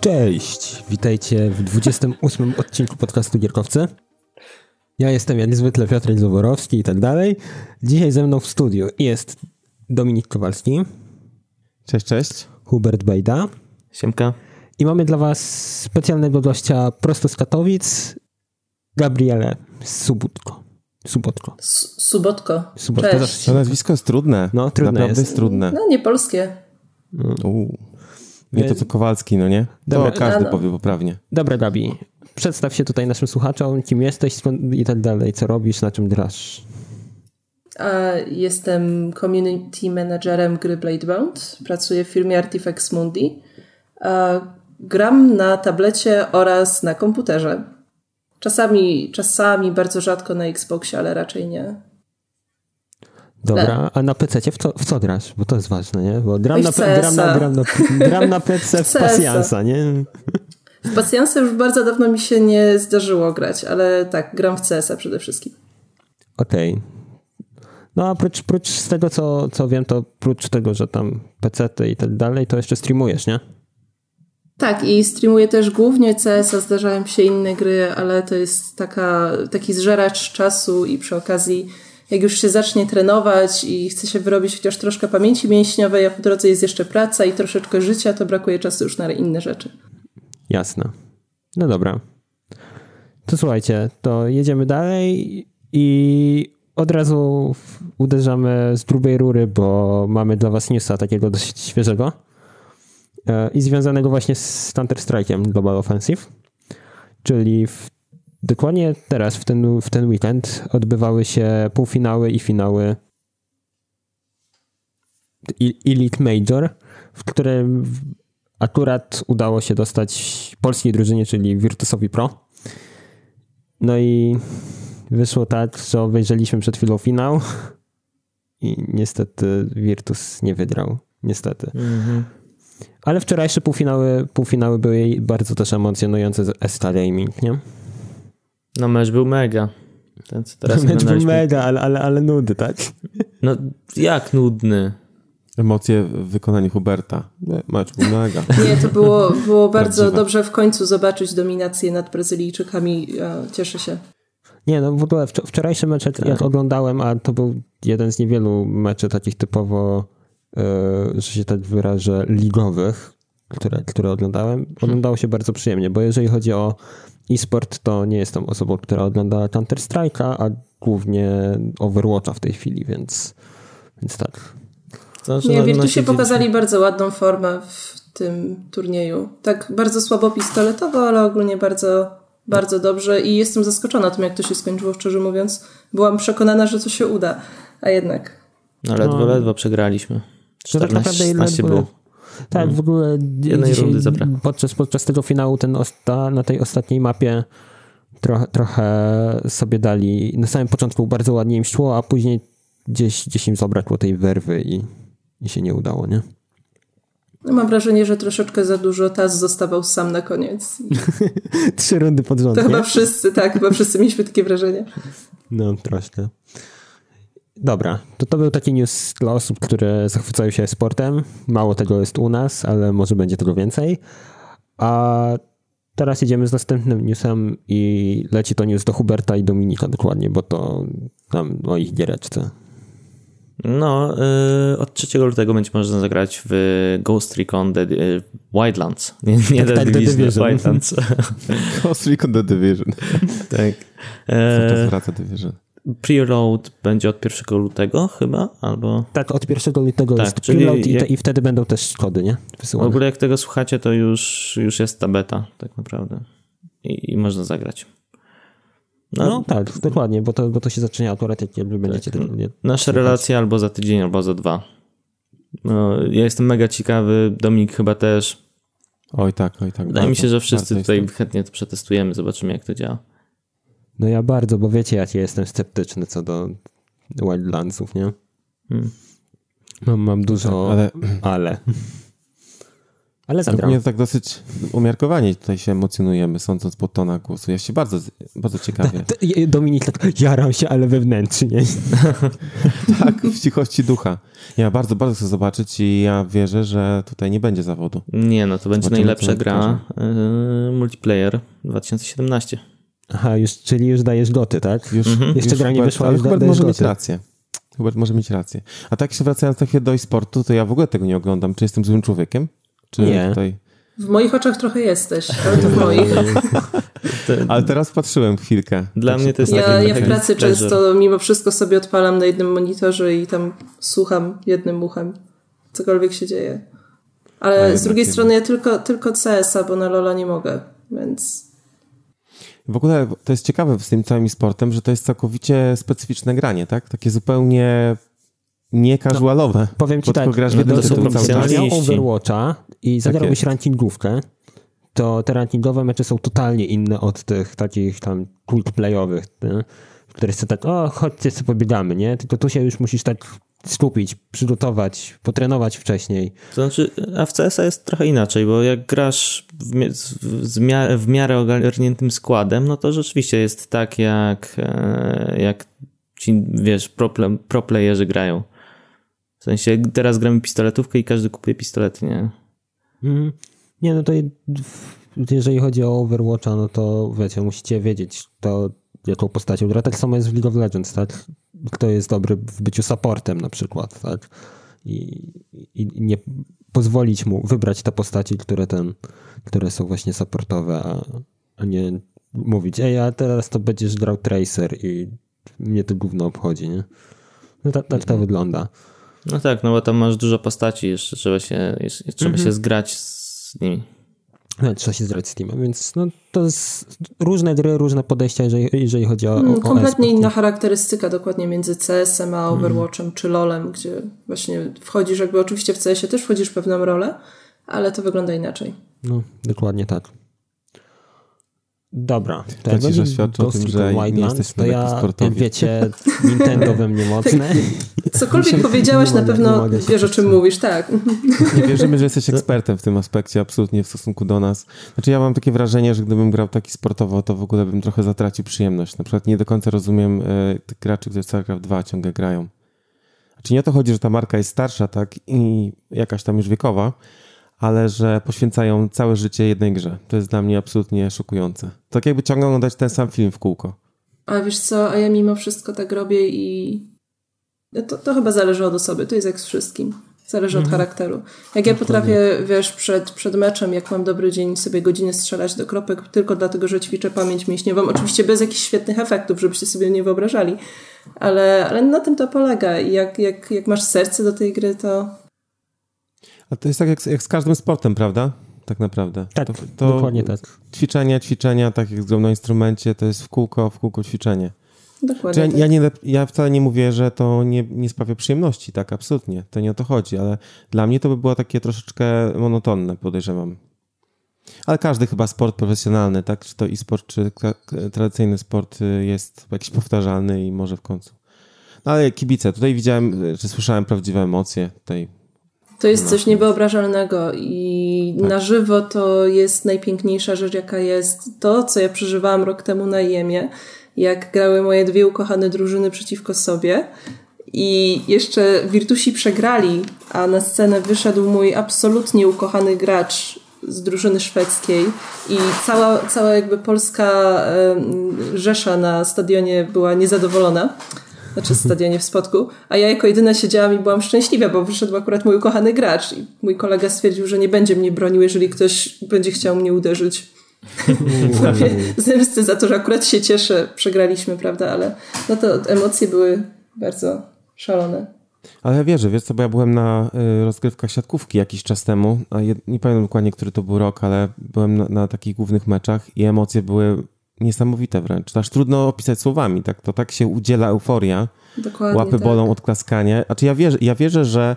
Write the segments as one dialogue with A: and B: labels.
A: Cześć, witajcie w 28 odcinku podcastu Gierkowcy. Ja jestem jak zwykle Piotr Zoborowski i tak dalej. Dzisiaj ze mną w studiu jest Dominik Kowalski.
B: Cześć, cześć.
A: Hubert Bejda.
C: Siemka.
A: I mamy dla was specjalnego gościa prosto z Katowic, Gabriele Subutko. Subotko.
D: Subotko.
A: Subotko.
D: Cześć.
B: To nazwisko jest trudne.
A: No, trudne
B: Naprawdę
A: jest.
B: jest trudne.
D: No nie polskie.
B: Uu. Nie to co Kowalski, no nie?
A: Dobra.
B: To każdy
D: No, no.
B: powie poprawnie.
A: Dobra, Gabi, przedstaw się tutaj naszym słuchaczom, kim jesteś skąd i tak dalej, co robisz, na czym grasz.
D: A jestem community managerem gry Bladebound. Pracuję w firmie Artifex Mundi. A gram na tablecie oraz na komputerze. Czasami, czasami bardzo rzadko na Xboxie, ale raczej nie.
A: Dobra, a na PC w co, w co grasz? Bo to jest ważne, nie? Bo gram na, gram na, gram na, gram na PC w pasjansa, nie?
D: W Pacjansa już bardzo dawno mi się nie zdarzyło grać, ale tak, gram w CS-a przede wszystkim.
A: Okej. No a prócz, prócz z tego, co, co wiem, to prócz tego, że tam PC i tak dalej, to jeszcze streamujesz, nie?
D: Tak, i streamuję też głównie CS-a, zdarzają się inne gry, ale to jest taka, taki zżeracz czasu i przy okazji, jak już się zacznie trenować i chce się wyrobić chociaż troszkę pamięci mięśniowej, a po drodze jest jeszcze praca i troszeczkę życia, to brakuje czasu już na inne rzeczy.
A: Jasne. No dobra. To słuchajcie, to jedziemy dalej i od razu uderzamy z grubej rury, bo mamy dla was newsa takiego dość świeżego e, i związanego właśnie z Counter-Strike'em Global Offensive, czyli w, dokładnie teraz, w ten, w ten weekend odbywały się półfinały i finały Elite Major, w którym akurat udało się dostać polskiej drużynie, czyli Virtusowi Pro. No i wyszło tak, że obejrzeliśmy przed chwilą finał i niestety Virtus nie wygrał. Niestety. Ale wczorajsze półfinały, półfinały były bardzo też emocjonujące z SK Gaming, nie?
C: No mecz był mega. Ten, co teraz
A: Mecz był mega, ale, ale, ale nudy, tak?
C: No jak nudny.
B: Emocje w wykonaniu Huberta. Mecz był mega.
D: Nie, to było, było bardzo
B: Prawdziwe.
D: dobrze w końcu zobaczyć dominację nad Brazylijczykami. Cieszę się.
A: Nie, no w ogóle wczor- wczorajszy mecz jak- jak oglądałem, a to był jeden z niewielu meczy takich typowo, e, że się tak wyrażę, ligowych, które, które oglądałem. Oglądało się bardzo przyjemnie, bo jeżeli chodzi o e-sport, to nie jestem osobą, która ogląda Counter-Strike'a, a głównie Overwatcha w tej chwili, więc, więc tak.
C: Znaczy,
D: Nie,
C: no-
D: Virtusie
C: nosiliśmy-
D: pokazali bardzo ładną formę w tym turnieju. Tak bardzo słabo pistoletowo, ale ogólnie bardzo, bardzo dobrze i jestem zaskoczona tym, jak to się skończyło, szczerze mówiąc. Byłam przekonana, że to się uda, a jednak.
C: No ledwo,
A: No.
C: ledwo przegraliśmy.
A: To tak
C: 14,
A: naprawdę
C: 16
A: ledwo-
C: było.
A: Tak, w ogóle
C: Jednej
A: dzisiaj
C: rundy zabrakło.
A: podczas, podczas tego finału ten osta, na tej ostatniej mapie trochę, trochę sobie dali. Na samym początku bardzo ładnie im szło, a później gdzieś, gdzieś im zabrakło tej werwy i, i się nie udało, nie?
D: No, mam wrażenie, że troszeczkę za dużo Taz zostawał sam na koniec.
A: Trzy rundy pod rząd,
D: To
A: nie?
D: chyba wszyscy, tak, chyba wszyscy mieliśmy takie wrażenie.
A: No, troszkę. Dobra, to to był taki news dla osób, które zachwycają się sportem. Mało tego jest u nas, ale może będzie tego więcej. A teraz jedziemy z następnym newsem i leci to news do Huberta i Dominika dokładnie, bo to tam o ich giereczce.
C: No, y, od 3 lutego będzie można zagrać w Ghost Recon The, y, Wildlands. Nie, nie
A: Tak,
C: The
A: tak, The
C: Division,
A: Division.
C: Wildlands.
B: Ghost Recon The Division.
C: tak.
B: To
C: E,
B: wraca Division.
C: Preload będzie od 1 lutego chyba, albo...
A: Tak, od 1 lutego
C: Tak,
A: jest preload i,
C: jak-
A: i wtedy będą też kody, nie?
C: W
A: Wysyłane.
C: ogóle jak tego słuchacie, to już, już jest ta beta tak naprawdę. I, i można zagrać.
A: No, tak, dokładnie, bo to, bo to się zaczyna akurat, jak jakby będziecie tego nie...
C: Nasze relacje albo za tydzień, albo za dwa. No, ja jestem mega ciekawy, Dominik chyba też.
B: Oj tak, oj tak.
C: Wydaje mi
B: bardzo,
C: się, że wszyscy tutaj
B: jestem.
C: chętnie to przetestujemy, zobaczymy jak to działa.
A: No ja bardzo, bo wiecie, jak ja jestem sceptyczny co do Wildlandsów, nie?
C: Hmm.
A: Mam, mam dużo
B: Ale
A: ale. Ale zagram.
B: Mnie tak dosyć umiarkowanie tutaj się emocjonujemy, sądząc po tonach głosu. Ja się bardzo, bardzo ciekawie.
A: Dominik tak, jaram się, ale wewnętrznie.
B: tak, w cichości ducha. Ja bardzo, bardzo chcę zobaczyć i ja wierzę, że tutaj nie będzie zawodu.
C: Nie, no to będzie Zobaczymy, najlepsza gra yy, multiplayer 2017.
A: Aha, już, czyli już dajesz goty, tak?
B: Już, mhm.
A: Jeszcze
B: już
A: gra nie wyszła,
B: ale
A: już
B: Hubert może goty. mieć rację. Hubert może mieć rację. A tak się wracając tak do e-sportu, to ja w ogóle tego nie oglądam. Czy jestem złym człowiekiem? Czy
A: nie.
B: Tutaj...
D: W moich oczach trochę jesteś, ale to w moich.
B: ale teraz patrzyłem chwilkę.
C: Dla tak mnie to jest
D: ja,
C: takie
D: ja w pracy często mimo wszystko sobie odpalam na jednym monitorze i tam słucham jednym uchem, cokolwiek się dzieje. Ale z drugiej strony ja tylko, tylko CS-a, bo na Lola nie mogę, więc...
B: W ogóle to jest ciekawe z tym całym sportem, że to jest całkowicie specyficzne granie, tak? Takie zupełnie nie casualowe. No,
A: powiem ci tak, grasz w jeden tytuł miał Overwatcha i zagrałbyś tak rankingówkę, to te rankingowe mecze są totalnie inne od tych takich tam quick playowych, nie? Które chcę tak, o chodźcie sobie pobiegamy, nie? Tylko tu się już musisz tak skupić, przygotować, potrenować wcześniej.
C: To znaczy, a w CS jest trochę inaczej, bo jak grasz w, w, w miarę ogarniętym składem, no to rzeczywiście jest tak, jak, e, jak ci, wiesz, pro, pro playerzy grają. W sensie teraz gramy pistoletówkę i każdy kupuje pistolet, nie?
A: Mm. Nie, no to jeżeli chodzi o Overwatcha, no to wiecie, musicie wiedzieć to, jaką postacią gra. Tak samo jest w League of Legends, tak? Kto jest dobry w byciu supportem na przykład, tak? I, i nie pozwolić mu wybrać te postaci, które ten, które są właśnie supportowe, a, a nie mówić, ej, a teraz to będziesz grał Tracer i mnie to gówno obchodzi, nie? No tak, tak to mhm. wygląda.
C: No tak, no bo tam masz dużo postaci, jeszcze trzeba się, jeszcze, trzeba mhm. się zgrać z nimi.
A: No, trzeba się zgrać z teamem, więc no, to jest różne gry, różne podejścia, jeżeli, jeżeli chodzi o.
D: Mm, kompletnie inna charakterystyka dokładnie między CS-em a Overwatchem mm. czy LOLem, gdzie właśnie wchodzisz, jakby oczywiście w CS-ie też wchodzisz w pewną rolę, ale to wygląda inaczej.
A: No, dokładnie tak. Dobra.
B: To ja ci świadczy o tym, że nie jesteśmy to ja, sportowi.
A: wiecie, Nintendo we mnie mocne.
D: Cokolwiek powiedziałeś, na pewno wiesz, o czym mówisz, tak.
B: Nie wierzymy, że jesteś ekspertem w tym aspekcie, absolutnie w stosunku do nas. Znaczy ja mam takie wrażenie, że gdybym grał taki sportowo, to w ogóle bym trochę zatracił przyjemność. Na przykład nie do końca rozumiem y, tych graczy, którzy StarCraft 2 ciągle grają. Znaczy nie o to chodzi, że ta marka jest starsza, tak, i jakaś tam już wiekowa, ale że poświęcają całe życie jednej grze. To jest dla mnie absolutnie szokujące. Tak jakby ciągle oglądać ten sam film w kółko.
D: A wiesz co, a ja mimo wszystko tak robię i to, to chyba zależy od osoby, to jest jak z wszystkim. Zależy mhm. od charakteru. Jak ja potrafię, wiesz, przed, przed meczem, jak mam dobry dzień, sobie godzinę strzelać do kropek tylko dlatego, że ćwiczę pamięć mięśniową. Oczywiście bez jakichś świetnych efektów, żebyście sobie nie wyobrażali. Ale, ale na tym to polega. I jak, jak, jak masz serce do tej gry, to,
B: a to jest tak jak, jak z każdym sportem, prawda? Tak naprawdę.
A: Tak, to, to dokładnie tak.
B: Ćwiczenia, ćwiczenia, tak jak z na instrumencie, to jest w kółko, w kółko ćwiczenie.
D: Dokładnie.
B: Ja, tak. ja, nie, ja wcale nie mówię, że to nie, nie sprawia przyjemności, tak, absolutnie. To nie o to chodzi, ale dla mnie to by było takie troszeczkę monotonne, podejrzewam. Ale każdy chyba sport profesjonalny, tak, czy to i sport, czy tradycyjny sport y, jest jakiś powtarzalny i może w końcu. No ale kibice, tutaj widziałem, czy słyszałem prawdziwe emocje, tutaj
D: to jest coś niewyobrażalnego i tak. na żywo to jest najpiękniejsza rzecz, jaka jest. To, co ja przeżywałam rok temu na Jemie, jak grały moje dwie ukochane drużyny przeciwko sobie i jeszcze Virtusi przegrali, a na scenę wyszedł mój absolutnie ukochany gracz z drużyny szwedzkiej i cała, cała jakby polska rzesza na stadionie była niezadowolona znaczy stadionie w Spodku, a ja jako jedyna siedziałam i byłam szczęśliwa, bo wyszedł akurat mój ukochany gracz i mój kolega stwierdził, że nie będzie mnie bronił, jeżeli ktoś będzie chciał mnie uderzyć. Prawie zemsty za to, że akurat się cieszę, przegraliśmy, prawda, ale no to emocje były bardzo szalone.
B: Ale ja wierzę, wiesz co, bo ja byłem na y, rozgrywkach siatkówki jakiś czas temu, a nie pamiętam dokładnie, który to był rok, ale byłem na, na takich głównych meczach i emocje były niesamowite wręcz. Aż trudno opisać słowami. Tak, to tak się udziela euforia.
D: Dokładnie,
B: Łapy
D: tak.
B: bolą od klaskania. Znaczy ja wierzę, ja wierzę, że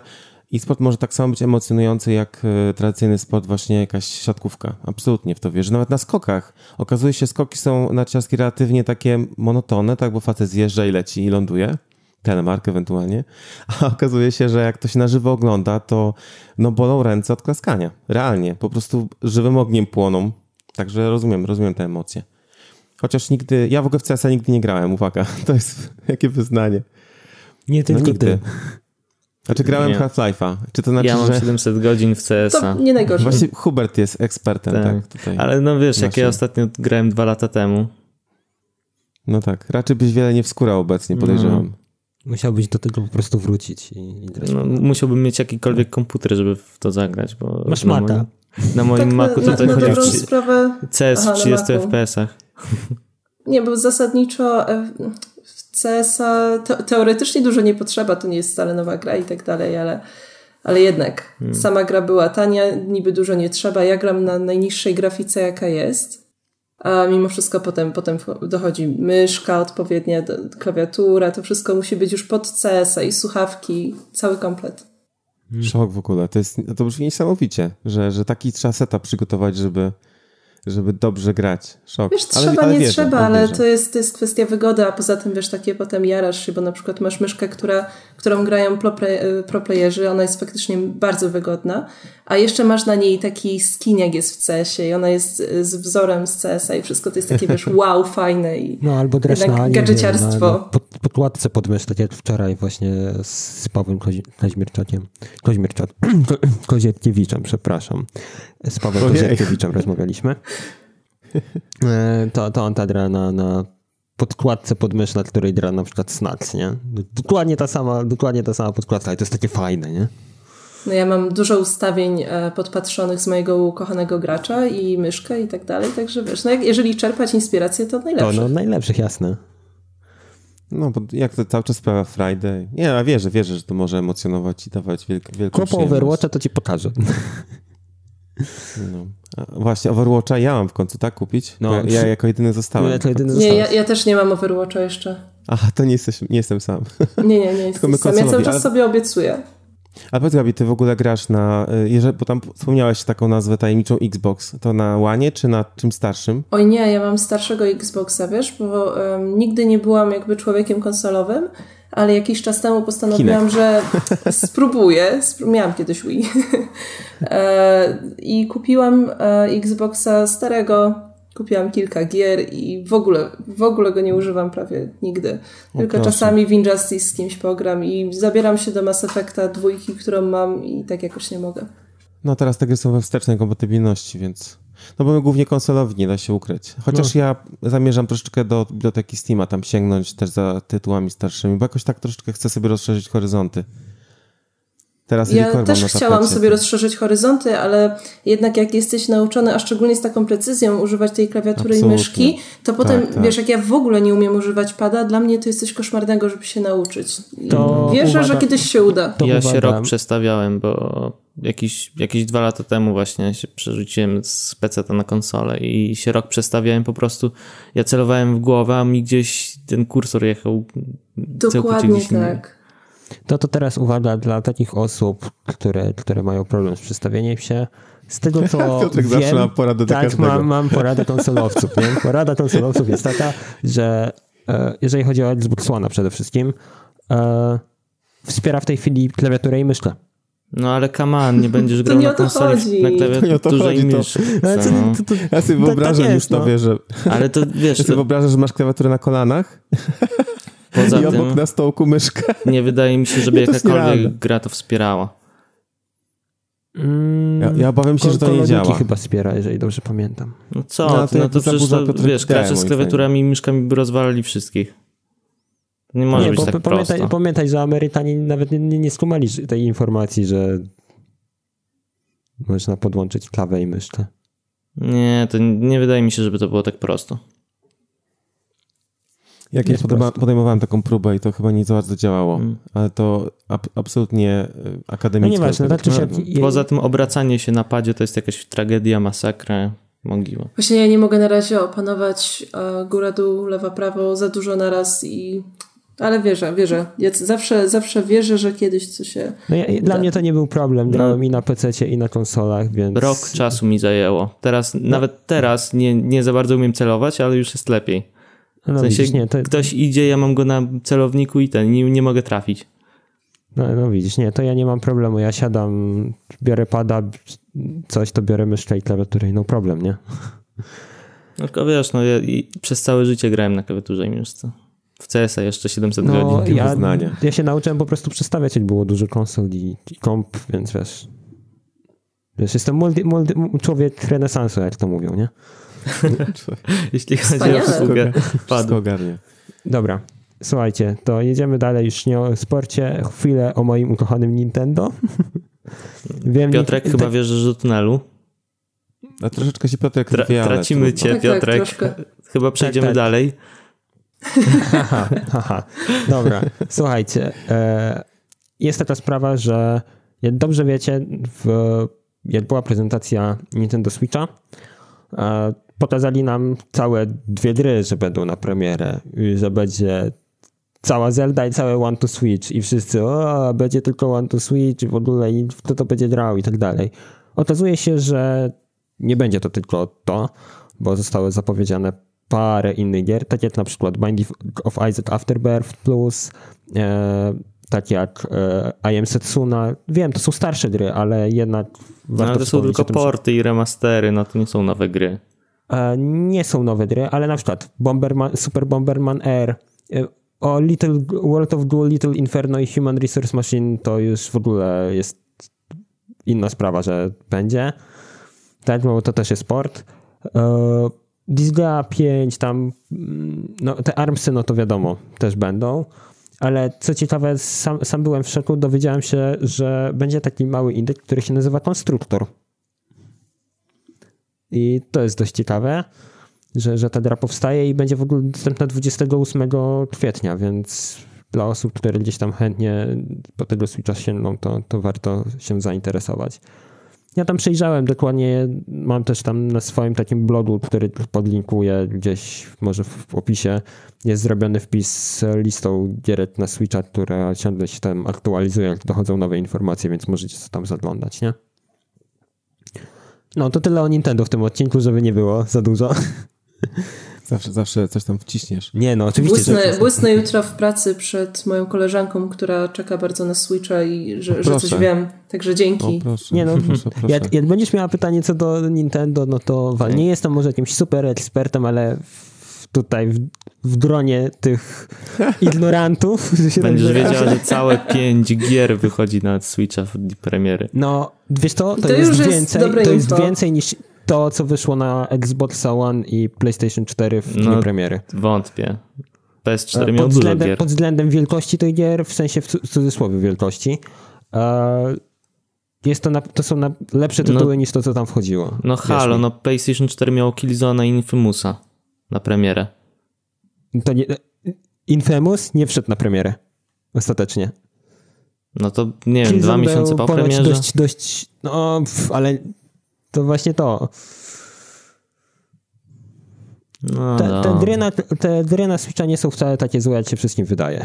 B: e-sport może tak samo być emocjonujący jak e, tradycyjny sport, właśnie jakaś siatkówka. Absolutnie w to wierzę. Nawet na skokach. Okazuje się, skoki są na ciaski relatywnie takie monotone, tak, bo facet zjeżdża i leci i ląduje. telemark ewentualnie, a okazuje się, że jak to się na żywo ogląda, to no bolą ręce od klaskania. Realnie, po prostu żywym ogniem płoną. Także rozumiem, rozumiem te emocje. Chociaż nigdy, ja w ogóle w CS-a nigdy nie grałem, uwaga, to jest jakie wyznanie.
A: Nie
B: No
A: tylko
B: nigdy.
A: ty.
B: Znaczy grałem Half-Life'a. Czy to znaczy,
C: ja mam
B: że...
C: 700 godzin w CS-a.
D: To nie najgorzej.
B: Właśnie Hubert jest ekspertem, tak,
C: Tak.
B: tutaj.
C: Ale no wiesz, jak
B: Właśnie.
C: ja ostatnio grałem dwa lata temu,
B: No tak, raczej byś wiele nie wskórał obecnie, podejrzewam.
A: Musiałbyś do tego po prostu wrócić i, i grać.
C: no, musiałbym mieć jakikolwiek komputer, żeby w to zagrać, bo
A: Masz
C: na
A: mata.
C: moim, na moim
D: tak
C: Macu
D: na,
C: to
D: na,
C: tak
D: na
C: chodzi
D: dobrą
C: w
D: sprawę.
C: CS
D: Aha,
C: w
D: na
C: 30
D: Macu.
C: FPS-ach.
D: Nie, bo zasadniczo e, w CS-a te, teoretycznie dużo nie potrzeba, to nie jest wcale nowa gra i tak dalej, ale, ale jednak sama gra była tania, niby dużo nie trzeba. Ja gram na najniższej grafice, jaka jest. A mimo wszystko potem, potem dochodzi myszka odpowiednia, klawiatura, to wszystko musi być już pod CS-a i słuchawki, cały komplet.
B: Szok w ogóle. To, jest, to brzmi niesamowicie, że, że taki trzeba setup przygotować, żeby, żeby dobrze grać. Szok.
D: Wiesz, trzeba, nie
B: wierzę,
D: trzeba, ale to jest, to jest kwestia wygody, a poza tym wiesz, takie potem jarasz się, bo na przykład masz myszkę, która, którą grają pro, play- pro playerzy, ona jest faktycznie bardzo wygodna, a jeszcze masz na niej taki skin, jak jest w CS-ie i ona jest y, z wzorem z CS-a i wszystko to jest takie, wiesz, wow, fajne i
A: No albo dresz na,
D: gadżeciarstwo.
A: na, na pod, podkładce pod mysz, tak jak wczoraj właśnie z, Pawłem Kaźmierczakiem, Koźmierczak, Ko, Kozietkiewiczem, przepraszam. Z Pawłem. Kozietkiewiczem rozmawialiśmy. E, To, to on ta gra na, na podkładce pod mysz, na której gra na przykład Snacks, nie? Dokładnie ta sama, dokładnie ta sama podkładka i to jest takie fajne, nie?
D: no ja mam dużo ustawień e, podpatrzonych z mojego ukochanego gracza i myszkę i tak dalej, także wiesz, no jak, jeżeli czerpać inspirację, to
A: To
D: najlepsze.
A: no najlepszych, jasne.
B: No, bo jak to cały czas sprawia Friday. Nie, a wierzę, wierzę, że to może emocjonować i dawać wielk, wielką
A: Kopo
B: przyjemność.
A: Overwatcha to ci pokażę.
B: No. Właśnie Overwatcha ja mam w końcu, tak, kupić?
A: No.
B: Ja, ja jako jedyny zostałem.
A: Ja jako jedyny
D: Nie, ja, ja też nie mam Overwatcha jeszcze.
B: Aha, to nie, jesteś, nie jestem sam.
D: Nie, nie, nie jestem sam. Ja cały czas
B: ale-
D: sobie obiecuję.
B: Ale powiedz Gabi, ty w ogóle grasz na, y, jeżeli, bo tam wspomniałeś taką nazwę tajemniczą Xbox, to na Łanie czy na czym starszym?
D: Oj nie, ja mam starszego Xboxa, wiesz, bo em, nigdy nie byłam jakby człowiekiem konsolowym, ale jakiś czas temu postanowiłam, że spróbuję. Spró- miałam kiedyś Wii. e, I kupiłam e, Xboxa starego, kupiłam kilka gier i w ogóle, w ogóle go nie używam prawie nigdy. Tylko czasami w Injustice z kimś pogram i zabieram się do Mass Effecta dwójki, którą mam i tak jakoś nie mogę.
B: No teraz te gry są we wstecznej kompatybilności, więc... No bo my głównie konsolowi, nie da się ukryć. Chociaż ja zamierzam troszeczkę do biblioteki Steama tam sięgnąć też za tytułami starszymi, bo jakoś tak troszeczkę chcę sobie rozszerzyć horyzonty. Teraz
D: Ja też chciałam sobie rozszerzyć horyzonty, ale jednak jak jesteś nauczony, a szczególnie z taką precyzją używać tej klawiatury
B: Absolutnie.
D: i myszki, to potem,
B: tak.
D: wiesz, jak ja w ogóle nie umiem używać pada, dla mnie to jest coś koszmarnego, żeby się nauczyć.
A: To
D: wierzę,
A: uwaga-
D: że kiedyś się uda.
A: To
C: ja się
A: uwaga.
C: rok przestawiałem, bo jakiś, jakieś dwa lata temu właśnie się przerzuciłem z PC na konsolę i się rok przestawiałem po prostu. Ja celowałem w głowę, a mi gdzieś ten kursor jechał całkowicie
D: Dokładnie tak.
A: To to teraz uwaga dla takich osób, które, które mają problem z przestawieniem się. Z tego co
B: Piotrek
A: wiem,
B: zawsze ma poradę
A: tak,
B: każdego.
A: mam, mam poradę konsolowców. Nie? Porada konsolowców jest taka, że e, jeżeli chodzi o Xbox One przede wszystkim, e, wspiera w tej chwili klawiaturę i myszkę.
C: No ale come on, nie będziesz grał
D: nie
C: na
D: to
C: konsoli na
B: To nie o to
C: klawiaturze
B: chodzi,
C: i
B: to-
C: myszce.
A: Ale to-
C: no.
A: to- to-
B: Ja sobie
A: tak-
B: wyobrażam
A: tak
B: już
A: jest,
B: to,
A: no.
B: wiesz, że...
C: Ale to wiesz,
B: Ja sobie
C: to,
B: wyobrażam, że masz klawiaturę na kolanach
C: poza
B: i obok
C: tym
B: na stołku myszkę.
C: nie wydaje mi się, żeby
B: Nie, jest
C: jakakolwiek gra to wspierała.
A: Mm,
B: Ja, ja obawiam się, że to nie działa.
A: chyba wspiera, jeżeli dobrze pamiętam.
C: No co,
B: No,
C: no
B: to
C: to, no to przecież to, wiesz, gracze z klawiaturami i myszkami by rozwalali wszystkich. Nie może
A: nie,
C: być
A: bo
C: tak
A: pamiętaj,
C: prosto.
A: pamiętaj, że Amerykanie nawet nie, nie, nie skumali tej informacji, że można podłączyć klawę i myszkę.
C: Nie, to nie wydaje mi się, żeby to było tak prosto.
B: Ja kiedyś
A: Jest
B: podejma-
A: prosto.
B: podejmowałem taką próbę i to chyba nie za bardzo działało,
C: Mm.
B: ale to ab- absolutnie
A: No
B: akademicko.
A: nieważne, tak czy siak, je-
C: Poza tym obracanie się na padzie to jest jakaś tragedia, masakra, mogiła.
D: Właśnie ja nie mogę na razie opanować e, góra, dół, lewa, prawo za dużo naraz i... Ale wierzę, wierzę. Ja zawsze, zawsze wierzę, że kiedyś coś się...
A: No ja, dla mnie to nie był problem. Grałem i na PC i na konsolach, więc.
C: Rok czasu mi zajęło. Teraz, nawet teraz nie, nie za bardzo umiem celować, ale już jest lepiej.
A: No,
C: w sensie
A: widzisz, nie, to,
C: ktoś idzie, ja mam go na celowniku i ten, nie, nie mogę trafić.
A: no, no widzisz, nie, to ja nie mam problemu. Ja siadam, biorę pada, coś, to biorę myszkę i klawiaturę i no problem, nie?
C: No, tylko wiesz, no ja i przez całe życie grałem na klawiaturze i myszce. W CS-a jeszcze 700
A: No,
C: godzin.
A: ja,
B: wyznania.
A: ja się nauczyłem po prostu przestawiać, jak było dużo konsol i, i komp, więc wiesz... Wiesz, jestem multi, multi, człowiek renesansu, jak to mówią, nie?
C: Jeśli chodzi
D: Wspaniale.
C: o obsługę
B: Wszystko
C: padu.
B: ogarnie.
A: Dobra, słuchajcie, to jedziemy dalej już nie o sporcie, chwilę o moim ukochanym Nintendo. Wiem,
C: Piotrek,
A: Nin-
C: chyba
A: tak-
C: wierzysz do tunelu.
B: A troszeczkę się Piotrek
C: Tra
B: ale
C: tracimy cię,
D: Tak, tak,
C: Piotrek.
D: troszkę.
C: chyba przejdziemy
A: tak.
C: dalej.
A: Haha, haha. Dobra, słuchajcie. E, jest taka sprawa, że jak dobrze wiecie, w, jak była prezentacja Nintendo Switcha, e, pokazali nam całe dwie gry, że będą na premierę, że będzie cała Zelda i całe One to Switch i wszyscy, o, będzie tylko One to Switch i w ogóle i kto to będzie grał i tak dalej. Okazuje się, że nie będzie to tylko to, bo zostały zapowiedziane parę innych gier, tak jak na przykład Binding of Isaac Afterbirth Plus, e, tak jak e, I Am Setsuna. Wiem, to są starsze gry, ale jednak
C: No, ale to są tylko porty i remastery, no to nie są nowe gry.
A: E, nie są nowe gry, ale na przykład Bomberman, Super Bomberman Air, e, o Little World of Duel, Little Inferno i Human Resource Machine to już w ogóle jest inna sprawa, że będzie. Tak, bo to też jest sport. E, Disgaea 5, tam mm, no, te Armsy, no to wiadomo, też będą. Ale co ciekawe, sam, sam byłem w szoku, dowiedziałem się, że będzie taki mały indyk, który się nazywa Konstruktor. I to jest dość ciekawe, że, że ta gra powstaje i będzie w ogóle dostępna 28 kwietnia, więc dla osób, które gdzieś tam chętnie po tego Switcha sięgną, to, to warto się zainteresować. Ja tam przejrzałem dokładnie, mam też tam na swoim takim blogu, który podlinkuję gdzieś, może w opisie, jest zrobiony wpis z listą gierek na Switcha, która ciągle się tam aktualizuje, jak dochodzą nowe informacje, więc możecie sobie tam zaglądać, nie? No, to tyle o Nintendo w tym odcinku, żeby nie było za dużo.
B: Zawsze, zawsze coś tam wciśniesz.
A: Nie, no, oczywiście.
D: Błysnę,
A: że...
D: błysnę jutro w pracy przed moją koleżanką, która czeka bardzo na Switcha i że, że coś wiem. Także
B: O,
D: dzięki.
B: proszę,
A: Nie no,
B: proszę, proszę.
A: Jak, jak będziesz miała pytanie co do Nintendo, no to wal. Nie jestem może jakimś super ekspertem, ale tutaj w, w gronie tych ignorantów. że się tak
C: Będziesz
A: wyrażę.
C: wiedziała, że całe pięć gier wychodzi na Switcha w premiery.
A: No, wiesz to, to,
D: To
A: jest więcej, to jest więcej niż to, co wyszło na Xbox One i PlayStation 4 w dniu
C: No,
A: premiery.
C: Wątpię. PS4 miał
A: pod,
C: dużo
A: względem,
C: gier.
A: pod względem wielkości tej gier, w sensie w cu- cudzysłowie wielkości. E, jest to, na, to są na, lepsze
C: No.
A: tytuły niż to, co tam wchodziło.
C: No halo, no PlayStation 4 miało Killzone i Infamousa na premierę.
A: To nie, Infamous nie wszedł na premierę. Ostatecznie.
C: No to nie wiem,
A: Killzone
C: dwa miesiące po premierze.
A: Dość, dość, no, pff, ale to właśnie to.
C: No,
A: Te, te,
C: dobra.
A: gry na, te gry na Switcha nie są wcale takie złe, jak się wszystkim wydaje.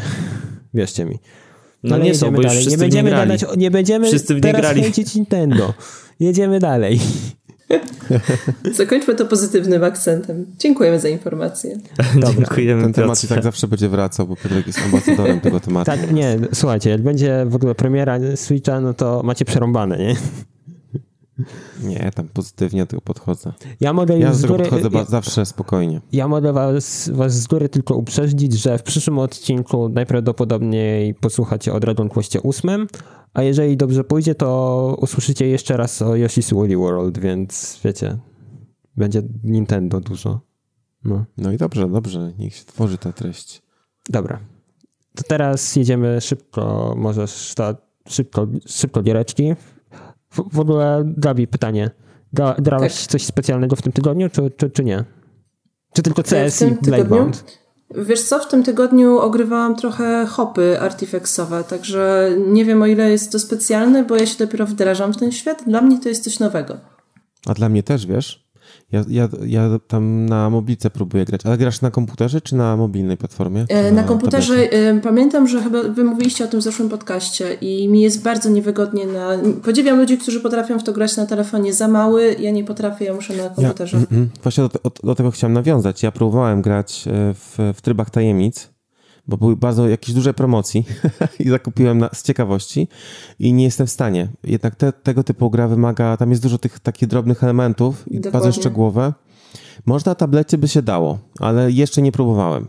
A: Wierzcie mi.
C: No
A: Ale
C: nie są, bo już
A: dalej.
C: wszyscy
A: Nie
C: w nie
A: będziemy,
C: grali.
A: gadać, nie będziemy
C: Wszyscy w nie
A: teraz
C: grali.
A: Nintendo. Jedziemy dalej.
D: Zakończmy to pozytywnym akcentem. Dziękujemy za informację.
C: Dziękujemy
B: Ten temat i tak zawsze będzie wracał, bo Piotrek jest ambasadorem tego tematu.
A: Tak, nie, słuchajcie, jak będzie w ogóle premiera Switcha, no to macie przerąbane, nie?
B: Nie, tam pozytywnie do tego podchodzę.
A: Ja mogę
B: Ja
A: z
B: tego
A: góry,
B: podchodzę
A: ja,
B: zawsze spokojnie.
A: ja mogę was, was z góry tylko uprzedzić, że w przyszłym odcinku najprawdopodobniej posłuchacie o Dragon Questie 8, a jeżeli dobrze pójdzie, to usłyszycie jeszcze raz o Yoshi's Woolly World, więc wiecie, będzie Nintendo dużo. No.
B: No i dobrze, dobrze, niech się tworzy ta treść.
A: Dobra. To teraz jedziemy szybko, możesz ta, szybko, szybko giereczki. W, w ogóle, Gabi, pytanie. Gra, grałeś
D: Tak.
A: coś specjalnego w tym tygodniu, czy, czy, czy nie? Czy tylko CS i
D: tym tygodniu? Wiesz co, w tym tygodniu ogrywałam trochę hopy artifexowe, także nie wiem o ile jest to specjalne, bo ja się dopiero wdrażam w ten świat. Dla mnie to jest coś nowego.
B: A dla mnie też, wiesz? Ja, ja, ja tam na mobilce próbuję grać. Ale grasz na komputerze czy na mobilnej platformie?
D: E,
B: na,
D: na komputerze tablecie? pamiętam, że chyba wy mówiliście o tym w zeszłym podcaście i mi jest bardzo niewygodnie na... Podziwiam ludzi, którzy potrafią w to grać na telefonie. Za mały, ja nie potrafię, ja muszę na komputerze. Ja, mm, mm,
B: właśnie do, do, do, tego chciałem nawiązać. Ja próbowałem grać e, w, w trybach tajemnic bo były bardzo jakieś duże promocji i zakupiłem na, z ciekawości i nie jestem w stanie. Jednak te, tego typu gra wymaga, tam jest dużo tych takich drobnych elementów i Dokładnie. bardzo szczegółowe. Można na tablecie by się dało, ale jeszcze nie próbowałem.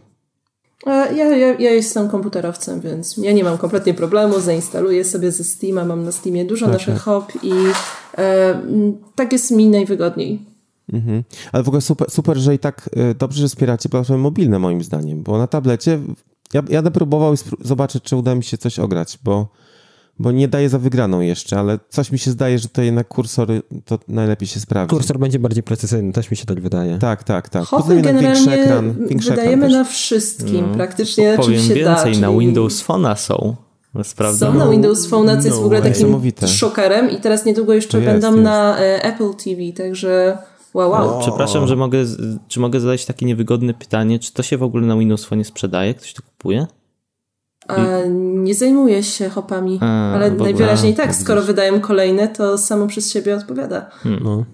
D: Ja, ja, ja jestem komputerowcem, więc ja nie mam kompletnie problemu, zainstaluję sobie ze Steama, mam na Steamie dużo tak, naszych tak. hop i e, tak jest mi najwygodniej.
B: Mhm. Ale w ogóle super, super, że i tak e, dobrze, że wspieracie platformy mobilne moim zdaniem, bo na tablecie ja, ja będę próbował zobaczyć, czy uda mi się coś ograć, bo, bo nie daję za wygraną jeszcze, ale coś mi się zdaje, że to jednak kursor to najlepiej się sprawdzi.
A: Kursor będzie bardziej precyzyjny, też mi się tak wydaje.
B: Tak, tak, tak.
D: Hopy generalnie ekran, wydajemy ekran na wszystkim, no. praktycznie
C: po, Powiem
D: się
C: więcej,
D: da, czyli...
C: na Windows Phone'a są.
D: Sprawdzam. Są na Windows Phone, co no, jest w ogóle takim szokerem i teraz niedługo jeszcze jest, będą jest. na e, Apple TV, także Wow, wow.
C: Przepraszam, że mogę, czy mogę zadać takie niewygodne pytanie, czy to się w ogóle na Windows Phone sprzedaje? Ktoś to kupuje?
D: A, nie zajmuję się hopami, A, ale najwyraźniej tak, skoro wydają kolejne, to samo przez siebie odpowiada. Hmm. No.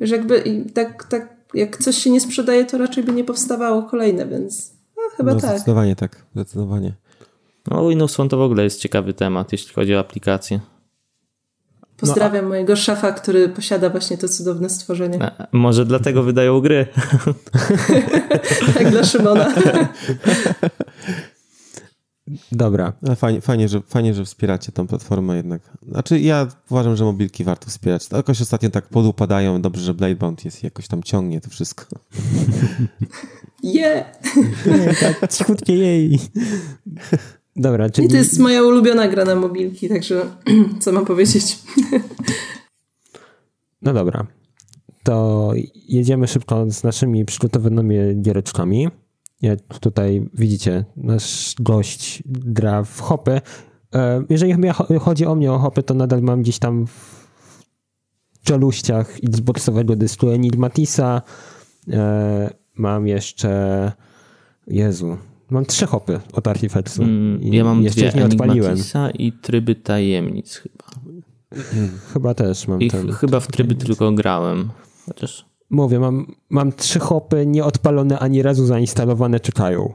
D: Wiesz, jakby tak, tak, jak coś się nie sprzedaje, to raczej by nie powstawało kolejne, więc no, chyba no, tak.
B: Zdecydowanie tak, zdecydowanie.
C: No, Windows Phone to w ogóle jest ciekawy temat, jeśli chodzi o aplikacje.
D: Pozdrawiam no, a... mojego szefa, który posiada właśnie to cudowne stworzenie. A,
C: może dlatego wydają gry.
D: tak, dla Szymona.
A: Dobra.
B: Fajnie, fajnie, że, fajnie, że wspieracie tą platformę jednak. Znaczy ja uważam, że mobilki warto wspierać. To jakoś ostatnio tak podupadają. Dobrze, że Bladebound jest jakoś tam ciągnie to wszystko.
D: Je!
A: Yeah. tak, cichutkie jej. Dobra, czyli...
D: I to jest moja ulubiona gra na mobilki, także co mam powiedzieć?
A: no dobra. To jedziemy szybko z naszymi przygotowanymi giereczkami. Jak tutaj widzicie, nasz gość gra w hopy. E, jeżeli chodzi o mnie o hopy, to nadal mam gdzieś tam w czeluściach Xboxowego dysku Enigmatisa. E, mam jeszcze... Jezu, Mam trzy hopy od Artifexu. Mm,
C: ja mam jeszcze dwie, nie odpaliłem. i tryby tajemnic chyba.
A: Chyba też mam
C: I
A: ten.
C: Chyba w tryby tajemnic. tylko grałem. Chociaż...
A: Mówię, mam, mam trzy hopy nieodpalone ani razu zainstalowane, czekają.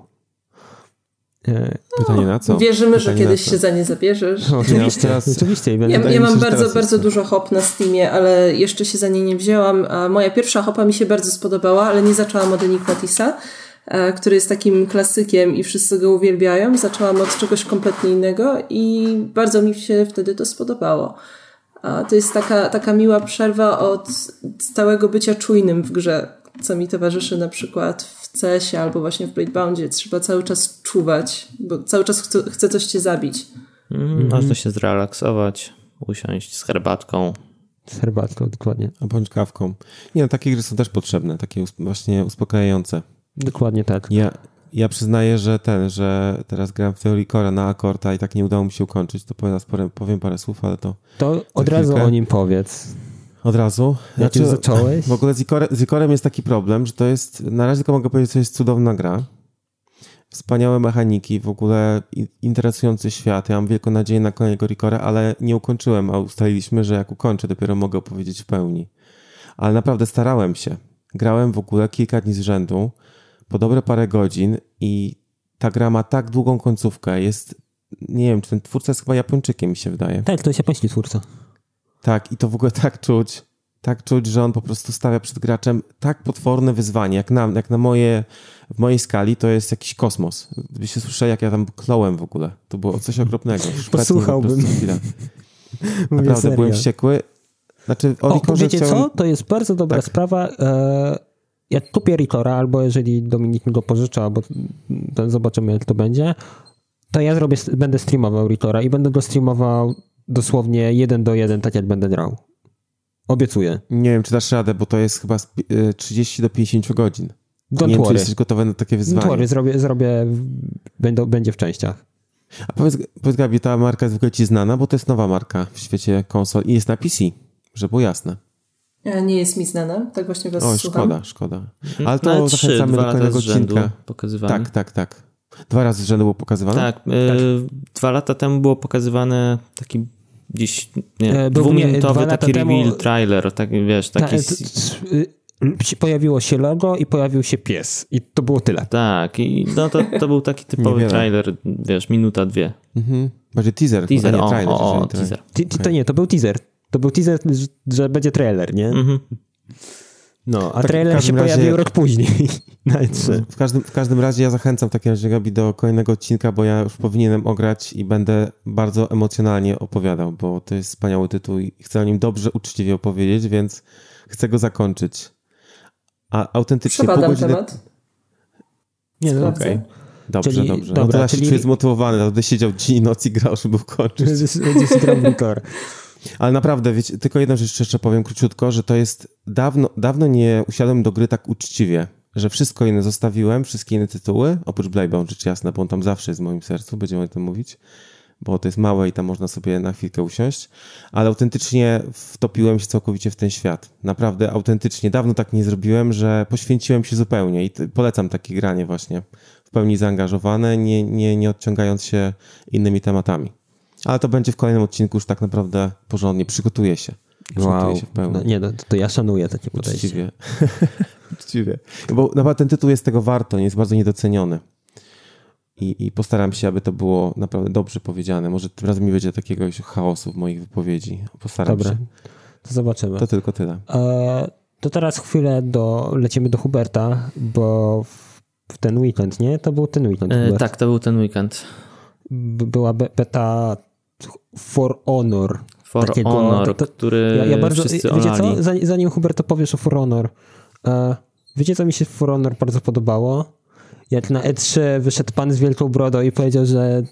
B: E, Pytanie na co?
D: Wierzymy, Pytanie że kiedyś się za nie zabierzesz.
A: No, oczywiście, teraz... oczywiście.
D: Ja, ja mam bardzo, bardzo dużo hop na Steamie, ale jeszcze się za nie nie wzięłam. A moja pierwsza hopa mi się bardzo spodobała, ale nie zaczęłam od Enigmatisa. E, który jest takim klasykiem i wszyscy go uwielbiają. Zaczęłam od czegoś kompletnie innego i bardzo mi się wtedy to spodobało. To jest taka, taka miła przerwa od stałego bycia czujnym w grze, co mi towarzyszy na przykład w CS-ie albo właśnie w Bladeboundzie. Trzeba cały czas czuwać, bo cały czas chce, chce coś cię zabić.
C: Mm, można się zrelaksować, usiąść z herbatką.
A: Z herbatką, dokładnie.
B: A bądź kawką. Nie, no, takie gry są też potrzebne, takie właśnie uspokajające.
A: Dokładnie tak.
B: Ja, ja przyznaję, że ten, że teraz gram w teorii Cora na Akorta i tak nie udało mi się ukończyć, to powiem, powiem, powiem parę słów, ale to...
A: To od razu o nim powiedz.
B: Od razu?
A: Znaczy, Jak zacząłeś?
B: W ogóle z Ikorem, z Ikorem jest taki problem, że to jest, na razie tylko mogę powiedzieć, że to jest cudowna gra. Wspaniałe mechaniki, w ogóle interesujący świat. Ja mam wielką nadzieję na kolejnego Ricora, ale nie ukończyłem, a ustaliliśmy, że jak ukończę, dopiero mogę opowiedzieć w pełni. Ale naprawdę starałem się. Grałem w ogóle kilka dni z rzędu po dobre parę godzin i ta gra ma tak długą końcówkę, jest, nie wiem, czy ten twórca jest chyba Japończykiem, mi się wydaje.
A: Tak, to jest japoński twórca.
B: Tak, i to w ogóle tak czuć, tak czuć, że on po prostu stawia przed graczem tak potworne wyzwanie, jak na, jak na moje, w mojej skali to jest jakiś kosmos. Gdybyście słyszeli, jak ja tam klołem w ogóle, to było coś okropnego.
A: Posłuchałbym.
B: Naprawdę, serio. byłem wściekły. Znaczy,
A: o, o wiecie chciałem... co? To jest bardzo dobra tak. sprawa. E, jak kupię Ritora, albo jeżeli Dominik mi go pożycza, albo zobaczymy jak to będzie, to ja zrobię, będę streamował Ritora i będę go streamował dosłownie jeden do jeden, tak jak będę grał. Obiecuję.
B: Nie wiem, czy dasz radę, bo to jest chyba 30 do 50 godzin. Don't nie wiem, czy jesteś gotowy na takie wyzwanie.
A: Don't worry, zrobię, zrobię będą, będzie w częściach.
B: A powiedz, powiedz Gabi, ta marka jest w ogóle ci znana, bo to jest nowa marka w świecie konsol i jest na PC, żeby było jasne.
D: E, Nie jest mi znane, tak właśnie was
B: O,
D: słucham.
B: szkoda, szkoda. Ale
C: Ale
B: to
C: trzy,
B: zachęcamy
C: dwa
B: do kolejnego
C: z rzędu
B: odcinka.
C: pokazywani.
B: Tak, tak, tak. Dwa razy z rzędu było pokazywane?
C: Tak, y, dwa lata temu było pokazywane taki gdzieś, nie,
A: E,
C: dwuminutowy taki
A: temu-
C: reveal trailer, tak, wiesz,
A: Ta,
C: taki...
A: e, t- t- się- pojawiło się logo i pojawił się pies. I to było tyle.
C: Tak, i no to, to był taki typowy trailer, wiesz, minuta, dwie.
B: Mhm. Bardziej teaser.
C: Teaser, o,
B: nie trailer,
C: o, o, teaser.
A: Ti- To nie, to był teaser. To był teaser, że- będzie trailer, nie?
C: Mhm.
A: No, a
B: Tak,
A: trailer się
B: razie-
A: pojawił rok później. Na E3.
B: W każdym, w każdym razie ja zachęcam w takim razie Gabi do kolejnego odcinka, bo ja już powinienem ograć i będę bardzo emocjonalnie opowiadał, bo to jest wspaniały tytuł i chcę o nim dobrze, uczciwie opowiedzieć, więc chcę go zakończyć. A autentycznie pół
D: Przebadam
B: godziny...
D: temat.
A: Nie, no okej.
B: Dobrze,
A: Czyli-
B: dobrze. no
A: dobra,
B: to ja się
A: czyli-
B: czuję zmotywowany, będę siedział dzień i noc i grał, żeby ukończyć.
A: Będziesz grał w.
B: Ale naprawdę, wiecie, tylko jedną rzecz jeszcze powiem króciutko, że to jest dawno, dawno nie usiadłem do gry tak uczciwie, że wszystko inne zostawiłem, wszystkie inne tytuły, oprócz Blaybound, rzecz jasna, bo on tam zawsze jest w moim sercu, będziemy o tym mówić, bo to jest małe i tam można sobie na chwilkę usiąść, ale autentycznie wtopiłem się całkowicie w ten świat. Naprawdę, autentycznie. Dawno tak nie zrobiłem, że poświęciłem się zupełnie i polecam takie granie właśnie, w pełni zaangażowane, nie, nie, nie odciągając się innymi tematami. Ale to będzie w kolejnym odcinku już tak naprawdę porządnie. Przygotuję się. Przygotuję
A: Wow.
B: się w pełni.
A: No, nie, no, to ja szanuję takie podejście.
B: Uczciwie. Uczciwie. Bo naprawdę ten tytuł jest tego warto, nie jest bardzo niedoceniony. I, I postaram się, aby to było naprawdę dobrze powiedziane. Może tym razem nie będzie takiego chaosu w moich wypowiedzi. Postaram
A: Dobra,
B: się.
A: to zobaczymy.
B: To tylko tyle.
A: E, to teraz chwilę do, lecimy do Huberta, bo w, w ten weekend, nie? To był ten weekend.
C: E, tak, to był ten weekend.
A: Była be- beta For Honor.
C: For
A: Takiego-
C: Honor,
A: to- to-
C: który
A: Ja, ja bardzo,
C: wszyscy
A: wiecie
C: olali.
A: co? Zanim, zanim Hubert opowiesz o For Honor. E, wiecie co mi się w For Honor bardzo podobało? Jak na E3 wyszedł pan z wielką brodą i powiedział, że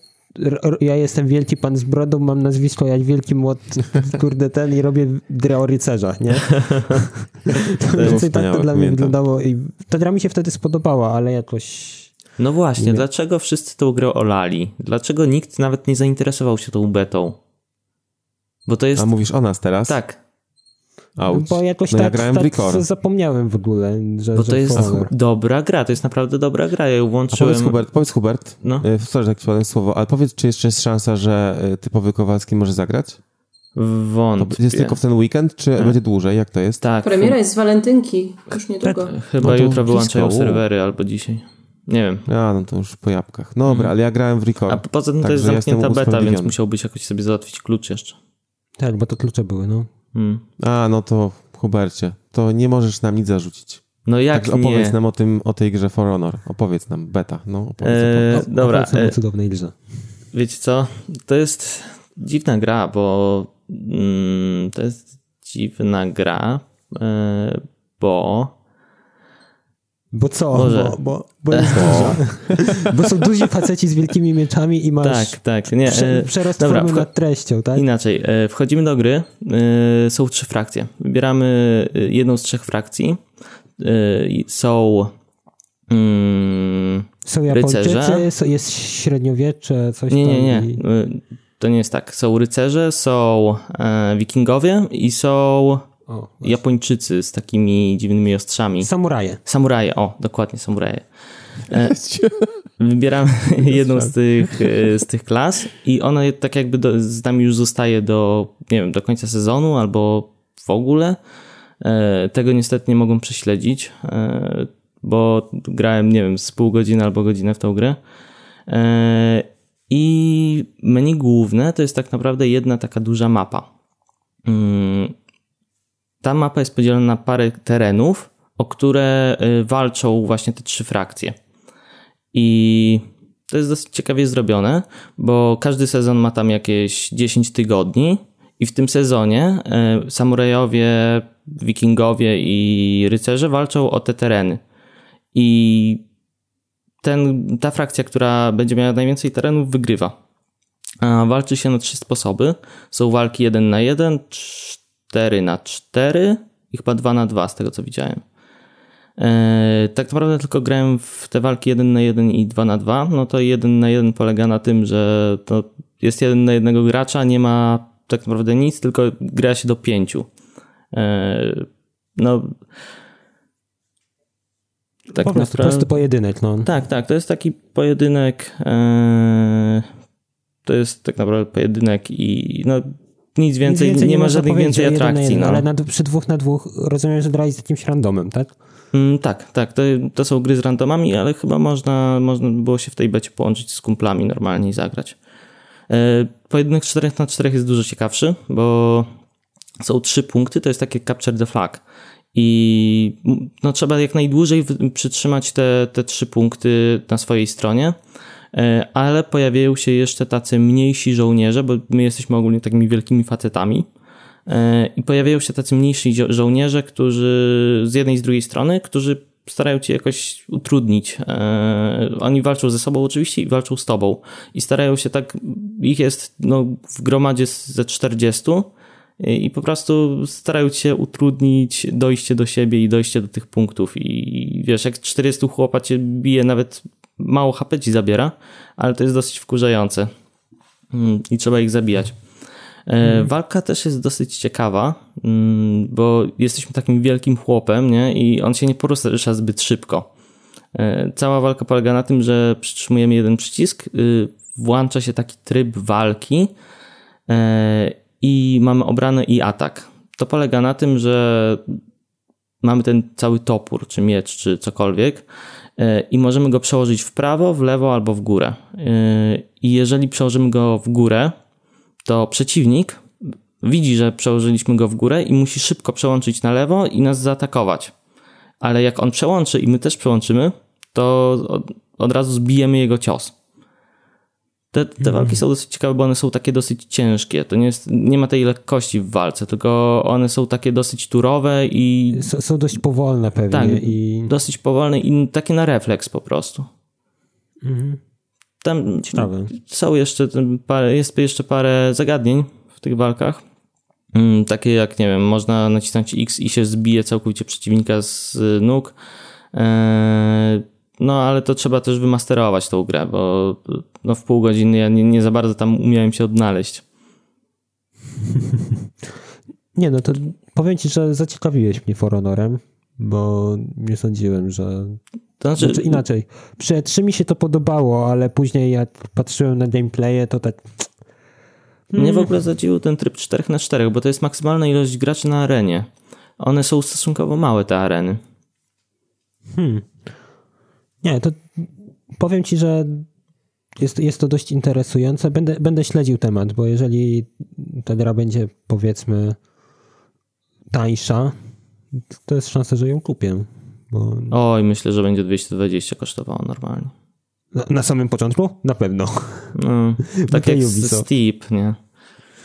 A: ja jestem wielki pan z brodą, mam nazwisko jak wielki młot, kurde ten i robię grę o rycerzach, nie? To mniej więcej tak to dla mnie wyglądało i ta gra mi się wtedy spodobała, ale jakoś...
C: No właśnie,
A: Nie.
C: dlaczego wszyscy tą grę olali? Dlaczego nikt nawet nie zainteresował się tą betą? Bo to jest...
B: A mówisz o nas teraz?
C: Tak,
B: Auć.
A: Bo jakoś
B: no ja
A: tak,
B: grałem w
A: tak
B: Record.
A: zapomniałem w ogóle, że,
C: bo
A: że
C: to jest
A: For Honor.
C: dobra gra, to jest naprawdę dobra gra. Ja ją
B: A
C: włączyłem...
B: powiedz Hubert, powiedz Hubert,
C: No.
B: no. sorry, że tak powiem słowo, ale powiedz, czy jeszcze jest szansa, że y, typowy Kowalski może zagrać? To
C: Wątpię.
B: jest tylko w ten weekend, czy
C: Tak.
B: będzie dłużej? Jak to jest?
C: Tak,
D: Premiera jest z walentynki, już niedługo.
C: chyba
B: No to
C: jutro wyłączają
B: blisko, u.
C: serwery albo dzisiaj. Nie wiem.
B: A, no to już po jabłkach. No dobra, ale ja grałem w Record.
C: A poza tym to
B: Także
C: jest zamknięta beta, więc musiałbyś jakoś sobie załatwić klucz jeszcze.
A: Tak, bo to klucze były, no.
C: Hmm.
B: A, no to Hubercie, to nie możesz nam nic zarzucić.
C: No jak
B: Także opowiedz
C: nie?
B: nam o, tym, o tej grze For Honor. Opowiedz nam, beta. No, opowiedz,
C: E,
B: opowiedz.
C: dobra,
A: Opowiedz nam
C: e,
A: o cudownej grze.
C: wiecie co? To jest dziwna gra, bo mm, to jest dziwna gra, e, bo
A: Bo co? Bo, bo, bo jest bo są duzi faceci z wielkimi mieczami i masz
C: tak, tak, nie.
A: prze,
C: E,
A: przerost
C: dobra,
A: formy nad treścią, tak?
C: Inaczej, e, wchodzimy do gry, e, są trzy frakcje. Wybieramy jedną z trzech frakcji. Są mm,
A: Są
C: rycerze.
A: są, jest średniowiecze, coś
C: Nie,
A: tam.
C: nie, nie. Y, To nie jest tak. Są rycerze, są wikingowie i są
A: O,
C: Japończycy z takimi dziwnymi ostrzami.
A: samuraje.
C: Samuraje, o, dokładnie samuraje. E, wybieramy jedną z tych, e, z tych klas i ona tak jakby do, z nami już zostaje do, nie wiem, do końca sezonu albo w ogóle. E, tego niestety nie mogą prześledzić, bo grałem, nie wiem, z pół godziny albo godzinę w tą grę. I menu główne to jest tak naprawdę jedna taka duża mapa. Ta mapa jest podzielona na parę terenów, o które y, walczą właśnie te trzy frakcje. I to jest dosyć ciekawie zrobione, bo każdy sezon ma tam jakieś 10 tygodni i w tym sezonie y, samurajowie, wikingowie i rycerze walczą o te tereny. I ten, ta frakcja, która będzie miała najwięcej terenów, wygrywa. A walczy się na trzy sposoby. Są walki 1 na 1, 4 na 4 i chyba 2 na 2 z tego co widziałem. Eee, tak naprawdę tylko grałem w te walki 1 na 1 i 2 na 2. No to 1 na 1 polega na tym, że to jest jeden na jednego gracza, nie ma tak naprawdę nic, tylko gra się do pięciu. Eee, no
A: tak po prostu prosty pojedynek. No.
C: Tak, tak, to jest taki pojedynek e, to jest tak naprawdę pojedynek i no nic więcej, więcej nie, ma żadnych więcej atrakcji. no.
A: Ale na, przy dwóch na dwóch rozumiem, że grali z jakimś randomem, tak?
C: Mm, tak, tak. To, to są gry z randomami, ale chyba można, można było się w tej becie połączyć z kumplami normalnie i zagrać. E, pojedynek 4 na 4 jest dużo ciekawszy, bo są trzy punkty, to jest takie capture the flag. I no, trzeba jak najdłużej przytrzymać te, te trzy punkty na swojej stronie. E, ale pojawiają się jeszcze tacy mniejsi żołnierze, bo my jesteśmy ogólnie takimi wielkimi facetami. E, I pojawiają się tacy mniejsi żołnierze, którzy z jednej i z drugiej strony, którzy starają ci jakoś utrudnić. E, oni walczą ze sobą oczywiście i walczą z tobą. I starają się tak, ich jest no, w gromadzie ze 40 i po prostu starają się utrudnić dojście do siebie i dojście do tych punktów. I wiesz, jak 40 chłopa cię bije nawet mało HP ci zabiera, ale to jest dosyć wkurzające mm, i trzeba ich zabijać. Hmm. Walka też jest dosyć ciekawa, mm, bo jesteśmy takim wielkim chłopem, nie? I on się nie porusza zbyt szybko. E, cała walka polega na tym, że przytrzymujemy jeden przycisk, y, włącza się taki tryb walki e, i mamy obranę i atak. To polega na tym, że mamy ten cały topór, czy miecz, czy cokolwiek E, i możemy go przełożyć w prawo, w lewo albo w górę. E, I jeżeli przełożymy go w górę, to przeciwnik widzi, że przełożyliśmy go w górę i musi szybko przełączyć na lewo i nas zaatakować. Ale jak on przełączy i my też przełączymy, to od razu zbijemy jego cios. Te, te walki są dosyć ciekawe, bo one są takie dosyć ciężkie. To nie, jest, nie ma tej lekkości w walce, tylko one są takie dosyć turowe i.
A: S są dość powolne pewnie.
C: Tak, i... dosyć powolne i takie na refleks po prostu. Mhm. Tam Ciekawe. są jeszcze parę, jest jeszcze parę zagadnień w tych walkach. Mm, takie jak, nie wiem, można nacisnąć X i się zbije całkowicie przeciwnika z nóg. Eee, no, ale to trzeba też wymasterować tą grę, bo no, w pół godziny ja nie, nie za bardzo tam umiałem się odnaleźć.
A: Nie, no to powiem ci, że zaciekawiłeś mnie For Honorem, bo nie sądziłem, że... To znaczy... znaczy inaczej. Przy E3 mi się to podobało, ale później jak patrzyłem na gameplaye, to tak...
C: Mnie w ogóle zadziwił ten tryb 4 na 4 bo to jest maksymalna ilość graczy na arenie. One są stosunkowo małe, te areny.
A: Hmm. Nie, to powiem ci, że jest, jest to dość interesujące. Będę, będę śledził temat, bo jeżeli ta gra będzie powiedzmy tańsza, to jest szansa, że ją kupię. Bo...
C: Oj, myślę, że będzie 220 kosztowało normalnie.
A: Na, na samym początku? Na pewno.
C: No, tak jak Steep, nie?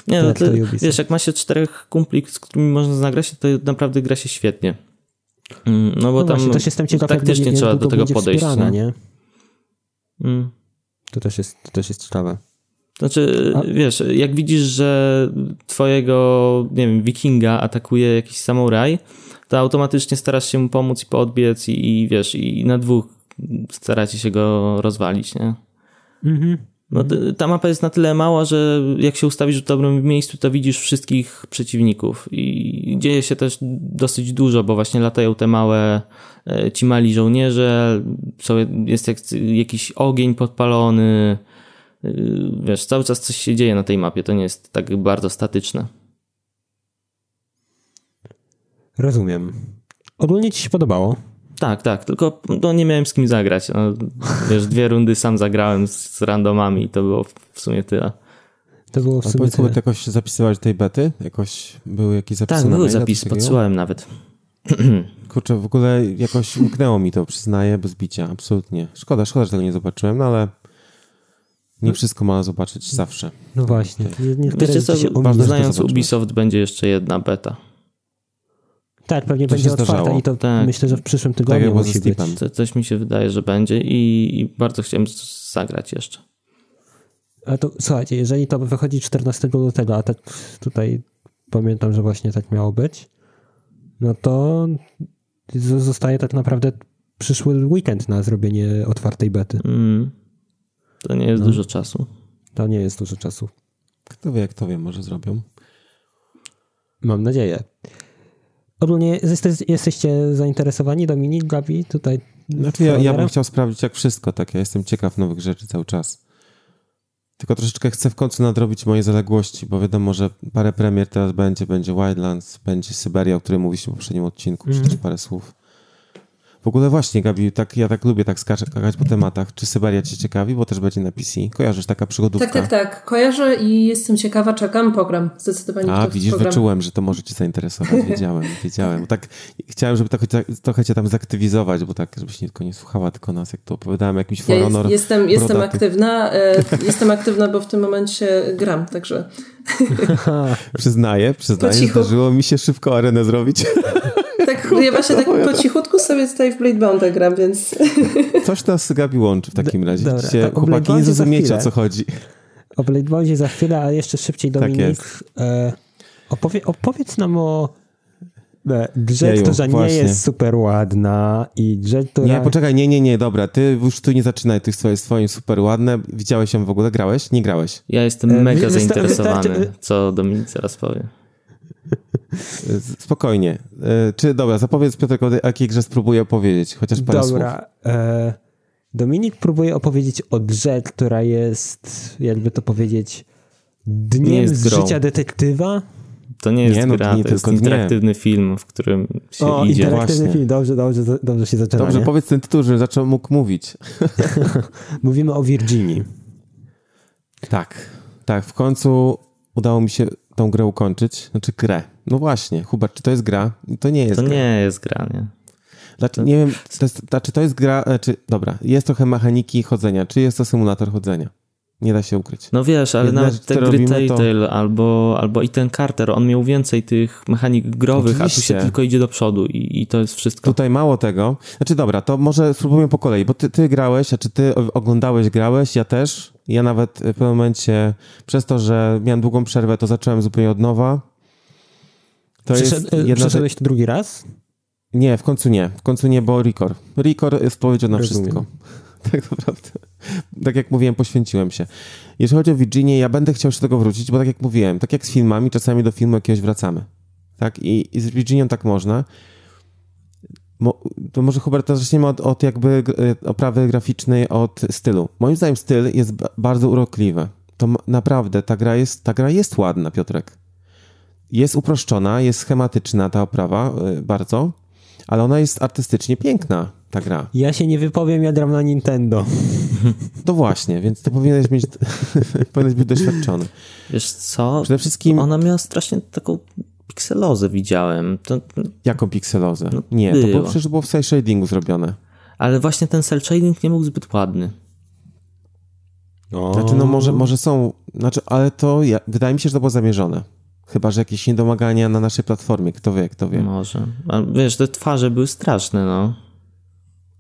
C: Nie, no, ty, wiesz, jak ma się czterech kumpli, z którymi można zagrać, to naprawdę gra się świetnie. Mm, no bo no tam właśnie, też jestem ciekaw, taktycznie jak trzeba do tego podejść. Wspierana, nie?
A: Mm. To, też jest, to też jest ciekawe.
C: Znaczy, A? wiesz, jak widzisz, że twojego, nie wiem, wikinga atakuje jakiś samuraj, to automatycznie starasz się mu pomóc i poodbiec i, i wiesz, i na dwóch staracie się go rozwalić, nie? Mhm. No, ta mapa jest na tyle mała, że jak się ustawisz w dobrym miejscu, to widzisz wszystkich przeciwników. I dzieje się też dosyć dużo, bo właśnie latają te małe, e, ci mali żołnierze, są, jest jak, jakiś ogień podpalony. E, wiesz, cały czas coś się dzieje na tej mapie, to nie jest tak bardzo statyczne.
A: Rozumiem. Ogólnie ci się podobało?
C: Tak, tak, tylko no, nie miałem z kim zagrać. No, wiesz, dwie rundy sam zagrałem z, z randomami i to było w sumie tyle.
B: To było w sumie tyle. jakoś zapisywać tej bety? Jakoś były jakieś zapisy
C: Tak, były zapisy, podsyłałem nawet.
B: Kurczę, w ogóle jakoś umknęło mi to, przyznaję, bez bicia, absolutnie. Szkoda, szkoda, że tego nie zobaczyłem, no ale nie no. wszystko ma zobaczyć zawsze.
A: No właśnie.
C: Nie, Wiecie co, znając Ubisoft będzie jeszcze jedna beta.
A: Tak, pewnie to będzie otwarta i to tak. myślę, że w przyszłym tak tygodniu tak musi być.
C: Co, coś mi się wydaje, że będzie i, i bardzo chciałem zagrać jeszcze.
A: A to słuchajcie, jeżeli to wychodzi 14 lutego, a tak tutaj pamiętam, że właśnie tak miało być, no to zostaje tak naprawdę przyszły weekend na zrobienie otwartej bety. Mm.
C: To nie jest no. dużo czasu.
A: To nie jest dużo czasu.
B: Kto wie, kto wie, może zrobią.
A: Mam nadzieję. ogólnie jeste- jesteście zainteresowani, Dominik, Gabi, tutaj?
B: Znaczy ja, ja bym chciał sprawdzić jak wszystko, tak, ja jestem ciekaw nowych rzeczy cały czas. Tylko troszeczkę chcę w końcu nadrobić moje zaległości, bo wiadomo, że parę premier teraz będzie, będzie Wildlands, będzie Syberia, o której mówiliśmy w poprzednim odcinku,
A: Mhm.
B: czy też parę słów. W ogóle właśnie, Gabi, tak, ja tak lubię tak skakać po tematach. Czy Syberia cię ciekawi, bo też będzie na PC? Kojarzysz, taka przygodówka?
D: Tak, tak, tak. Kojarzę i jestem ciekawa, czekam, pogram. Zdecydowanie
B: A, widzisz,
D: pogram.
B: wyczułem, że to może cię zainteresować. Wiedziałem, wiedziałem. Bo tak chciałem, żeby trochę, trochę cię tam zaktywizować, bo tak, żebyś nie tylko nie słuchała tylko nas, jak to opowiadałem, jakiś
D: Ja jest, jestem, jestem aktywna, e, jestem aktywna, bo w tym momencie gram, także
B: Przyznaję, przyznaję, zdarzyło mi się szybko arenę zrobić.
D: Tak, ja właśnie tak po cichutku sobie tutaj w Bladebounda gram, więc
B: Coś nas Gabi łączy w takim razie.
A: dobra, o
B: chłopaki, nie zrozumiecie, o co chodzi.
A: O Blade'Boundzie za chwilę, a jeszcze szybciej Dominik.
B: jest.
A: e, opowie, opowiedz nam o e, grze,
B: Jeju,
A: która nie
B: właśnie.
A: jest super ładna i grze, która...
B: Nie, poczekaj, nie, nie, nie, dobra, ty już tu nie zaczynaj tych swoich, swoim super ładne. Widziałeś ją w ogóle? Grałeś? Nie grałeś?
C: Ja jestem
A: E,
C: mega zainteresowany,
A: wystarczy-
C: co Dominik zaraz powie.
B: Spokojnie. E, Czy, dobra, zapowiedz Piotrek, o jakiej grze spróbuję opowiedzieć, chociaż parę słów.
A: Dobra. E, Dominik próbuje opowiedzieć o grze, która jest, jakby to powiedzieć, dniem
C: Nie jest
A: z
C: grą.
A: życia detektywa.
C: To nie jest
B: Nie, no to
C: gra,
B: nie
C: to jest interaktywny film, w którym się
A: O,
C: idzie.
A: interaktywny
B: Właśnie.
A: film. Dobrze, dobrze, dobrze się zaczyna.
B: Dobrze,
A: nie?
B: powiedz ten tytuł, żebym zaczął mógł mówić.
A: Mówimy o Virginii.
B: Tak, tak, w końcu udało mi się tą grę ukończyć. Znaczy grę. No właśnie, Hubert, czy to jest gra? To nie jest
C: To
B: gra.
C: nie jest gra, nie?
B: Znaczy, nie wiem, to jest, znaczy to jest gra, znaczy, dobra, jest trochę mechaniki chodzenia. Czy jest to symulator chodzenia? Nie da się ukryć.
C: No wiesz, ale
B: Jedyne
C: nawet te gry
B: to-
C: albo, albo i ten Carter, on miał więcej tych mechanik growych, a tu
B: Oczywiście.
C: się tylko idzie do przodu i, i to jest wszystko.
B: Tutaj mało tego. Znaczy dobra, to może spróbujmy po kolei, bo ty, ty grałeś, a czy ty oglądałeś, grałeś, ja też. Ja nawet w pewnym momencie, przez to, że miałem długą przerwę, to zacząłem zupełnie od nowa. To
A: Przyszedł,
B: jest
A: e,
B: jedna.
A: Przeszedłeś to drugi raz?
B: Nie, w końcu nie. W końcu nie, bo Rikor. Rikor jest powiedział na
A: Rozumiem.
B: wszystko. Tak naprawdę. Tak jak mówiłem, poświęciłem się. Jeżeli chodzi o Virginię, ja będę chciał się tego wrócić, bo tak jak mówiłem, tak jak z filmami, czasami do filmu jakiegoś wracamy. Tak? I, i z Virginią tak można. Mo, to może Hubert, to zaczniemy od, od jakby e, oprawy graficznej, od stylu. Moim zdaniem styl jest ba- bardzo urokliwy. To naprawdę, ta gra jest, ta gra jest ładna, Piotrek. Jest uproszczona, jest schematyczna ta oprawa, y, bardzo, ale ona jest artystycznie piękna, ta gra.
A: Ja się nie wypowiem, ja gram na Nintendo.
B: To właśnie, więc to powinieneś być, powinieneś być doświadczony.
C: Wiesz co?
B: Przede wszystkim,
C: Ona miała strasznie taką pikselozę, widziałem. To,
B: jaką pikselozę? Nie, to
C: było.
B: było, przecież było w cel shadingu zrobione.
C: ale właśnie ten cel shading nie był zbyt ładny.
B: Znaczy, no może, może są, znaczy, ale to ja, wydaje mi się, że to było zamierzone. Chyba, że jakieś niedomagania na naszej platformie, kto wie, kto wie.
C: Może. A wiesz, te twarze były straszne, no.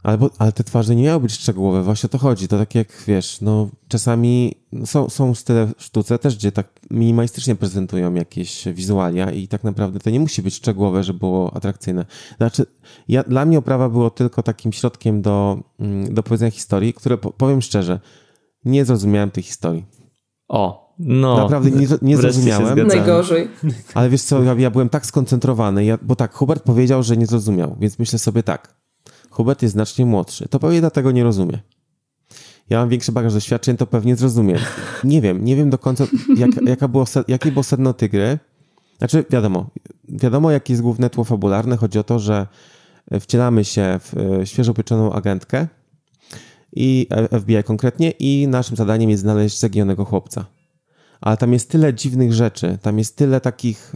B: Ale, bo, ale te twarze nie miały być szczegółowe, właśnie o to chodzi. To tak jak, wiesz, no czasami są, są style w sztuce też, gdzie tak minimalistycznie prezentują jakieś wizualia i tak naprawdę to nie musi być szczegółowe, żeby było atrakcyjne. Znaczy, ja, dla mnie oprawa było tylko takim środkiem do, mm, do powiedzenia historii, które, po, powiem szczerze, nie zrozumiałem tej historii.
C: O, no.
B: Naprawdę nie, nie zrozumiałem.
D: najgorzej.
B: Ale wiesz co, ja, ja byłem tak skoncentrowany, ja, bo tak, Hubert powiedział, że nie zrozumiał, więc myślę sobie tak, Hubert jest znacznie młodszy, to pewnie dlatego nie rozumie. Ja mam większy bagaż doświadczeń, to pewnie zrozumiem. Nie wiem, nie wiem do końca, jak, jaka było, jakie było sedno tej gry. Znaczy, wiadomo, wiadomo, jakie jest główne tło fabularne. Chodzi o to, że wcielamy się w e, świeżo pieczoną agentkę i FBI konkretnie i naszym zadaniem jest znaleźć zaginionego chłopca. Ale tam jest tyle dziwnych rzeczy, tam jest tyle takich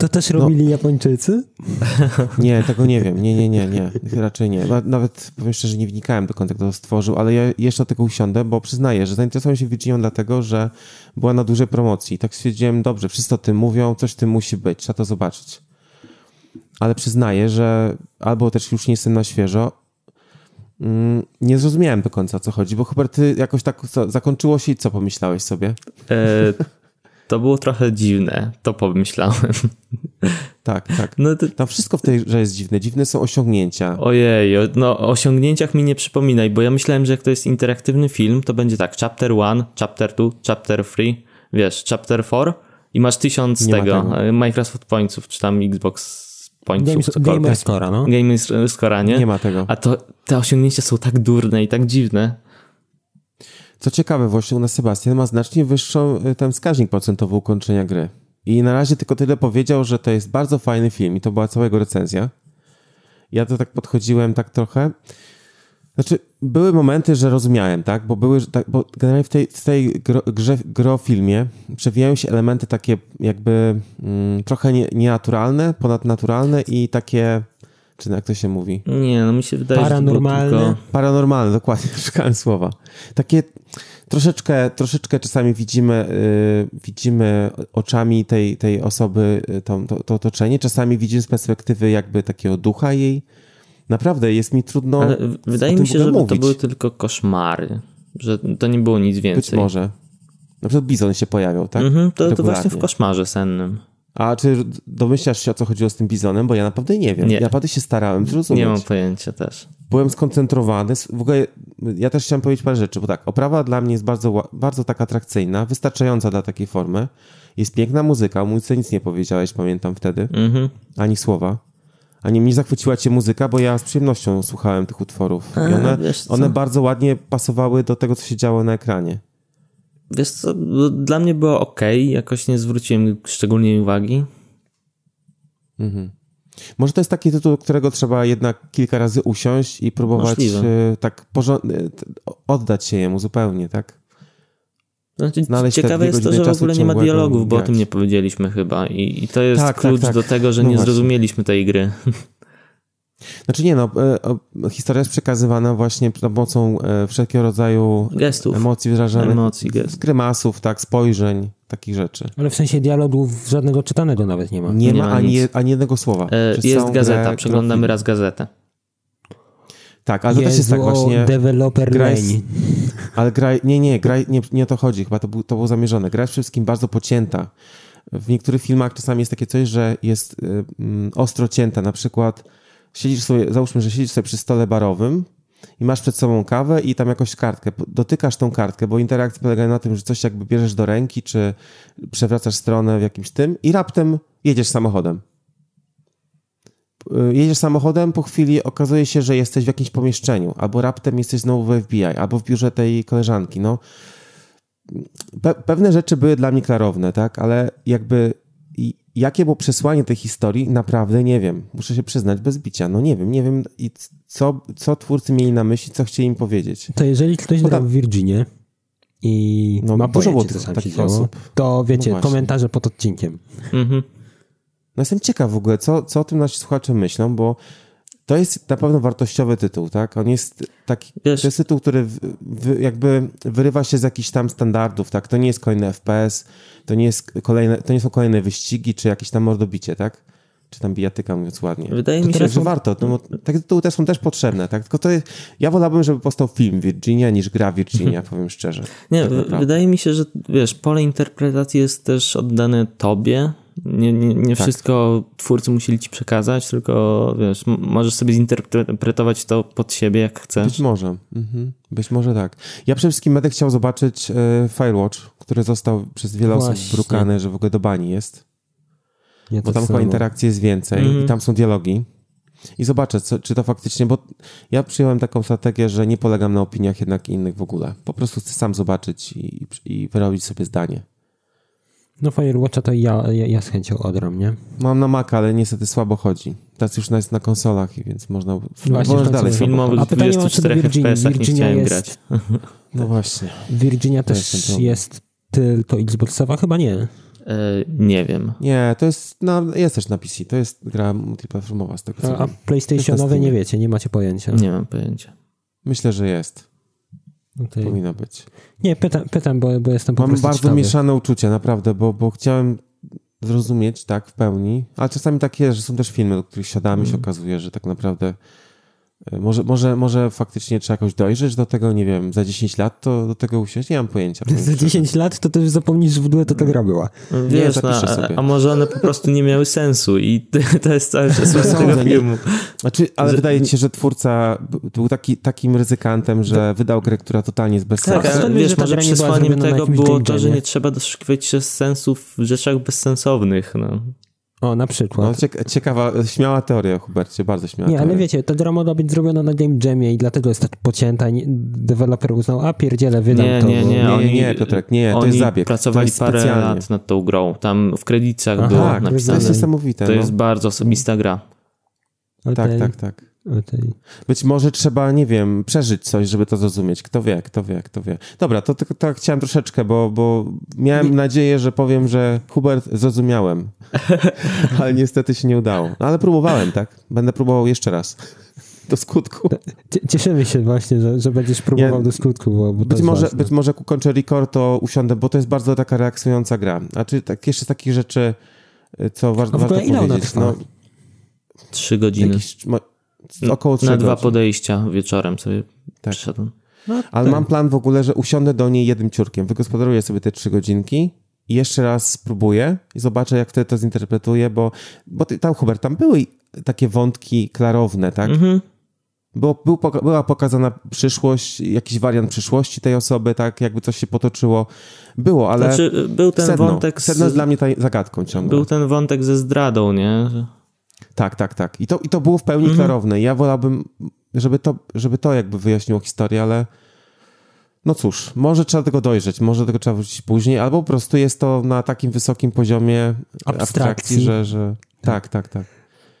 A: To też robili Japończycy?
B: Nie, tego nie wiem. Nie, nie, nie, nie. Raczej nie. Na- Nawet powiem szczerze, nie wnikałem do końca, kto to stworzył, ale ja jeszcze do tego usiądę, bo przyznaję, że zainteresowałem się Virginią dlatego, że była na dużej promocji. Tak stwierdziłem, dobrze, wszyscy o tym mówią, coś w tym musi być, trzeba to zobaczyć. Ale przyznaję, że albo też już nie jestem na świeżo, mm, nie zrozumiałem do końca, o co chodzi, bo Hubert, ty jakoś tak zakończyło się i co pomyślałeś sobie?
C: E, to było trochę dziwne, to pomyślałem.
B: Tak, tak.
C: No to,
B: Tam wszystko w tej grze jest dziwne. Dziwne są osiągnięcia.
C: ojej, no o osiągnięciach mi nie przypominaj, bo ja myślałem, że jak to jest interaktywny film, to będzie tak, chapter 1, chapter 2, chapter 3, wiesz, chapter 4 I masz tysiąc
B: Nie
C: tego,
B: tego.
C: e, Microsoft Pointsów, czy tam Xbox Pointsów,
A: Games,
C: cokolwiek.
A: gamer Score'a, no.
C: Gamer Score'a, nie?
B: Nie ma tego.
C: A to te osiągnięcia są tak durne i tak dziwne.
B: Co ciekawe, właśnie u nas Sebastian ma znacznie wyższą y, ten wskaźnik procentowy ukończenia gry. I na razie tylko tyle powiedział, że to jest bardzo fajny film i to była cała jego recenzja. Ja to tak podchodziłem tak trochę. Znaczy, były momenty, że rozumiałem, tak? Bo były, tak, bo generalnie w tej, w tej gro, grze, grofilmie przewijają się elementy takie jakby mm, trochę nie, nienaturalne, ponadnaturalne i takie, czy jak to się mówi?
C: Nie, no mi się wydaje,
A: Paranormalne.
C: że to tylko...
B: Paranormalne, dokładnie, szukałem słowa. Takie troszeczkę, troszeczkę czasami widzimy, y, widzimy oczami tej, tej osoby y, to, to, to otoczenie, czasami widzimy z perspektywy jakby takiego ducha jej. Naprawdę jest mi trudno.
C: Ale wydaje mi się, że to były tylko koszmary. Że to nie było nic
B: Być
C: więcej.
B: może. Na przykład bizon się pojawiał, tak?
C: Mhm, to, to
B: Regularnie.
C: właśnie w koszmarze sennym.
B: A czy domyślasz się, o co chodziło z tym bizonem? Bo ja naprawdę nie wiem.
C: Nie.
B: Ja naprawdę się starałem zrozumieć.
C: Nie mam pojęcia też.
B: byłem skoncentrowany. W ogóle ja też chciałem powiedzieć parę rzeczy, bo tak, oprawa dla mnie jest bardzo, bardzo tak atrakcyjna, wystarczająca dla takiej formy. Jest piękna muzyka, o muzyce nic nie powiedziałeś, pamiętam wtedy,
C: Mhm.
B: ani słowa. Ani mnie zachwyciła cię muzyka, bo ja z przyjemnością słuchałem tych utworów. I
C: A,
B: one, one bardzo ładnie pasowały do tego, co się działo na ekranie.
C: Wiesz co, no, dla mnie było ok, jakoś nie zwróciłem szczególnie uwagi.
B: Może to jest taki tytuł, którego trzeba jednak kilka razy usiąść i próbować
C: Możliwe.
B: e, tak e, oddać się jemu zupełnie, tak?
C: Znaczy,
B: Znaleźć
C: ciekawe jest to, że w ogóle nie ma dialogów, bo o
B: grać.
C: tym nie powiedzieliśmy chyba. I, i to jest
B: Tak, tak,
C: klucz
B: tak.
C: do tego, że
B: No
C: nie
B: właśnie.
C: zrozumieliśmy tej gry.
B: Znaczy nie no, e, historia jest przekazywana właśnie za pomocą e, wszelkiego rodzaju
C: Gestów,
B: emocji wyrażanych,
C: emocji, gest.
B: grymasów, tak, spojrzeń, takich rzeczy.
A: Ale w sensie dialogów żadnego czytanego nawet nie ma.
B: Nie,
C: Nie
B: ma
C: ma
B: ani, je- ani jednego słowa.
C: E, jest gazeta,
B: grę
C: przeglądamy
B: grafiki.
C: raz gazetę.
B: Tak, ale to też jest tak
A: Jezu,
B: właśnie,
A: Developer
B: gra
A: Lane.
B: jest- ale gra, nie, nie, gra, nie, nie o to chodzi, chyba to, był, to było zamierzone. Gra jest wszystkim bardzo pocięta. W niektórych filmach czasami jest takie coś, że jest y, mm, ostro cięta, na przykład siedzisz sobie, załóżmy, że siedzisz sobie przy stole barowym i masz przed sobą kawę i tam jakąś kartkę. Dotykasz tą kartkę, bo interakcje polegają na tym, że coś jakby bierzesz do ręki, czy przewracasz stronę w jakimś tym i raptem jedziesz samochodem. Y, Jedziesz samochodem, po chwili okazuje się, że jesteś w jakimś pomieszczeniu, albo raptem jesteś znowu w FBI, albo w biurze tej koleżanki. No, Pe pewne rzeczy były dla mnie klarowne, tak, ale jakby jakie było przesłanie tej historii, naprawdę nie wiem. Muszę się przyznać bez bicia. No nie wiem, nie wiem i co, co twórcy mieli na myśli, co chcieli im powiedzieć.
A: To jeżeli ktoś
B: Bo
A: gra
B: tam-
A: w Virginie i
B: No,
A: ma
B: dużo było
A: pojęcie, co
B: tych-
A: tam się
B: takich
A: działo,
B: osób.
A: to wiecie,
B: No
A: komentarze pod odcinkiem.
C: Mhm.
B: No jestem ciekaw w ogóle, co, co o tym nasi słuchacze myślą, bo to jest na pewno wartościowy tytuł, tak? On jest taki,
C: Wiesz-
B: to jest tytuł, który w, w, jakby wyrywa się z jakichś tam standardów, tak? To nie jest kolejny FPS, to nie, jest kolejne, to nie są kolejne wyścigi, czy jakieś tam mordobicie, tak? Czy tam bijatyka, mówiąc ładnie.
C: Wydaje mi się,
B: Także
C: że
B: warto, no, takie tytuły też są też potrzebne, tak? Tylko to jest, ja wolałbym, żeby powstał film Virginia niż gra Virginia, powiem szczerze.
C: Nie,
B: Tak
C: wydaje mi się, że wiesz, pole interpretacji jest też oddane tobie. Nie, nie, nie
B: Tak.
C: wszystko twórcy musieli ci przekazać, tylko wiesz, możesz sobie zinterpretować to pod siebie jak chcesz.
B: Być może. Mhm. Być może tak. Ja przede wszystkim będę chciał zobaczyć e, Firewatch, który został przez wiele osób
A: Właśnie.
B: brukany, że w ogóle do bani jest.
A: Nie
B: Bo
A: to
B: tam chyba interakcji jest więcej
C: Mhm.
B: i tam są dialogi. I zobaczę, co, czy to faktycznie, bo ja przyjąłem taką strategię, że nie polegam na opiniach jednak innych w ogóle. Po prostu chcę sam zobaczyć i, i wyrobić sobie zdanie.
A: No Firewatcha to ja, ja, ja z chęcią odram, nie?
B: Mam na Maca, ale niestety słabo chodzi. Teraz już jest na konsolach, więc można,
A: Właśnie,
B: można
A: w końcu
B: dalej
A: jest
C: Filmowych
A: A pytanie mam jeszcze do
C: 24
A: Virginii.
C: FPS-ach nie
A: Virginia
C: chciałem
A: jest-
C: grać.
B: No właśnie.
A: Virginia
B: jest
A: też
B: problem.
A: jest tylko Xboxowa? Chyba nie.
C: E, nie wiem.
B: Nie, to jest, no, jest też na PC. To jest gra multiplatformowa z tego co
A: A, a. PlayStationowe nie wiecie, nie macie pojęcia.
C: Nie mam pojęcia.
B: Myślę, że jest. Powinno być.
A: Nie, pytam, pytam bo, bo jestem po
B: Mam bardzo
A: ciekawy.
B: mieszane uczucia, naprawdę, bo, bo chciałem zrozumieć tak w pełni, ale czasami tak jest, że są też filmy, do których siadamy i się okazuje, że tak naprawdę Może, może, może faktycznie trzeba jakoś dojrzeć do tego, nie wiem, za 10 lat to do tego usiąść? Nie mam pojęcia.
A: Za
B: szczerze.
A: 10 lat to też zapomnisz, że w ogóle to ta gra była.
C: Wiesz, no,
B: zapiszę
C: a,
B: sobie.
C: a może one po prostu nie miały sensu i to jest cały przesłanie
B: Sądzę,
C: tego
B: nie-
C: filmu.
B: Znaczy, ale
C: Że-
B: wydaje ci się, że twórca był taki, takim ryzykantem, że wydał grę, która totalnie jest bez
C: Tak,
B: sensu.
C: ale
A: skąd wiesz,
C: wiesz, może
A: nie
C: przesłaniem tego było to, że nie trzeba doszukiwać się sensów w rzeczach bezsensownych. No.
A: O, na
B: No,
A: przykład.
B: cieka- ciekawa, śmiała teoria, Hubercie, bardzo śmiała
A: Nie, ale
B: teoria.
A: wiecie, ta gra mogła być zrobiona na Game Jamie i dlatego jest tak pocięta. nie- Deweloper uznał, a pierdziele, wydam
C: Nie,
A: to.
C: nie, nie,
B: nie,
C: oni,
B: nie, Piotrek, nie, to
C: oni
B: jest zabieg.
C: pracowali
B: To jest
C: parę
B: specjalnie.
C: lat nad tą grą. Tam w kredytach
A: Aha,
C: było
A: tak,
B: To
C: napisane.
B: jest niesamowite.
C: To
B: no.
C: jest bardzo osobista gra.
A: Okej,
B: Tak, tak, tak.
A: Okej.
B: Być może trzeba, nie wiem, przeżyć coś, żeby to zrozumieć. Kto wie, kto wie, kto wie. Dobra, to tylko tak chciałem troszeczkę, bo, bo miałem nadzieję, że powiem, że Hubert, zrozumiałem. ale niestety się nie udało. No, ale próbowałem, tak? Będę próbował jeszcze raz. Do skutku.
A: Cie- Cieszymy się właśnie, że, że będziesz próbował
B: Nie,
A: do skutku, bo, bo to
B: Być może,
A: ważne.
B: być może jak ukończę record, to usiądę, bo to jest bardzo taka relaksująca gra. A czy tak, jeszcze z takich rzeczy, y, co wa-
A: A w ogóle
B: warto
A: ile ona
B: powiedzieć?
A: trwa?
B: No,
C: Trzy godziny.
B: jakieś, mo- około trzy
C: Na dwa
B: godzin.
C: podejścia wieczorem sobie
B: Tak.
C: przyszedłem.
A: No,
B: Ale
A: tak.
B: mam plan w ogóle, że usiądę do niej jednym ciurkiem, wygospodaruję sobie te trzy godzinki i jeszcze raz spróbuję i zobaczę, jak wtedy to zinterpretuję, bo, bo ty, tam, Hubert, tam były takie wątki klarowne, tak?
C: Mhm.
B: Było, był, była pokazana przyszłość, jakiś wariant przyszłości tej osoby, tak? Jakby coś się potoczyło. Było, ale
C: Znaczy, był ten
B: sedno,
C: wątek. Z,
B: sedno jest dla mnie zagadką ciągle.
C: był ten wątek ze zdradą, nie?
B: Tak, tak, tak. I to, i to było w pełni
C: Mhm.
B: klarowne. Ja wolałbym, żeby to, żeby to jakby wyjaśniło historię, ale no cóż, może trzeba tego dojrzeć, może tego trzeba wrócić później, albo po prostu jest to na takim wysokim poziomie abstrakcji,
A: Abstrakcji.
B: że, że tak, tak, tak.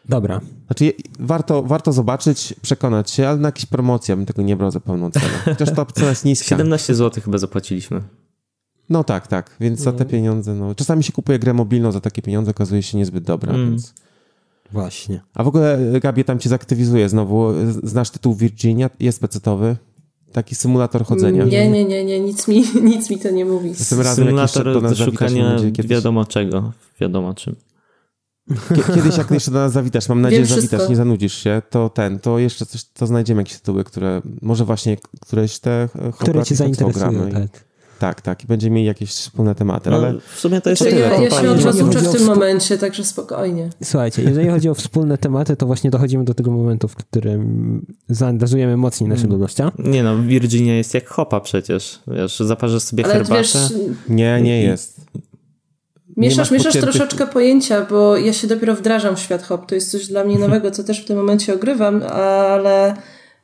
A: Dobra.
B: Znaczy warto, warto zobaczyć, przekonać się, ale na jakieś promocje bym tego nie brał za pełną cenę. Chociaż ta cena jest niska.
C: 17 zł chyba zapłaciliśmy.
B: No tak, tak, więc za te pieniądze, no. Czasami się kupuje grę mobilną za takie pieniądze, okazuje się niezbyt dobra,
C: Mm.
B: więc...
A: Właśnie.
B: A w ogóle, Gabi, tam cię zaktywizuje znowu. Znasz tytuł Virginia? Jest pecetowy. Taki symulator chodzenia.
D: Nie, nie, nie, nie, nic mi, nic mi to nie mówi.
B: Tym razem
C: Symulator
B: do
C: szukania wiadomo czego, wiadomo czym.
B: kie- kiedyś jak jeszcze do nas zawitasz, mam nadzieję, że zawitasz, nie zanudzisz się, to ten, to jeszcze coś, to znajdziemy jakieś tytuły, które, może właśnie któreś te e,
A: Które cię zainteresują, tak.
B: Tak, tak, i będziemy mieli jakieś wspólne tematy,
C: No,
B: ale
C: w sumie to jest
B: tyle,
D: ja, ja się
B: fajnie.
D: od razu
A: Jeżeli
D: uczę w
A: chodzi o
D: tym momencie, także spokojnie.
A: Słuchajcie, jeżeli chodzi o wspólne tematy, to właśnie dochodzimy do tego momentu, w którym zaangażujemy mocniej
B: Mm.
A: naszego gościa.
C: Nie no, Virginia jest jak hopa przecież. Wiesz, zaparzasz sobie
D: Ale
C: herbatę.
D: wiesz,
B: nie, nie jest.
D: mieszasz, mieszasz
B: pociętych-
D: troszeczkę pojęcia, bo ja się dopiero wdrażam w świat hop. To jest coś dla mnie nowego, co też w tym momencie ogrywam, ale,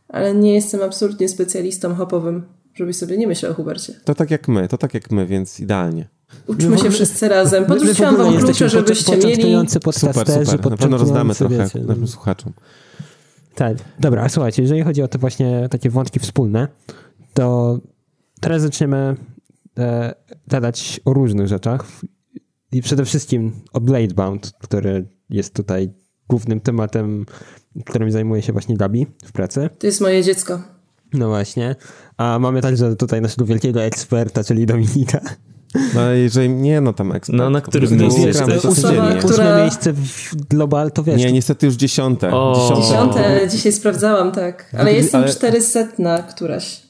D: ale nie jestem absolutnie specjalistą hopowym, żebyś sobie nie myślał o Hubercie.
B: To tak jak my, to tak jak my, więc idealnie.
D: Uczmy się wszyscy razem.
A: My- my
D: Podrzuciłam wam klucze, żebyście mieli.
A: początkujący
B: Super,
A: podcasterzy,
B: super. Na pewno rozdamy trochę
A: wiecie,
B: naszym słuchaczom.
A: Tak, dobra, a słuchajcie, jeżeli chodzi o te właśnie takie wątki wspólne, to teraz zaczniemy e, gadać o różnych rzeczach i przede wszystkim o Bladebound, który jest tutaj głównym tematem, którym zajmuje się właśnie Gabi w pracy.
D: To jest moje dziecko.
A: No właśnie. A mamy także tutaj naszego wielkiego eksperta, czyli Dominika.
B: No ale jeżeli nie, no tam ekspert.
C: No, na którym miejscu
D: Osoba,
B: codziennie.
D: która-
A: miejsce w Global, to wiesz.
B: Nie, niestety już dziesiąte.
C: O.
B: dziesiąte.
D: Dzisiaj sprawdzałam, tak. Ale jestem
B: ale-
D: 400 któraś.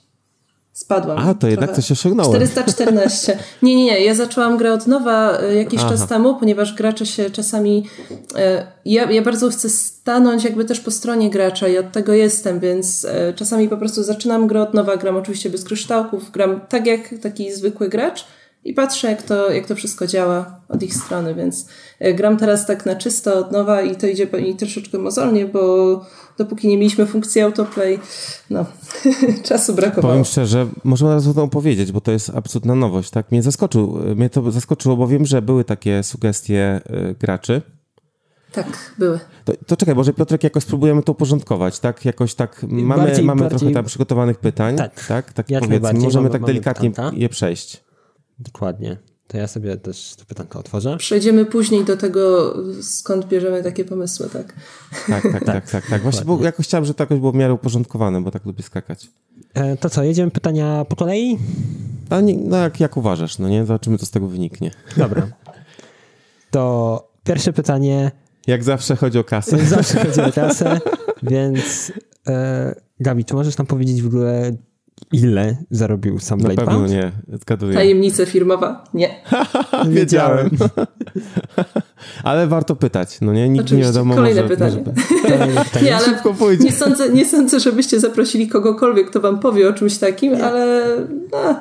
D: Spadłam.
B: A, to jednak
D: trochę.
B: coś osiągnąłem.
D: 414. Nie, nie, nie. Ja zaczęłam grę od nowa e, jakiś
B: Aha.
D: czas temu, ponieważ gracze się czasami. e, Ja, ja bardzo chcę stanąć jakby też po stronie gracza i od tego jestem, więc e, czasami po prostu zaczynam grę od nowa, gram oczywiście bez kryształków, gram tak jak taki zwykły gracz i patrzę, jak to, jak to wszystko działa od ich strony, więc e, gram teraz tak na czysto od nowa i to idzie mi troszeczkę mozolnie, bo dopóki nie mieliśmy funkcji autoplay, no, czasu brakowało.
B: Powiem szczerze, możemy razu to powiedzieć, bo to jest absolutna nowość, tak? Mnie zaskoczył, mnie to zaskoczyło, bo wiem, że były takie sugestie y, graczy.
D: Tak, były.
B: To, to czekaj, może Piotrek jakoś spróbujemy to uporządkować, tak? Jakoś tak, mamy,
A: Bardziej-
B: mamy
A: bardziej-
B: trochę tam przygotowanych pytań,
A: Tak.
B: tak? Tak,
A: Jak
B: powiedzmy, możemy tak delikatnie je przejść.
A: Dokładnie. To ja sobie też to pytanko otworzę.
D: Przejdziemy później do tego, skąd bierzemy takie pomysły, tak?
B: Tak, tak, tak, tak, tak. Właśnie bo jakoś chciałem, że to jakoś było w miarę uporządkowane, bo tak lubię skakać.
A: E, to co, jedziemy pytania po kolei?
B: A nie, no jak, jak uważasz, no nie? Zobaczymy, co z tego wyniknie.
A: Dobra. To pierwsze pytanie.
B: Jak zawsze chodzi o kasę.
A: Zawsze chodzi o kasę, więc E, Gabi, czy możesz nam powiedzieć w ogóle, ile zarobił sam
B: Na pewno
A: Bound?
B: nie, zgaduję.
D: Tajemnica firmowa? Nie.
B: Wiedziałem. Ale warto pytać, no nie? Nikt
D: Oczywiście.
B: nie wiadomo.
D: Kolejne
B: może,
D: pytanie.
B: Może...
D: Nie, ale
B: Szybko pójdzie.
D: nie sądzę, nie sądzę, żebyście zaprosili kogokolwiek, kto wam powie o czymś takim, ale no,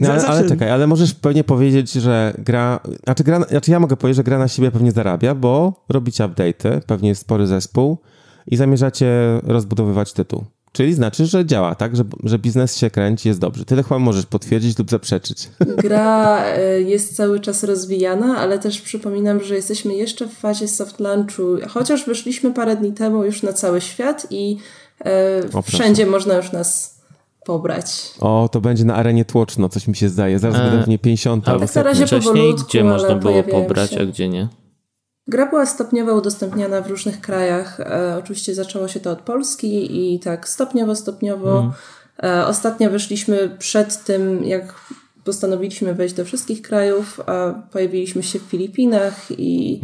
B: No, ale, ale czekaj, ale możesz pewnie powiedzieć, że gra, znaczy, gra, znaczy ja mogę powiedzieć, że gra na siebie pewnie zarabia, bo robicie update'y, pewnie jest spory zespół i zamierzacie rozbudowywać tytuł. Czyli znaczy, że działa, tak? Że, że biznes się kręci, jest dobrze. Tyle chyba możesz potwierdzić lub zaprzeczyć.
D: gra e, jest cały czas rozwijana, ale też przypominam, że jesteśmy jeszcze w fazie soft launchu, chociaż wyszliśmy parę dni temu już na cały świat i e, wszędzie można już nas pobrać.
B: O, to będzie na arenie tłoczno, coś mi się zdaje. Zaraz
C: E,
B: będę w niej 50
C: A
D: tak na razie powolutku,
C: gdzie można było pobrać,
D: się.
C: a gdzie nie?
D: Gra była stopniowo udostępniana w różnych krajach. E, oczywiście zaczęło się to od Polski i tak stopniowo, stopniowo. E, ostatnio wyszliśmy przed tym, jak postanowiliśmy wejść do wszystkich krajów, a pojawiliśmy się w Filipinach i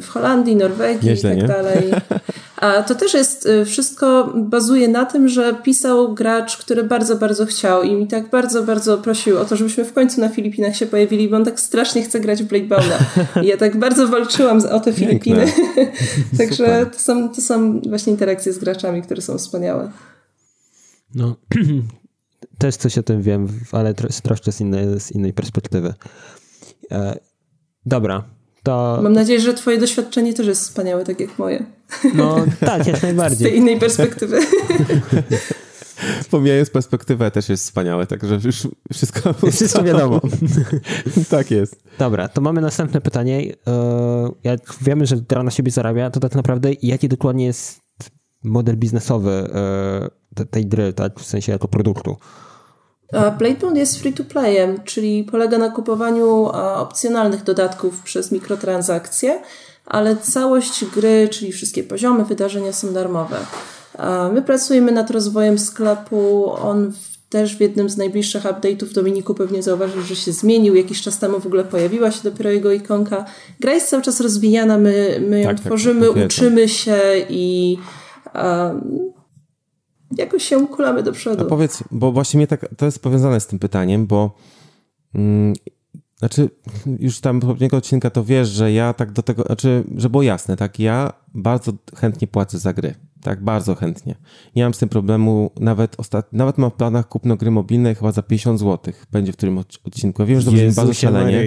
D: w Holandii, Norwegii
B: Nieźle,
D: i tak
B: nie?
D: dalej. A to też jest, e, wszystko bazuje na tym, że pisał gracz, który bardzo, bardzo chciał i mi tak bardzo, bardzo prosił o to, żebyśmy w końcu na Filipinach się pojawili, bo on tak strasznie chce grać w Blade Bounda. I ja tak bardzo walczyłam o te Filipiny. Także to są, to są właśnie interakcje z graczami, które są wspaniałe.
A: No, też coś o tym wiem, ale tro, troszkę z innej, z innej perspektywy. E, dobra, to
D: Mam nadzieję, że twoje doświadczenie też jest wspaniałe, tak jak moje.
A: no tak, jak
D: Z tej
A: najbardziej.
D: innej perspektywy.
B: Pomijając perspektywę też jest wspaniałe, także już wszystko...
A: Wszystko wiadomo.
B: tak jest.
A: Dobra, to mamy następne pytanie. E, Jak wiemy, że gra na siebie zarabia, to tak naprawdę jaki dokładnie jest model biznesowy e, te- tej gry, tak? W sensie jako produktu.
D: A Playbound jest free to playem, czyli polega na kupowaniu opcjonalnych dodatków przez mikrotransakcje, ale całość gry, czyli wszystkie poziomy, wydarzenia są darmowe. My pracujemy nad rozwojem sklepu. On też w jednym z najbliższych update'ów Dominiku pewnie zauważył, że się zmienił. Jakiś czas temu w ogóle pojawiła się dopiero jego ikonka. Gra jest cały czas rozwijana, my, my ją
B: Tak, tak,
D: tworzymy,
B: tak,
D: uczymy się i a, jakoś się kulamy do przodu.
B: A powiedz, bo właśnie mnie tak, to jest powiązane z tym pytaniem, bo mm, znaczy już tam poprzedniego odcinka to wiesz, że ja tak do tego, znaczy, że było jasne, tak, ja bardzo chętnie płacę za gry, tak, bardzo chętnie. Nie mam z tym problemu, nawet ostat... nawet mam w planach kupno gry mobilnej chyba za 50 zł, będzie w którym odc- odcinku. Ja wiem, że to brzmi bardzo szalenie.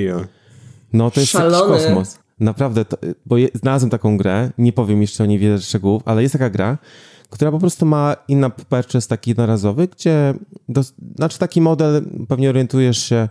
B: No to jest jakiś
D: Szalony.
B: kosmos. Naprawdę, to, bo je, znalazłem taką grę, nie powiem jeszcze o niej wiele szczegółów, ale jest taka gra, która po prostu ma in purchase taki jednorazowy, gdzie, do, znaczy taki model, pewnie orientujesz się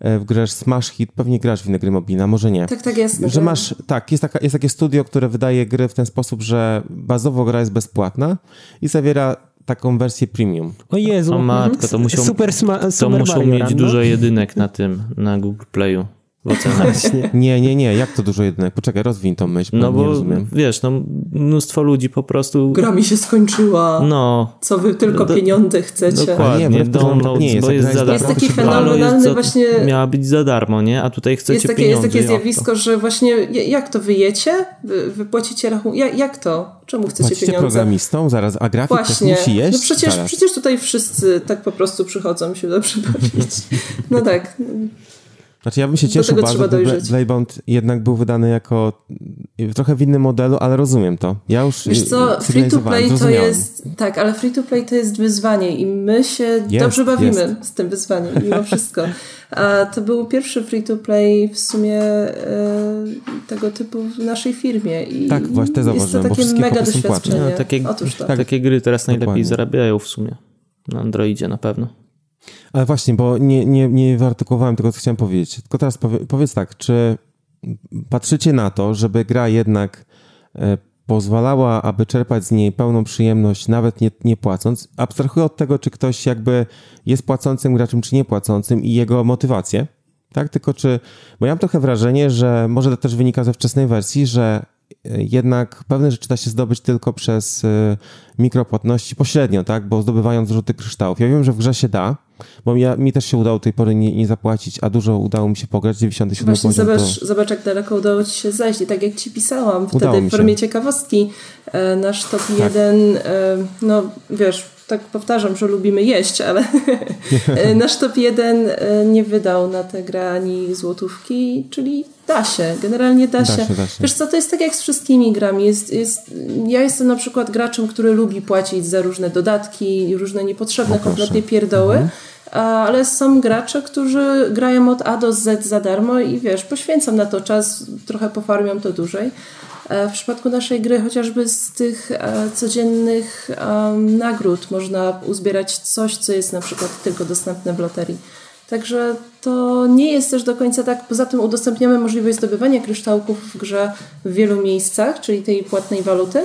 B: e, w grę Smash Hit, pewnie grasz w inne gry mobilne, a może nie.
D: Tak, tak jest.
B: Że masz, tak, jest, taka, jest takie studio, które wydaje gry w ten sposób, że bazowo gra jest bezpłatna i zawiera taką wersję premium.
A: O Jezu.
C: O matko, to muszą,
A: Super, sma-
C: to
A: super
C: muszą
A: Mario
C: mieć
A: Run, no.
C: dużo jedynek na tym, na Google Playu. W ocenach.
A: Właśnie.
B: Nie, nie, nie, jak to dużo jedynek? Poczekaj, rozwiń tą myśl, bo
C: No
B: nie
C: bo
B: rozumiem.
C: wiesz, no mnóstwo ludzi po prostu...
D: Gra mi się skończyła.
C: No,
D: Co wy tylko
C: Do-
D: pieniądze chcecie.
C: dokładnie,
B: nie, tak
C: downloads,
B: nie jest,
C: bo jest za
B: jest
C: darmo.
D: Jest taki fenomenalny
C: za-
D: właśnie-
C: Miała być za darmo, nie? A tutaj chcecie
D: Jest takie,
C: pieniądze.
D: jest takie zjawisko, że właśnie ja- jak to wyjecie? Wy, wypłacicie rachunek? Jak, jak to? Czemu chcecie
B: Płacicie
D: pieniądze?
B: programistom zaraz, a grafik
D: Właśnie.
B: też musi jeść?
D: No przecież,
B: Zaraz.
D: przecież tutaj wszyscy tak po prostu przychodzą się dobrze bawić. No tak.
B: Znaczy ja bym się cieszył bardzo,
D: trzeba
B: gdyby. Playbound jednak był wydany jako y, trochę w innym modelu, ale rozumiem to. Ja już
D: Wiesz
B: y,
D: co, free to play to jest. Tak, ale free to play to jest wyzwanie i my się
B: Jest,
D: dobrze bawimy
B: jest.
D: z tym wyzwaniem, mimo wszystko. A to był pierwszy free to play w sumie e, tego typu w naszej firmie. I
B: Tak, właśnie te
D: jest to
B: bo
D: takie
B: wszystkie
D: mega doświadczenie.
C: No, takie-
D: Otóż to.
B: Tak.
C: Takie gry teraz najlepiej
B: Dokładnie.
C: zarabiają w sumie. Na Androidzie na pewno.
B: Ale właśnie, bo nie, nie, nie wyartykułowałem tego, co chciałem powiedzieć. Tylko teraz powie, powiedz tak, czy patrzycie na to, żeby gra jednak e, pozwalała, aby czerpać z niej pełną przyjemność, nawet nie, nie płacąc? Abstrahuję od tego, czy ktoś jakby jest płacącym graczem, czy nie płacącym i jego motywację. Tak, tylko czy. Bo ja mam trochę wrażenie, że może to też wynika ze wczesnej wersji, że e, jednak pewne rzeczy da się zdobyć tylko przez e, mikropłatności pośrednio, tak? Bo zdobywając rzuty kryształów. Ja wiem, że w grze się da, Bo ja, mi też się udało tej pory nie, nie zapłacić, a dużo udało mi się pograć, 97
D: Właśnie
B: poziom.
D: zobacz,
B: to...
D: zobacz, jak daleko udało ci się zajść. I tak jak ci pisałam
B: Udało
D: wtedy
B: mi
D: w formie ciekawostki, e, nasz top
B: Tak.
D: 1, e, no wiesz, tak powtarzam, że lubimy jeść, ale e, nasz top 1 e, nie wydał na tę grę ani złotówki, czyli da się, generalnie da,
B: Da
D: się.
B: się, da się.
D: Wiesz co, to jest tak jak z wszystkimi grami. Jest, jest, ja jestem na przykład graczem, który lubi płacić za różne dodatki, różne niepotrzebne
B: O, proszę.
D: kompletnie pierdoły, a- ale są gracze, którzy grają od A do Z za darmo i wiesz, poświęcam na to czas, trochę pofarmiam to dłużej. E, W przypadku naszej gry chociażby z tych e, codziennych nagród można uzbierać coś, co jest na przykład tylko dostępne w loterii. Także to nie jest też do końca tak. Poza tym udostępniamy możliwość zdobywania kryształków w grze w wielu miejscach, czyli tej płatnej waluty.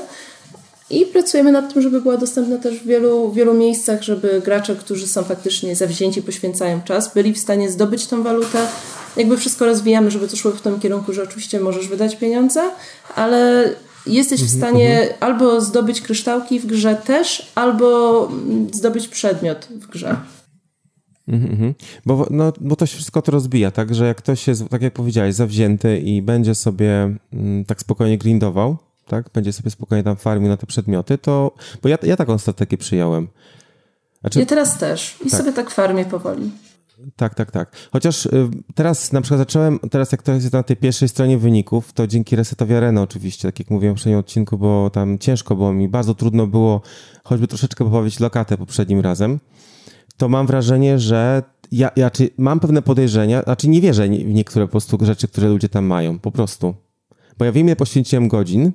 D: I pracujemy nad tym, żeby była dostępna też w wielu, wielu miejscach, żeby gracze, którzy są faktycznie zawzięci, poświęcają czas, byli w stanie zdobyć tą walutę. Jakby wszystko rozwijamy, żeby to szło w tym kierunku, że oczywiście możesz wydać pieniądze, ale jesteś w stanie albo zdobyć kryształki w grze też, albo mm, zdobyć przedmiot w grze.
B: Mhm, mhm. Bo, no, bo to się wszystko to rozbija, tak? Że jak ktoś jest, tak jak powiedziałeś, zawzięty i będzie sobie mm, tak spokojnie grindował, tak? Będzie sobie spokojnie tam farmił na te przedmioty, to... Bo ja, ja taką strategię przyjąłem. Znaczy,
D: Ja teraz też. I
B: Tak.
D: sobie tak farmię powoli.
B: Tak, tak, tak. Chociaż y, teraz na przykład zacząłem, teraz jak to jest na tej pierwszej stronie wyników, to dzięki resetowi Arena oczywiście, tak jak mówiłem w poprzednim odcinku, bo tam ciężko było mi, bardzo trudno było choćby troszeczkę poprawić lokatę poprzednim razem, to mam wrażenie, że ja, ja czy mam pewne podejrzenia, znaczy nie wierzę w niektóre po prostu rzeczy, które ludzie tam mają, po prostu. Bo ja wiem, ile poświęciłem godzin,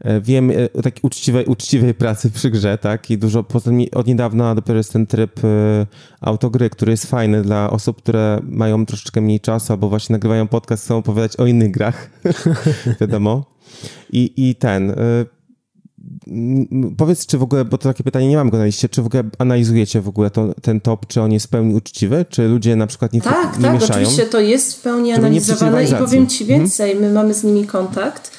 B: E, Wiem e, o takiej uczciwej, uczciwej pracy przy grze, tak? I dużo, poza tym od niedawna dopiero jest ten tryb e, autogry, który jest fajny dla osób, które mają troszeczkę mniej czasu albo właśnie nagrywają podcast, chcą opowiadać o innych grach, wiadomo. I, I ten... m, Powiedz, czy w ogóle, bo to takie pytanie nie mam go na liście, czy w ogóle analizujecie w ogóle to, ten top, czy on jest w pełni uczciwy, czy ludzie na przykład nie,
D: Tak,
B: nie
D: tak,
B: mieszają?
D: oczywiście to jest w pełni analizowane i powiem Ci więcej, my mamy z nimi kontakt.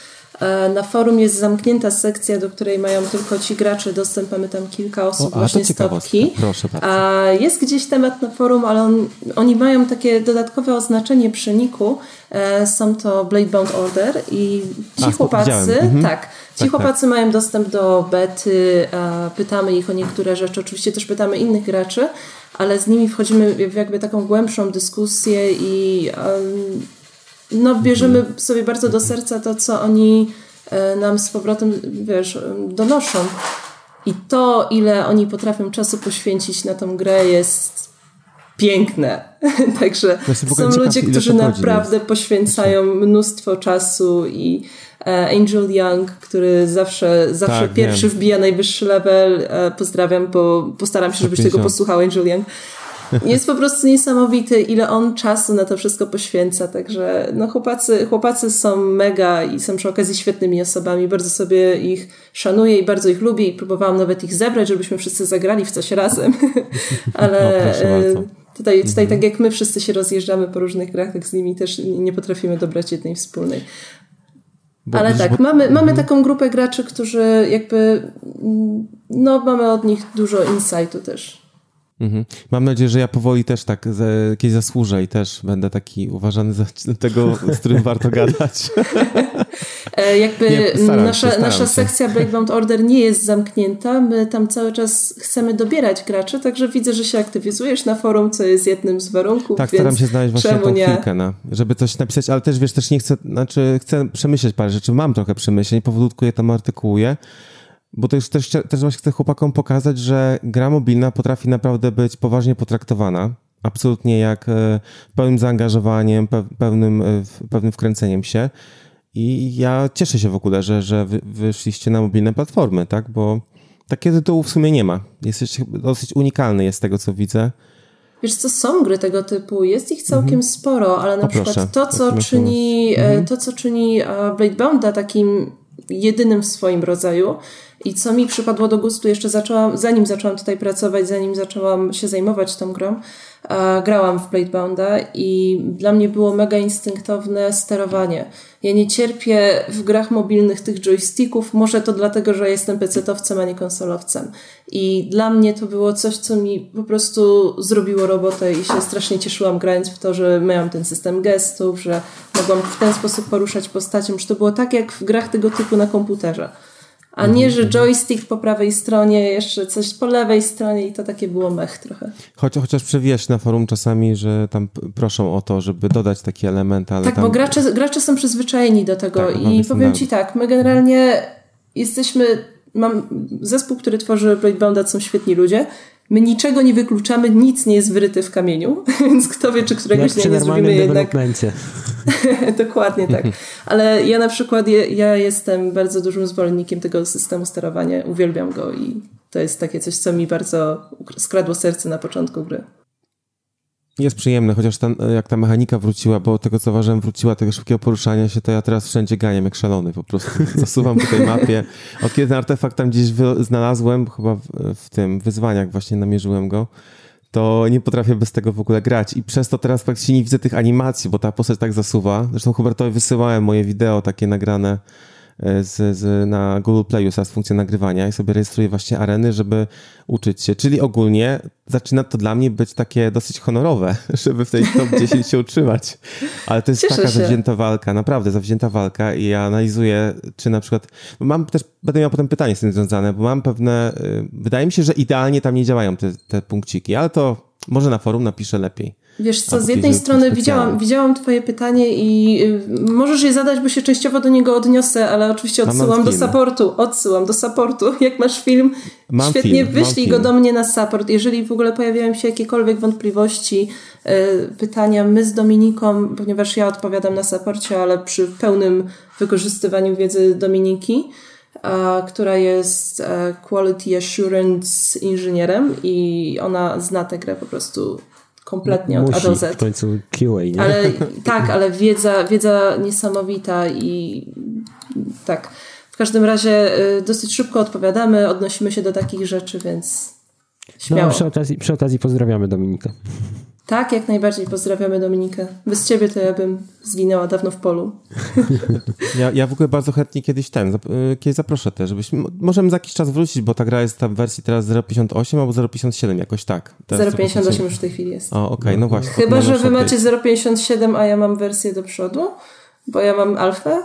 D: E, Na forum jest zamknięta sekcja, do której mają tylko ci gracze dostęp, mamy tam kilka osób,
B: O, a
D: właśnie stopki.
B: Proszę bardzo.
D: A jest gdzieś temat na forum, ale on, oni mają takie dodatkowe oznaczenie przy niku. E, Są to Blade Bound Order i ci
B: A,
D: chłopacy.
B: Mhm.
D: tak, ci
B: tak.
D: chłopacy mają dostęp do bety, e, pytamy ich o niektóre rzeczy, oczywiście też pytamy innych graczy, ale z nimi wchodzimy w jakby taką głębszą dyskusję i em, no, bierzemy
B: Mhm.
D: sobie bardzo do serca to, co oni e, nam z powrotem, wiesz, donoszą. I to, ile oni potrafią czasu poświęcić na tą grę jest piękne. Także są
B: ciekaw,
D: ludzie, którzy naprawdę poświęcają mnóstwo czasu i e, Angel Young, który zawsze, zawsze
B: Tak,
D: pierwszy
B: wiem.
D: wbija najwyższy level. E, Pozdrawiam, bo postaram się, żebyś tego
B: 150.
D: posłuchał, Angel Young. Jest po prostu niesamowity, ile on czasu na to wszystko poświęca. Także no, chłopacy, chłopacy są mega i są przy okazji świetnymi osobami. Bardzo sobie ich szanuję i bardzo ich lubię i próbowałam nawet ich zebrać, żebyśmy wszyscy zagrali w coś razem. Ale
B: O, proszę bardzo.
D: tutaj, tutaj tak jak my wszyscy się rozjeżdżamy po różnych grach, tak z nimi też nie potrafimy dobrać jednej wspólnej.
B: Bo
D: Ale tak,
B: bo-
D: mamy, mamy taką grupę graczy, którzy jakby, mm, no mamy od nich dużo insightu też.
B: Mhm. Mam nadzieję, że ja powoli też tak kiedyś zasłużę i też będę taki uważany za tego, z którym warto gadać.
D: E, jakby
B: Nie, staram się,
D: nasza, nasza sekcja Breakbound Order nie jest zamknięta. My tam cały czas chcemy dobierać graczy, także widzę, że się aktywizujesz na forum, co jest jednym z warunków.
B: Tak,
D: więc
B: staram się znaleźć właśnie tą
D: nie?
B: chwilkę, na, żeby coś napisać, ale też wiesz, też nie chcę, znaczy chcę przemyśleć parę rzeczy, mam trochę przemyśleń, powolutku je tam artykułuję, bo to już też, też właśnie chcę chłopakom pokazać, że gra mobilna potrafi naprawdę być poważnie potraktowana, absolutnie jak e, pełnym zaangażowaniem, pe, pełnym, e, pewnym wkręceniem się i ja cieszę się w ogóle, że, że wy, wyszliście na mobilne platformy, tak, bo takie tytułu w sumie nie ma. Jesteś dosyć unikalny jest z tego, co widzę.
D: Wiesz co, są gry tego typu, jest ich całkiem sporo, ale na
B: O,
D: przykład
B: proszę.
D: to, co czyni, e, to, co czyni e, Bladebounda takim jedynym w swoim rodzaju. I co mi przypadło do gustu jeszcze zaczęłam, zanim zaczęłam tutaj pracować, zanim zaczęłam się zajmować tą grą, grałam w Bladebounda i dla mnie było mega instynktowne sterowanie. Ja nie cierpię w grach mobilnych tych joysticków, może to dlatego, że jestem pecetowcem, a nie konsolowcem. I dla mnie to było coś, co mi po prostu zrobiło robotę i się strasznie cieszyłam grając w to, że miałam ten system gestów, że mogłam w ten sposób poruszać postacią, że to było tak jak w grach tego typu na komputerze. A nie, że joystick po prawej stronie, jeszcze coś po lewej stronie i to takie było mech trochę.
B: Choć, chociaż przewijasz na forum czasami, że tam proszą o to, żeby dodać taki element, ale
D: Tak,
B: tam...
D: bo gracze, gracze są przyzwyczajeni do tego tak, i powiem ci tak, my generalnie jesteśmy, mam zespół, który tworzy Bladebounda, są świetni ludzie, My niczego nie wykluczamy, nic nie jest wyryte w kamieniu, więc kto wie, czy któregoś dnia nie zrobimy jednak. Dokładnie tak. Ale ja na przykład, ja jestem bardzo dużym zwolennikiem tego systemu sterowania, uwielbiam go i to jest takie coś, co mi bardzo skradło serce na początku gry.
B: Jest przyjemne, chociaż ten, jak ta mechanika wróciła, bo tego co zauważyłem, wróciła tego szybkiego poruszania się, to ja teraz wszędzie ganiam jak szalony po prostu. Zasuwam po tej mapie. Od kiedy ten artefakt tam gdzieś znalazłem, chyba w, w, tym wyzwaniach właśnie namierzyłem go, to nie potrafię bez tego w ogóle grać. I przez to teraz praktycznie nie widzę tych animacji, bo ta postać tak zasuwa. Zresztą Hubertowi wysyłałem moje wideo takie nagrane E, z, z, na Google Playu z funkcją nagrywania i sobie rejestruję właśnie areny, żeby uczyć się. Czyli ogólnie zaczyna to dla mnie być takie dosyć honorowe, żeby w tej top 10 się utrzymać. Ale to jest Cieszę taka się. zawzięta walka, naprawdę zawzięta walka i ja analizuję, czy na przykład, mam też, będę miał potem pytanie z tym związane, bo mam pewne, y, wydaje mi się, że idealnie tam nie działają te, te punkciki, ale to może na forum napiszę lepiej.
D: Wiesz co, z jednej strony widziałam, widziałam twoje pytanie i y, możesz je zadać, bo się częściowo do niego odniosę, ale oczywiście odsyłam do supportu. Odsyłam do supportu. Jak masz film, mam świetnie film, wyślij go do mnie na support. Jeżeli w ogóle pojawiają się jakiekolwiek wątpliwości, y, pytania, my z Dominiką, ponieważ ja odpowiadam na supporcie, ale przy pełnym wykorzystywaniu wiedzy Dominiki, która jest e, Quality Assurance inżynierem i ona zna tę grę po prostu kompletnie od
A: Musi
D: A do Z.
A: w końcu QA, nie?
D: Ale, tak, ale wiedza, wiedza niesamowita i tak. W każdym razie y, dosyć szybko odpowiadamy, odnosimy się do takich rzeczy, więc śmiało.
A: No, przy okazji, przy okazji pozdrawiamy Dominikę.
D: Tak, jak najbardziej pozdrawiamy Dominikę. Bez ciebie to ja bym zginęła dawno w polu.
B: Ja, ja w ogóle bardzo chętnie kiedyś ten, y, kiedyś zaproszę też, żebyśmy, możemy za jakiś czas wrócić, bo ta gra jest tam w wersji teraz 0.58 albo 0.57, jakoś tak.
D: 0.58 już w tej chwili jest.
B: O, okej, okay, no właśnie.
D: Chyba, że wy macie 0.57, a ja mam wersję do przodu, bo ja mam alfę.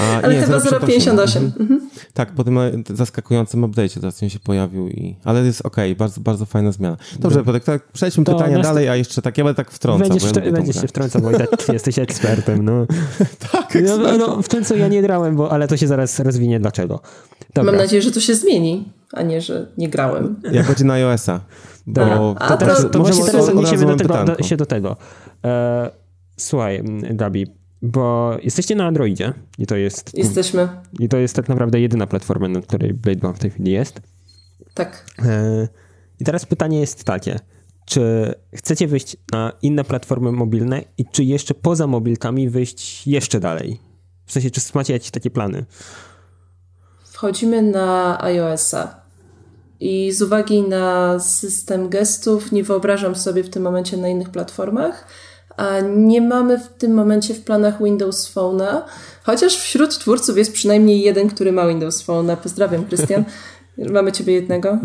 D: A, Ale nie, chyba 0,58. Mhm.
B: Tak, po tym zaskakującym update'cie teraz się pojawił, i... ale jest okej, okay, bardzo, bardzo fajna zmiana. Dobrze, Podek, tak, przejdźmy to pytania dalej, a jeszcze tak, ja będę tak wtrącał.
A: Będziesz, ja będziesz się wtrącał, bo i tak jesteś ekspertem. No. tak, ekspertem. No, no, w tym, co ja nie grałem, bo, ale to się zaraz rozwinie dlaczego.
D: Dobra. Mam nadzieję, że to się zmieni, a nie, że nie grałem.
B: Jak będzie na iOS-a.
A: Bo a, to, teraz, to, to właśnie teraz odniesiemy do tego, do, się do tego. E, słuchaj, Gabi, bo jesteście na Androidzie i to jest...
D: Jesteśmy.
A: I to jest tak naprawdę jedyna platforma, na której Bladebound w tej chwili jest.
D: Tak.
A: E, I teraz pytanie jest takie. Czy chcecie wyjść na inne platformy mobilne i czy jeszcze poza mobilkami wyjść jeszcze dalej? W sensie, czy macie jakieś takie plany?
D: Wchodzimy na iOS-a. I z uwagi na system gestów nie wyobrażam sobie w tym momencie na innych platformach. A nie mamy w tym momencie w planach Windows Phone'a, chociaż wśród twórców jest przynajmniej jeden, który ma Windows Phone'a. Pozdrawiam, Krystian. Mamy ciebie jednego.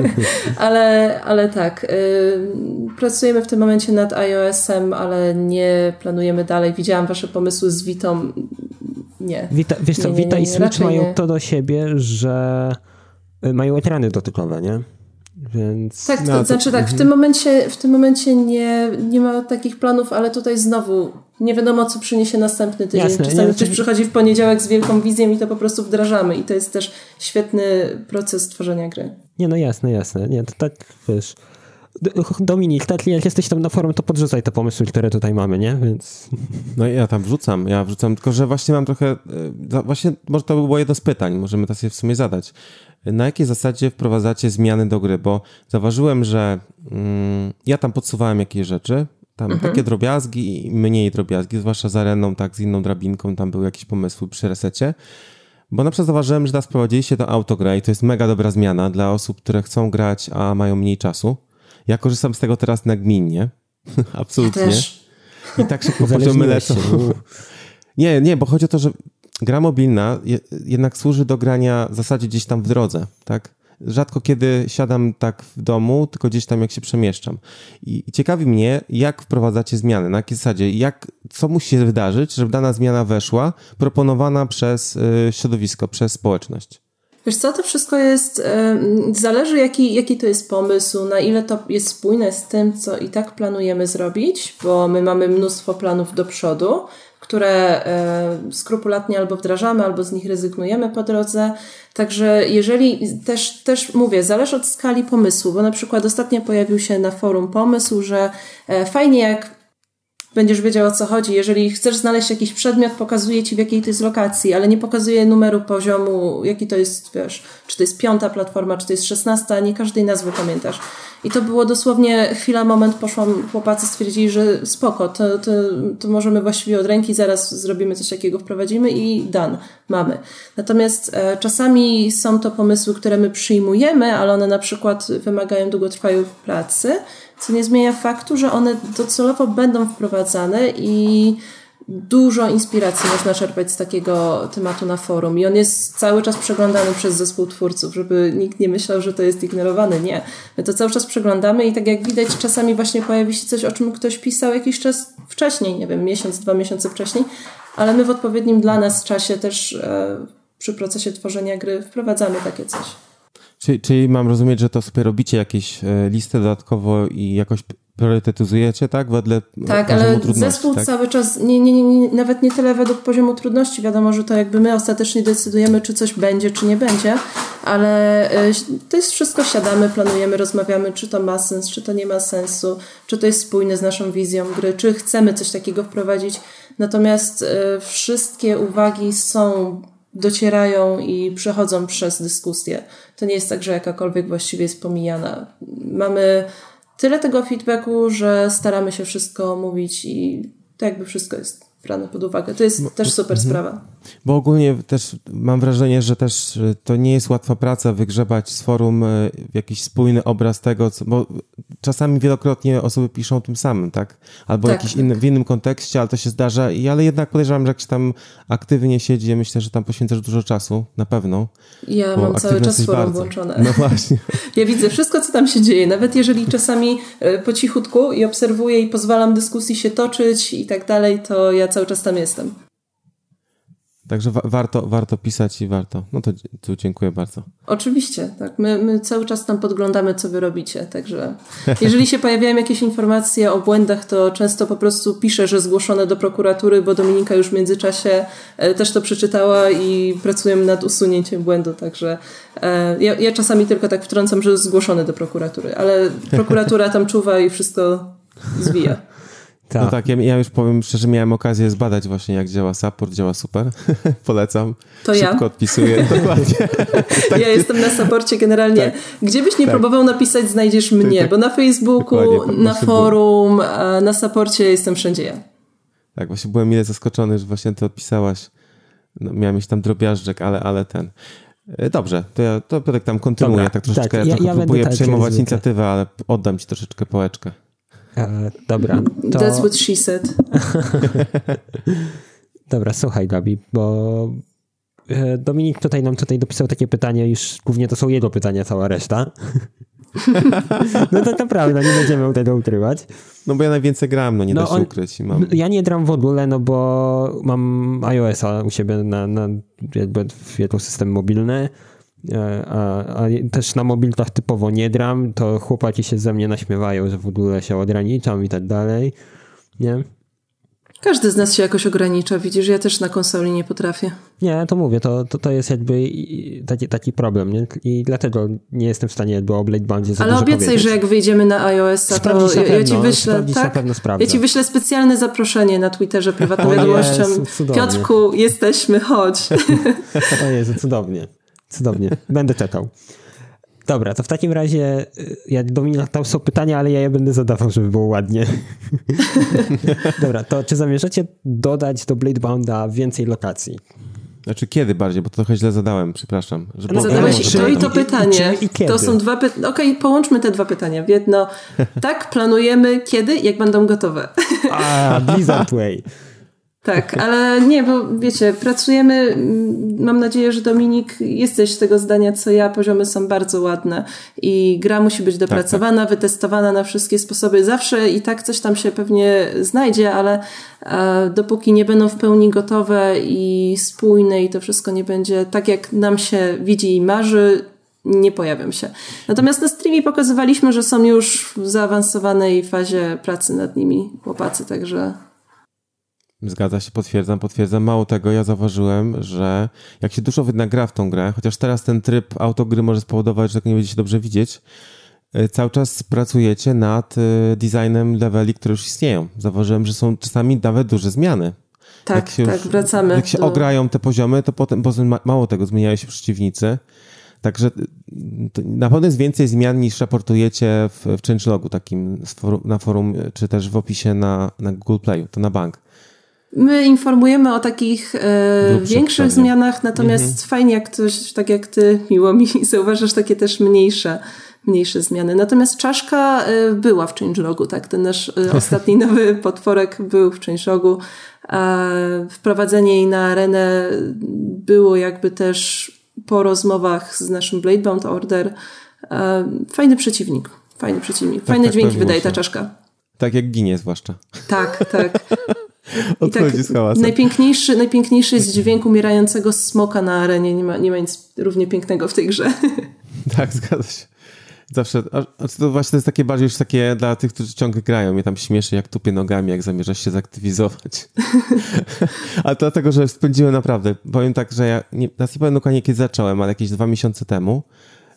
D: ale, ale tak. Y, pracujemy w tym momencie nad iOS-em, ale nie planujemy dalej. Widziałam wasze pomysły z Vitą. Nie.
A: Vita, wiesz co, nie, nie, Vita i Switch mają to do siebie, że y, mają ekrany dotykowe, nie? Więc...
D: Tak, to, no, to, znaczy tak, w mhm. tym momencie, w tym momencie nie, nie ma takich planów, ale tutaj znowu nie wiadomo, co przyniesie następny tydzień. Jasne, Czasami nie, ktoś przychodzi w poniedziałek z wielką wizją i to po prostu wdrażamy i to jest też świetny proces tworzenia gry.
A: Nie, no jasne, jasne. Nie, to tak, wiesz... Dominik, tak, jak jesteś tam na forum, to podrzucaj te pomysły, które tutaj mamy, nie? Więc...
B: No ja tam wrzucam, ja wrzucam, tylko że właśnie mam trochę, e, właśnie może to by było jedno z pytań, możemy to sobie w sumie zadać na jakiej zasadzie wprowadzacie zmiany do gry, bo zauważyłem, że mm, ja tam podsuwałem jakieś rzeczy, tam mhm. takie drobiazgi i mniej drobiazgi, zwłaszcza z areną, tak, z inną drabinką, tam były jakieś pomysły przy resecie. Bo na przykład zauważyłem, że teraz wprowadziliście to autogrę i to jest mega dobra zmiana dla osób, które chcą grać, a mają mniej czasu. Ja korzystam z tego teraz nagminnie. Absolutnie.
D: Ja też.
B: I tak szybko poziomy lecą. Nie, nie, bo chodzi o to, że gra mobilna jednak służy do grania w zasadzie gdzieś tam w drodze, tak? Rzadko kiedy siadam tak w domu, tylko gdzieś tam jak się przemieszczam. I, i ciekawi mnie, jak wprowadzacie zmiany, na jakiej zasadzie, jak, co musi się wydarzyć, żeby dana zmiana weszła, proponowana przez y, środowisko, przez społeczność.
D: Wiesz co, to wszystko jest, zależy jaki, jaki to jest pomysł, na ile to jest spójne z tym, co i tak planujemy zrobić, bo my mamy mnóstwo planów do przodu, które skrupulatnie albo wdrażamy, albo z nich rezygnujemy po drodze. Także jeżeli też, też mówię, zależy od skali pomysłu, bo na przykład ostatnio pojawił się na forum pomysł, że e, fajnie jak będziesz wiedział o co chodzi. Jeżeli chcesz znaleźć jakiś przedmiot, pokazuje ci w jakiej to jest lokacji, ale nie pokazuje numeru poziomu, jaki to jest, wiesz, czy to jest piąta platforma, czy to jest szesnasta, nie każdej nazwy pamiętasz. I to było dosłownie chwila, moment, poszłam, chłopacy stwierdzili, że spoko, to, to, to możemy właściwie od ręki, zaraz zrobimy coś takiego, wprowadzimy i dan, mamy. Natomiast e, czasami są to pomysły, które my przyjmujemy, ale one na przykład wymagają długotrwałej pracy, co nie zmienia faktu, że one docelowo będą wprowadzane i dużo inspiracji można czerpać z takiego tematu na forum i on jest cały czas przeglądany przez zespół twórców, żeby nikt nie myślał, że to jest ignorowane. Nie. My to cały czas przeglądamy i tak jak widać, czasami właśnie pojawi się coś, o czym ktoś pisał jakiś czas wcześniej, nie wiem, miesiąc, dwa miesiące wcześniej, ale my w odpowiednim dla nas czasie też e, przy procesie tworzenia gry wprowadzamy takie coś.
B: Czyli, czyli mam rozumieć, że to sobie robicie jakieś e, listę dodatkowo i jakoś priorytetyzujecie, tak? Wedle
D: tak, ale zespół tak? cały czas, nie, nie, nie, nawet nie tyle według poziomu trudności. Wiadomo, że to jakby my ostatecznie decydujemy, czy coś będzie, czy nie będzie, ale e, to jest wszystko, siadamy, planujemy, rozmawiamy, czy to ma sens, czy to nie ma sensu, czy to jest spójne z naszą wizją gry, czy chcemy coś takiego wprowadzić. Natomiast e, wszystkie uwagi są docierają i przechodzą przez dyskusję. To nie jest tak, że jakakolwiek właściwie jest pomijana. Mamy tyle tego feedbacku, że staramy się wszystko mówić i to jakby wszystko jest brane pod uwagę. To jest też super mhm. sprawa.
B: Bo ogólnie też mam wrażenie, że też to nie jest łatwa praca wygrzebać z forum e, jakiś spójny obraz tego, co, bo czasami wielokrotnie osoby piszą tym samym, tak? Albo tak, jakiś tak. Inny, w innym kontekście, ale to się zdarza, i, ale jednak podejrzewam, że jak się tam aktywnie siedzi, myślę, że tam poświęcasz dużo czasu, na pewno.
D: Ja mam cały czas forum bardzo. włączone.
B: No właśnie.
D: ja widzę wszystko, co tam się dzieje, nawet jeżeli czasami e, po cichutku i obserwuję i pozwalam dyskusji się toczyć i tak dalej, to ja cały czas tam jestem.
B: Także wa warto, warto pisać i warto. No to dziękuję bardzo.
D: Oczywiście, tak. My, my cały czas tam podglądamy, co wy robicie. Także jeżeli się pojawiają jakieś informacje o błędach, to często po prostu piszę, że zgłoszone do prokuratury, bo Dominika już w międzyczasie e, też to przeczytała i pracujemy nad usunięciem błędu. Także e, ja, ja czasami tylko tak wtrącam, że zgłoszone do prokuratury, ale prokuratura tam czuwa i wszystko zwija.
B: Tak. No tak, ja, ja, już powiem szczerze, miałem okazję zbadać właśnie jak działa support, działa super. Polecam.
D: To
B: Szybko
D: ja.
B: odpisuję, dokładnie.
D: tak, ja jestem na supporcie generalnie. Tak. Gdzie byś nie tak. próbował napisać, znajdziesz mnie, tak. bo na Facebooku, na forum, na supporcie jestem wszędzie ja.
B: Tak, właśnie byłem mile zaskoczony, że właśnie ty odpisałaś. No, miałem mieć tam drobiażdżek, ale, ale ten... E, dobrze, to ja to Piotrek tam kontynuuję, Dobra, tak troszeczkę, tak, ja, ja ja próbuję przejmować inicjatywę, ale oddam ci troszeczkę pałeczkę.
A: E, dobra.
D: To... That's what she said.
A: dobra, słuchaj Gabi, bo e, Dominik tutaj nam tutaj dopisał takie pytanie, już głównie to są jego pytania, cała reszta. no to naprawdę, nie będziemy tego ukrywać.
B: No bo ja najwięcej gram, no nie no da się on, ukryć. Mam...
A: Ja nie gram w ogóle, no bo mam iOS-a u siebie na, na jakby w system mobilny a, a, też na mobilkach typowo nie dram, to chłopaki się ze mnie naśmiewają, że w ogóle się ograniczam i tak dalej, nie?
D: Każdy z nas się jakoś ogranicza, widzisz, ja też na konsoli nie potrafię.
A: Nie, to mówię, to, to, to jest jakby taki, taki problem, nie? I dlatego nie jestem w stanie jakby o Blade Bandzie za
D: Ale obiecaj,
A: powiedzieć.
D: że jak wyjdziemy na iOS-a, to ja, ja, ci wyślę, tak? Ja ci wyślę specjalne zaproszenie na Twitterze prywatną wiadomością. Piotrku, jesteśmy, chodź.
A: o Jezu, cudownie. Cudownie. Będę czekał. Dobra, to w takim razie y, ja Dominik, tam są pytania, ale ja je będę zadawał, żeby było ładnie. Dobra, to czy zamierzacie dodać do Bladebounda więcej lokacji?
B: Znaczy kiedy bardziej, bo to trochę źle zadałem, przepraszam.
D: Że no zadałeś to i to pytanie. I, i to są dwa pytania. Okej, okay, połączmy te dwa pytania w jedno. Tak, planujemy kiedy, jak będą gotowe.
A: A, Blizzard Way.
D: Tak, ale nie, bo wiecie, pracujemy, mam nadzieję, że Dominik, jesteś tego zdania co ja, poziomy są bardzo ładne i gra musi być dopracowana, tak, tak. wytestowana na wszystkie sposoby. Zawsze i tak coś tam się pewnie znajdzie, ale e, dopóki nie będą w pełni gotowe i spójne i to wszystko nie będzie tak, jak nam się widzi i marzy, nie pojawią się. Natomiast na streamie pokazywaliśmy, że są już w zaawansowanej fazie pracy nad nimi chłopacy, także
B: Zgadza się, potwierdzam, potwierdzam. Mało tego, ja zauważyłem, że jak się dużo wynagra w tą grę, chociaż teraz ten tryb autogry może spowodować, że nie będziecie dobrze widzieć, e, cały czas pracujecie nad e, designem leveli, które już istnieją. Zauważyłem, że są czasami nawet duże zmiany.
D: Tak, tak, już, wracamy.
B: Jak się do... ograją te poziomy, to potem, potem mało tego, zmieniają się przeciwnicy. Także na pewno jest więcej zmian niż raportujecie w, w changelogu takim na forum, czy też w opisie na, na Google Play, to na bank.
D: My informujemy o takich e, większych zmianach, natomiast mhm. fajnie jak ktoś, tak jak ty, miło mi, zauważasz takie też mniejsze, mniejsze zmiany. Natomiast czaszka e, była w changelogu, tak? Ten nasz e, ostatni nowy potworek był w changelogu. Wprowadzenie jej na arenę było jakby też po rozmowach z naszym Bladebound Order. E, fajny przeciwnik. Fajny przeciwnik. Tak, Fajne tak, dźwięki wydaje ta czaszka.
B: Tak jak ginie zwłaszcza.
D: Tak, tak.
B: I tak z hałasem.
D: Najpiękniejszy, najpiękniejszy jest dźwięk umierającego smoka na arenie. Nie ma, nie ma nic równie pięknego w tej grze.
B: Tak, zgadza się. Zawsze, a to właśnie to jest takie bardziej już takie dla tych, którzy ciągle grają. Mnie tam śmieszy, jak tupie nogami, jak zamierzasz się zaktywizować. ale dlatego, że spędziłem naprawdę, powiem tak, że ja, nie, na nie dokładnie kiedy zacząłem, ale jakieś dwa miesiące temu,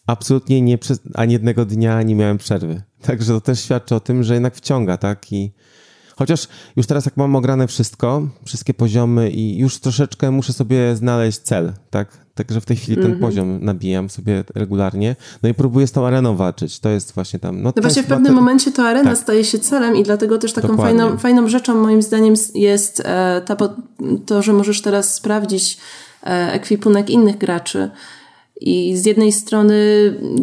B: absolutnie nie przez ani jednego dnia nie miałem przerwy. Także to też świadczy o tym, że jednak wciąga, tak? I Chociaż już teraz jak mam ograne wszystko, wszystkie poziomy i już troszeczkę muszę sobie znaleźć cel, tak? Także w tej chwili mm -hmm. ten mhm. poziom nabijam sobie regularnie. No i próbuję z tą areną walczyć. To jest właśnie tam.
D: No, no właśnie w pewnym te... momencie to arena tak. staje się celem i dlatego też taką fajną, fajną rzeczą moim zdaniem jest e, ta, to, że możesz teraz sprawdzić e, ekwipunek innych graczy. I z jednej strony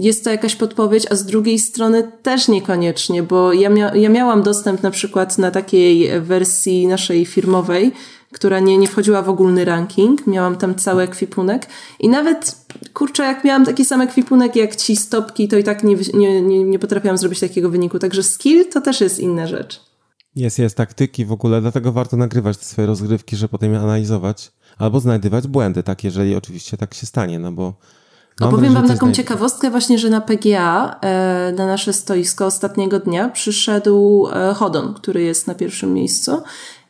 D: jest to jakaś podpowiedź, a z drugiej strony też niekoniecznie, bo ja, mia ja miałam dostęp na przykład na takiej wersji naszej firmowej, która nie, nie wchodziła w ogólny ranking. Miałam tam cały ekwipunek i nawet, kurczę, jak miałam taki sam ekwipunek jak ci stopki, to i tak nie, nie, nie, nie potrafiłam zrobić takiego wyniku. Także skill to też jest inna rzecz.
B: Jest, jest, taktyki w ogóle, dlatego warto nagrywać te swoje rozgrywki, żeby potem je analizować albo znajdywać błędy, tak, jeżeli oczywiście tak się stanie, no bo
D: Opowiem Wam taką ciekawostkę właśnie, że na PGA, e, na nasze stoisko ostatniego dnia przyszedł e, Hodon, który jest na pierwszym miejscu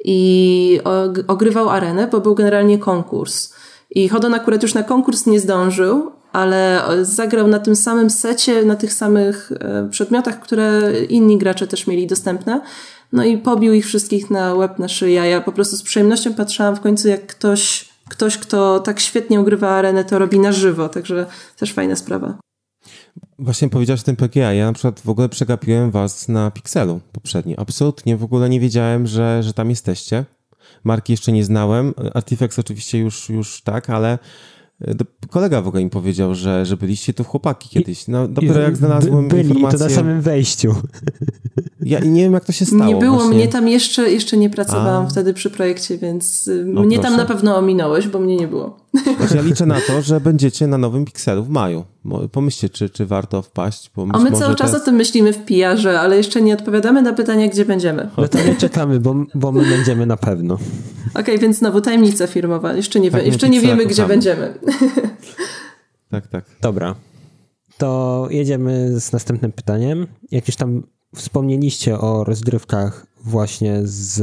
D: i ogrywał arenę, bo był generalnie konkurs. I Hodon akurat już na konkurs nie zdążył, ale zagrał na tym samym secie, na tych samych e, przedmiotach, które inni gracze też mieli dostępne. No i pobił ich wszystkich na łeb, na szyję. Ja po prostu z przyjemnością patrzyłam w końcu, jak ktoś ktoś, kto tak świetnie ugrywa arenę, to robi na żywo, także też fajna sprawa.
B: Właśnie powiedziałeś o tym PGA. Ja na przykład w ogóle przegapiłem was na Pixelu poprzednio. Absolutnie w ogóle nie wiedziałem, że, że tam jesteście. Marki jeszcze nie znałem. Artifex oczywiście już, już tak, ale Kolega w ogóle mi powiedział, że, że byliście tu chłopaki kiedyś. No dopiero jak znalazłem
A: byli,
B: informację...
A: to na samym wejściu.
B: Ja nie wiem, jak to się stało.
D: Nie było, właśnie. mnie tam jeszcze, jeszcze nie pracowałam A. wtedy przy projekcie, więc no mnie proszę. tam na pewno ominąłeś, bo mnie nie było.
B: Znaczy, ja liczę na to, że będziecie na nowym Pixelu w maju. Pomyślcie, czy, czy warto wpaść.
D: Bo A my cały czas o tym myślimy w PR-ze, ale jeszcze nie odpowiadamy na pytania, gdzie będziemy.
A: No to nie czekamy, bo, bo my będziemy na pewno.
D: Okej, okay, więc znowu tajemnica firmowa. Jeszcze nie, tak, jeszcze nie wiemy, gdzie będziemy.
B: Tak, tak.
A: Dobra. To jedziemy z następnym pytaniem. Jak już tam wspomnieliście o rozgrywkach właśnie z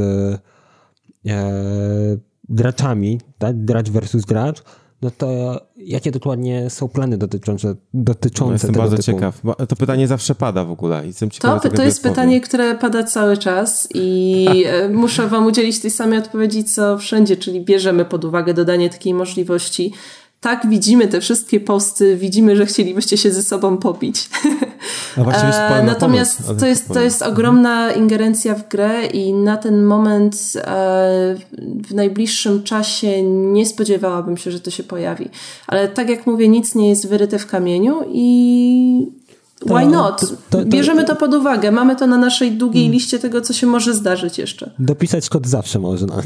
A: e, draczami, tak? dracz versus dracz, no to jakie dokładnie są plany dotyczące, dotyczące no
B: jestem
A: tego
B: bardzo
A: typu?
B: ciekaw. To pytanie zawsze pada w ogóle. I jestem
D: ciekawy, to, to jest pytanie, które pada cały czas i e, muszę wam udzielić tej samej odpowiedzi, co wszędzie, czyli bierzemy pod uwagę dodanie takiej możliwości. Tak, widzimy te wszystkie posty, widzimy, że chcielibyście się ze sobą pobić.
B: No właśnie,
D: e, Natomiast pomysł, to, jest, to jest ogromna ingerencja w grę i na ten moment e, w najbliższym czasie nie spodziewałabym się, że to się pojawi. Ale tak jak mówię, nic nie jest wyryte w kamieniu i to, why not? To, to, Bierzemy to pod uwagę. Mamy to na naszej długiej hmm. liście tego, co się może zdarzyć jeszcze.
A: Dopisać kod zawsze można.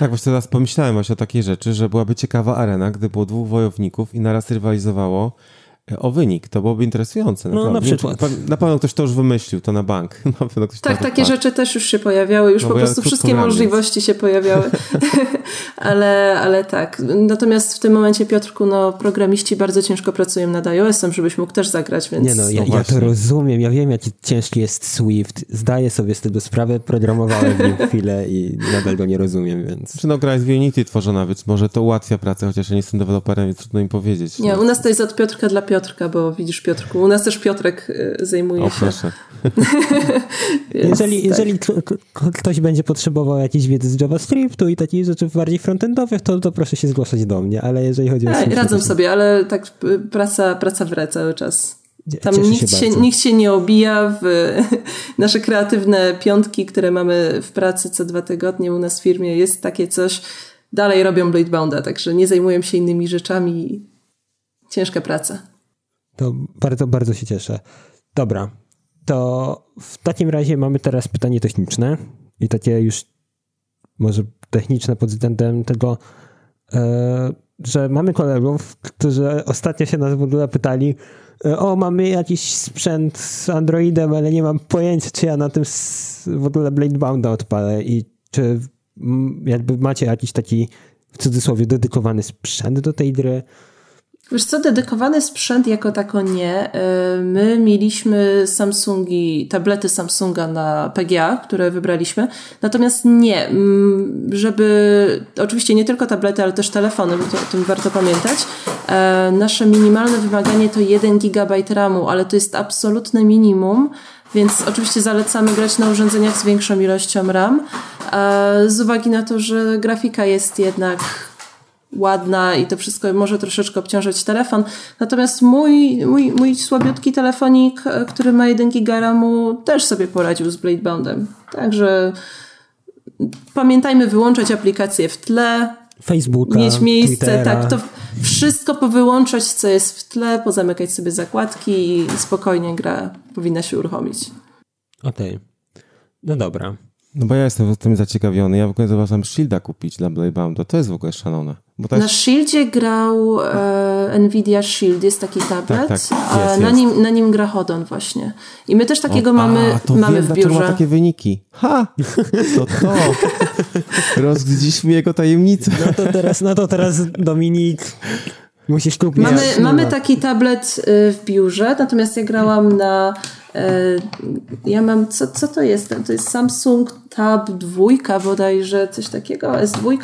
B: Tak, właśnie teraz pomyślałem właśnie o takiej rzeczy, że byłaby ciekawa arena, gdy było dwóch wojowników i naraz rywalizowało o wynik. To byłoby interesujące.
A: No, na przykład.
B: Na pewno ktoś to już wymyślił, to na bank. Na pewno ktoś
D: tak, takie rzeczy też już się pojawiały, już no, po prostu ja wszystkie możliwości więc. się pojawiały. ale, ale tak. Natomiast w tym momencie, Piotrku, no, programiści bardzo ciężko pracują nad iOS-em, żebyś mógł też zagrać, więc...
A: Nie no, ja, no ja to rozumiem, ja wiem, jaki ciężki jest Swift, zdaję sobie z tego sprawę, programowałem w nim chwilę i nadal go nie rozumiem, więc...
B: Czy no, gra jest w Unity tworzona, więc może to ułatwia pracę, chociaż ja nie jestem deweloperem, więc trudno im powiedzieć.
D: Nie, u nas to jest od Piotrka dla Piotrka, bo widzisz Piotrku, u nas też Piotrek y, zajmuje o, się. Proszę.
A: jeżeli tak. jeżeli ktoś będzie potrzebował jakiejś wiedzy z JavaScriptu i takich rzeczy bardziej frontendowych, to, to proszę się zgłaszać do mnie, ale jeżeli chodzi o...
D: A, radzę sobie, ale tak praca, praca w re cały czas. Tam nikt się, nikt się nie obija w nasze kreatywne piątki, które mamy w pracy co dwa tygodnie u nas w firmie. Jest takie coś, dalej robią Bladebounda, także nie zajmują się innymi rzeczami. Ciężka praca.
A: To bardzo, bardzo się cieszę. Dobra, to w takim razie mamy teraz pytanie techniczne i takie już może techniczne pod względem tego, e, że mamy kolegów, którzy ostatnio się nas w ogóle pytali, e, o, mamy jakiś sprzęt z Androidem, ale nie mam pojęcia, czy ja na tym w ogóle Bladebounda odpalę i czy jakby macie jakiś taki w cudzysłowie dedykowany sprzęt do tej gry,
D: Wiesz co, dedykowany sprzęt jako tako nie. Y, my mieliśmy Samsungi, tablety Samsunga na PGA, które wybraliśmy. Natomiast nie, mm, żeby, oczywiście nie tylko tablety, ale też telefony, bo to, o tym warto pamiętać. E, nasze minimalne wymaganie to 1 GB RAMu, ale to jest absolutne minimum. Więc oczywiście zalecamy grać na urządzeniach z większą ilością RAM, e, z uwagi na to, że grafika jest jednak ładna i to wszystko może troszeczkę obciążać telefon. Natomiast mój, mój, mój słabiutki telefonik, e, który ma 1 giga RAMu, też sobie poradził z Bladeboundem. Także pamiętajmy wyłączać aplikacje w tle,
A: Facebooka,
D: mieć miejsce,
A: Twittera.
D: tak, to wszystko powyłączać, co jest w tle, pozamykać sobie zakładki i spokojnie gra powinna się uruchomić.
A: Okej. Okay. No dobra.
B: No bo ja jestem tym zaciekawiony. Ja w ogóle zauważam Shielda kupić dla Bladebounda. To jest w ogóle szalone.
D: Jest... Na Shieldzie grał e, Nvidia Shield, jest taki tablet, tak, tak. a jest, na, jest. Nim, na nim gra Hodon właśnie. I my też takiego o, mamy, a, mamy wiem, w biurze.
B: ma takie wyniki. Ha! To to! Rozgryźliśmy jego tajemnicę.
A: No to teraz, no to teraz Dominik... Musisz kupić.
D: Mamy, mamy taki tablet y, w biurze, natomiast ja grałam na ja mam, co, co to jest? To jest Samsung Tab 2 bodajże, coś takiego, S2,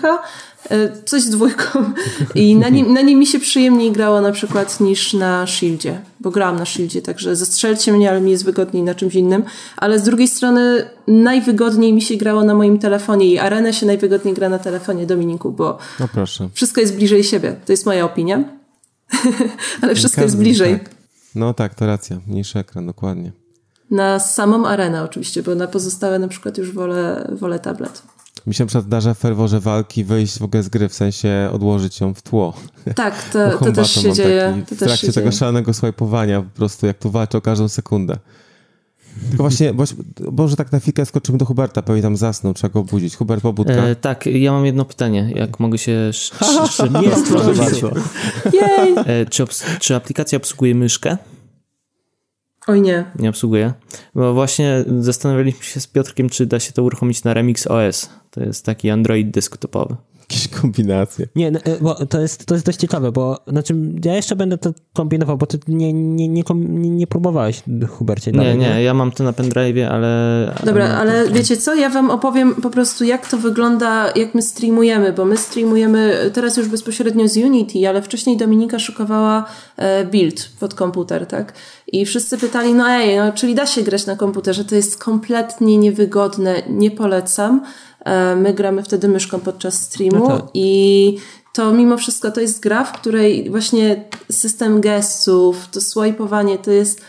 D: e, coś z dwójką i na nim, na nim mi się przyjemniej grało na przykład niż na Shieldzie, bo grałam na Shieldzie, także zastrzelcie mnie, ale mi jest wygodniej na czymś innym, ale z drugiej strony najwygodniej mi się grało na moim telefonie i arenę się najwygodniej gra na telefonie Dominiku, bo
B: no
D: wszystko jest bliżej siebie, to jest moja opinia, ale wszystko jest bliżej.
B: Tak. No tak, to racja. Mniejszy ekran, dokładnie.
D: Na samą arenę oczywiście, bo na pozostałe na przykład już wolę, wolę tablet.
B: Mi się na zdarza w ferworze walki wyjść w ogóle z gry, w sensie odłożyć ją w tło.
D: Tak, to, to też się dzieje.
B: To w trakcie tego dzieje. szalonego swajpowania po prostu, jak tu walczę o każdą sekundę. Tylko właśnie, bo, może tak na chwilkę skoczymy do Huberta, pewnie tam zasnął, trzeba go obudzić. Hubert, pobudka. E,
C: tak, ja mam jedno pytanie, jak mogę się szybko. E, czy, czy aplikacja obsługuje myszkę?
D: Oj nie.
C: Nie obsługuje. Bo właśnie zastanawialiśmy się z Piotrkiem, czy da się to uruchomić na Remix OS. To jest taki Android desktopowy
B: jakieś kombinacje.
A: Nie, no, e, bo to jest, to jest dość ciekawe, bo znaczy ja jeszcze będę to kombinował, bo ty nie, nie, nie, nie próbowałeś, Hubercie.
C: Nie, dalej, nie, nie, ja mam to na pendrive'ie, ale...
D: Dobra, ale wiecie co, ja wam opowiem po prostu jak to wygląda, jak my streamujemy, bo my streamujemy teraz już bezpośrednio z Unity, ale wcześniej Dominika szukowała e, build pod komputer, tak? I wszyscy pytali, no ej, no, czyli da się grać na komputerze, to jest kompletnie niewygodne, nie polecam, my gramy wtedy myszką podczas streamu no tak. i to mimo wszystko to jest gra, w której właśnie system gestów, to swipe'owanie to jest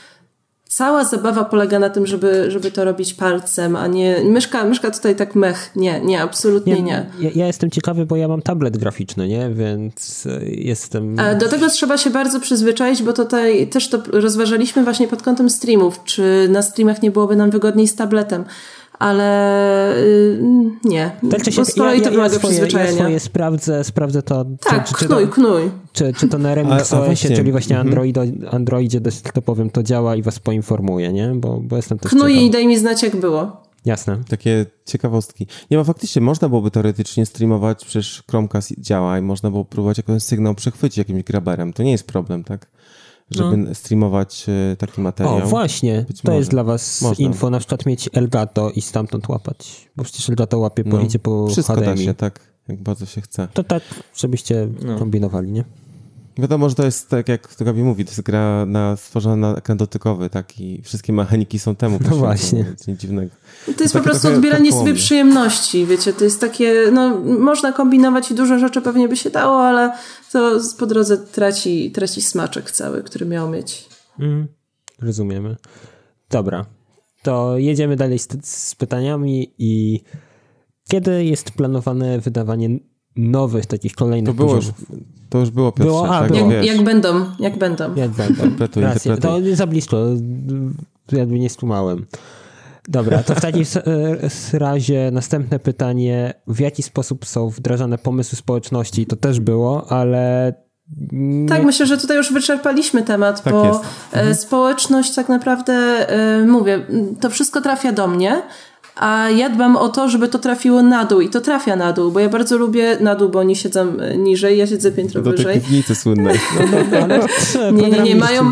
D: cała zabawa polega na tym, żeby, żeby to robić palcem, a nie myszka, myszka tutaj tak mech. Nie, nie, absolutnie nie. nie.
A: Ja, ja, jestem ciekawy, bo ja mam tablet graficzny, nie? Więc e, jestem...
D: Do tego trzeba się bardzo przyzwyczaić, bo tutaj też to rozważaliśmy właśnie pod kątem streamów, czy na streamach nie byłoby nam wygodniej z tabletem ale y, nie.
A: Tak, czy się, z kolei ja, to wymaga ja swoje, przyzwyczajenia. Ja swoje sprawdzę, sprawdzę to.
D: Tak, czy, czy, knuj,
A: to,
D: knuj.
A: Czy, czy to na Remix OSie, czyli właśnie mhm. Android, Androidzie desktopowym to działa i was poinformuje, nie? Bo, bo jestem też
D: Knuj i daj mi znać, jak było.
A: Jasne.
B: Takie ciekawostki. Nie ma faktycznie, można byłoby teoretycznie streamować, przecież Chromecast działa i można było próbować jakiś sygnał przechwycić jakimś graberem. To nie jest problem, tak? Żeby no. streamować e, taki materiał.
A: O, właśnie. Być to może. jest dla was Można. info, na przykład mieć Elgato i stamtąd łapać. Bo przecież Elgato łapie po, no. idzie po
B: Wszystko
A: HDMI.
B: da się, tak, jak bardzo się chce.
A: To tak, żebyście no. kombinowali, nie?
B: Wiadomo, że to jest tak, jak Gabi mówi, to jest gra na, stworzona na ekran dotykowy, tak? I wszystkie mechaniki są temu
A: No właśnie.
B: Nic dziwnego.
D: To jest po prostu odbieranie sobie przyjemności, wiecie, to jest takie, no można kombinować i dużo rzeczy pewnie by się dało, ale to po drodze traci, traci smaczek cały, który miał mieć.
A: Mm, rozumiemy. Dobra, to jedziemy dalej z, z pytaniami i kiedy jest planowane wydawanie nowych, takich kolejnych
B: to było już, To już było, Piotrze, było? A,
D: tak,
B: było.
D: Jak, jak, będą, jak będą.
A: Jak będą. Interpretuj, To za blisko, jakby nie skumałem. Dobra, to w takim razie następne pytanie. W jaki sposób są wdrażane pomysły społeczności? To też było, ale
D: nie... Tak, myślę, że tutaj już wyczerpaliśmy temat, tak bo jest. E, mhm. społeczność tak naprawdę, e, mówię, to wszystko trafia do mnie, a ja dbam o to, żeby to trafiło na dół i to trafia na dół, bo ja bardzo lubię na dół, bo oni siedzą niżej, ja siedzę piętro
B: do
D: wyżej.
B: Do słynnej.
A: No, no, no,
D: nie, nie, nie, mają,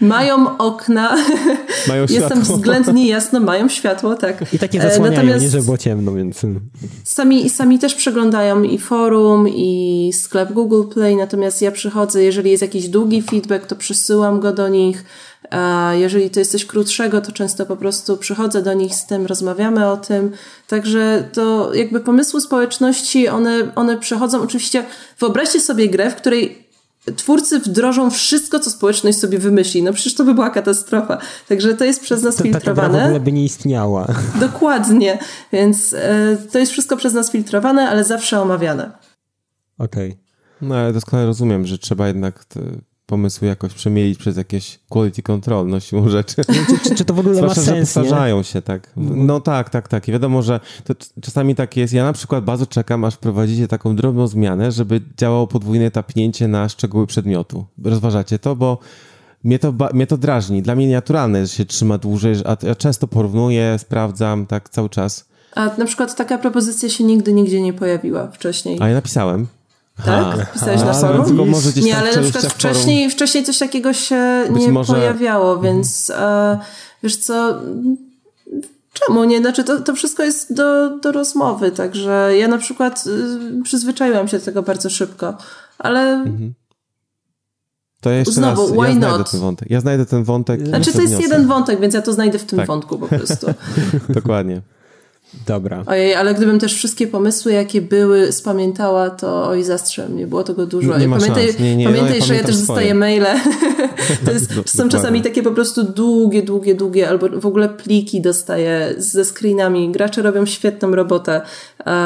D: mają okna, mają jestem względnie jasno, mają światło, tak.
A: I takie zasłaniają, Natomiast nie żeby było ciemno, więc...
D: Sami, sami też przeglądają i forum, i sklep Google Play, natomiast ja przychodzę, jeżeli jest jakiś długi feedback, to przesyłam go do nich, a jeżeli to jest coś krótszego, to często po prostu przychodzę do nich z tym, rozmawiamy o tym. Także to jakby pomysły społeczności, one, one przechodzą. Oczywiście wyobraźcie sobie grę, w której twórcy wdrożą wszystko, co społeczność sobie wymyśli. No przecież to by była katastrofa. Także to jest przez nas to, filtrowane.
A: Ta w ogóle by nie istniała.
D: Dokładnie. Więc e, to jest wszystko przez nas filtrowane, ale zawsze omawiane.
A: Okej. Okay.
B: No ale doskonale rozumiem, że trzeba jednak pomysły jakoś przemielić przez jakieś quality control, no siłą rzeczy.
A: Czy, czy, czy to w ogóle Zwłaszcza, ma sens,
B: że powtarzają się, tak. No tak, tak, tak. I wiadomo, że to czasami tak jest. Ja na przykład bardzo czekam, aż wprowadzicie taką drobną zmianę, żeby działało podwójne tapnięcie na szczegóły przedmiotu. Rozważacie to, bo mnie to, mnie to drażni. Dla mnie naturalne, że się trzyma dłużej, a ja często porównuję, sprawdzam, tak, cały czas.
D: A na przykład taka propozycja się nigdy, nigdzie nie pojawiła wcześniej.
B: A ja napisałem.
D: Tak? Pisałeś na forum? nie, ale na przykład wcześniej, wcześniej coś takiego się Być nie może... pojawiało, mhm. więc e, wiesz co, czemu nie? Znaczy to, to wszystko jest do, do rozmowy, także ja na przykład y, przyzwyczaiłam się do tego bardzo szybko, ale... Mhm.
B: To jeszcze Znowu, raz, why ja znajdę not? ten wątek. Ja znajdę ten wątek.
D: Znaczy to jest jeden wątek, więc ja to znajdę w tym tak. wątku po prostu.
B: Dokładnie.
A: Dobra.
D: Ojej, ale gdybym też wszystkie pomysły, jakie były, spamiętała, to oj, zastrzem, nie było tego dużo.
B: Nie, nie pamiętaj,
D: nie, nie, pamiętaj no, że ja też swoje. dostaję maile. to jest, są czasami takie po prostu długie, długie, długie, albo w ogóle pliki dostaję ze screenami. Gracze robią świetną robotę,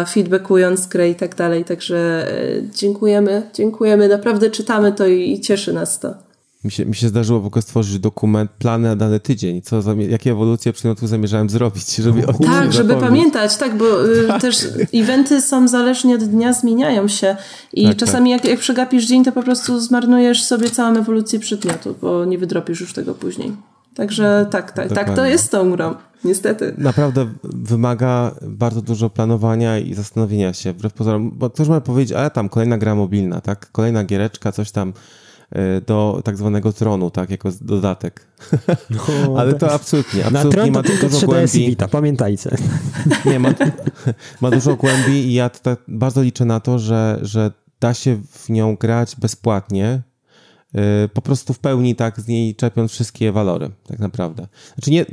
D: feedbackując grę i tak dalej, także e, dziękujemy, dziękujemy, naprawdę czytamy to i, i cieszy nas to.
B: Mi się, mi się zdarzyło w ogóle stworzyć dokument, plany na dany tydzień, co, jakie ewolucje przedmiotu zamierzałem zrobić, żeby o
D: Tak, żeby pamiętać, tak, bo y, tak. też eventy są zależnie od dnia, zmieniają się i tak, czasami tak. Jak, jak przegapisz dzień, to po prostu zmarnujesz sobie całą ewolucję przedmiotu, bo nie wydropisz już tego później. Także tak, tak, Dokładnie. tak to jest z tą grą, niestety.
B: Naprawdę wymaga bardzo dużo planowania i zastanowienia się, wbrew pozorom, bo ktoś może powiedzieć, ale tam kolejna gra mobilna, tak, kolejna giereczka, coś tam do tak zwanego tronu, tak, jako dodatek. No, Ale to absolutnie, absolutnie
A: ma
B: to dużo głębi.
A: Vita, pamiętajcie.
B: Nie, ma, ma dużo głębi i ja tutaj bardzo liczę na to, że, że da się w nią grać bezpłatnie, e, po prostu w pełni tak z niej czerpiąc wszystkie walory, tak naprawdę. Znaczy nie,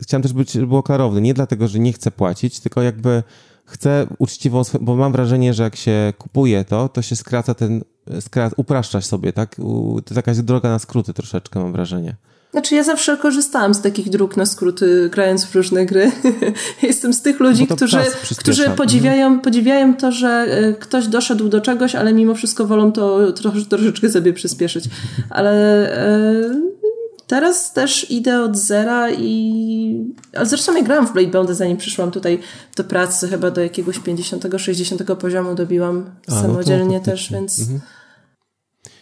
B: chciałem też być, żeby było klarowne, nie dlatego, że nie chcę płacić, tylko jakby chcę uczciwą, bo mam wrażenie, że jak się kupuje to, to się skraca ten, skra, upraszczasz sobie, tak? U, to jakaś droga na skróty troszeczkę, mam wrażenie.
D: Znaczy ja zawsze korzystałam z takich dróg na skróty, grając w różne gry. Jestem z tych ludzi, którzy, którzy podziwiają, mhm. podziwiają to, że e, ktoś doszedł do czegoś, ale mimo wszystko wolą to trosz, troszeczkę sobie przyspieszyć. Ale e, teraz też idę od zera i... Ale zresztą ja grałam w Bladeboundę, zanim przyszłam tutaj do pracy, chyba do jakiegoś 50-60 poziomu dobiłam A, samodzielnie no to, też, więc... Mhm.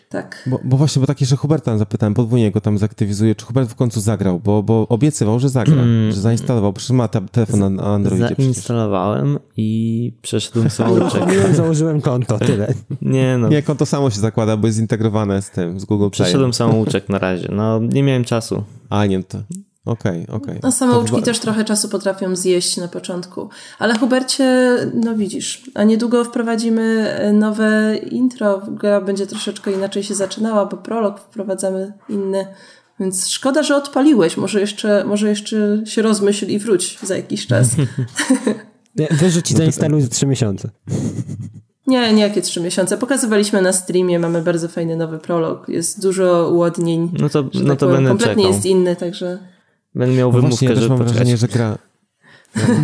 D: Tak.
B: Bo, bo, właśnie, bo takie, że Huberta zapytałem, podwójnie go tam zaktywizuje, czy Hubert w końcu zagrał, bo, bo obiecywał, że zagra, mm. że zainstalował, przecież ma telefon na Androidzie.
C: Zainstalowałem przecież. i przeszedłem samouczek.
A: No, założyłem konto, tyle.
B: Nie no. Nie, konto samo się zakłada, bo jest zintegrowane z tym, z Google Play.
C: Przeszedłem samouczek na razie, no nie miałem czasu.
B: A, nie, to... Okej, okay, okej. Okay.
D: No samouczki też trochę czasu potrafią zjeść na początku. Ale Hubercie, no widzisz, a niedługo wprowadzimy nowe intro. Gra będzie troszeczkę inaczej się zaczynała, bo prolog wprowadzamy inny. Więc szkoda, że odpaliłeś. Może jeszcze, może jeszcze się rozmyśl i wróć za jakiś czas.
A: Wyrzuć i zainstaluj za trzy miesiące.
D: Nie, nie jakie trzy miesiące. Pokazywaliśmy na streamie, mamy bardzo fajny nowy prolog. Jest dużo ułodnień.
C: No to, no tak to będę
D: Kompletnie
C: czekał.
D: jest inny, także...
C: Będę miał no wymówkę,
B: właśnie,
C: że
B: mam wrażenie, że gra...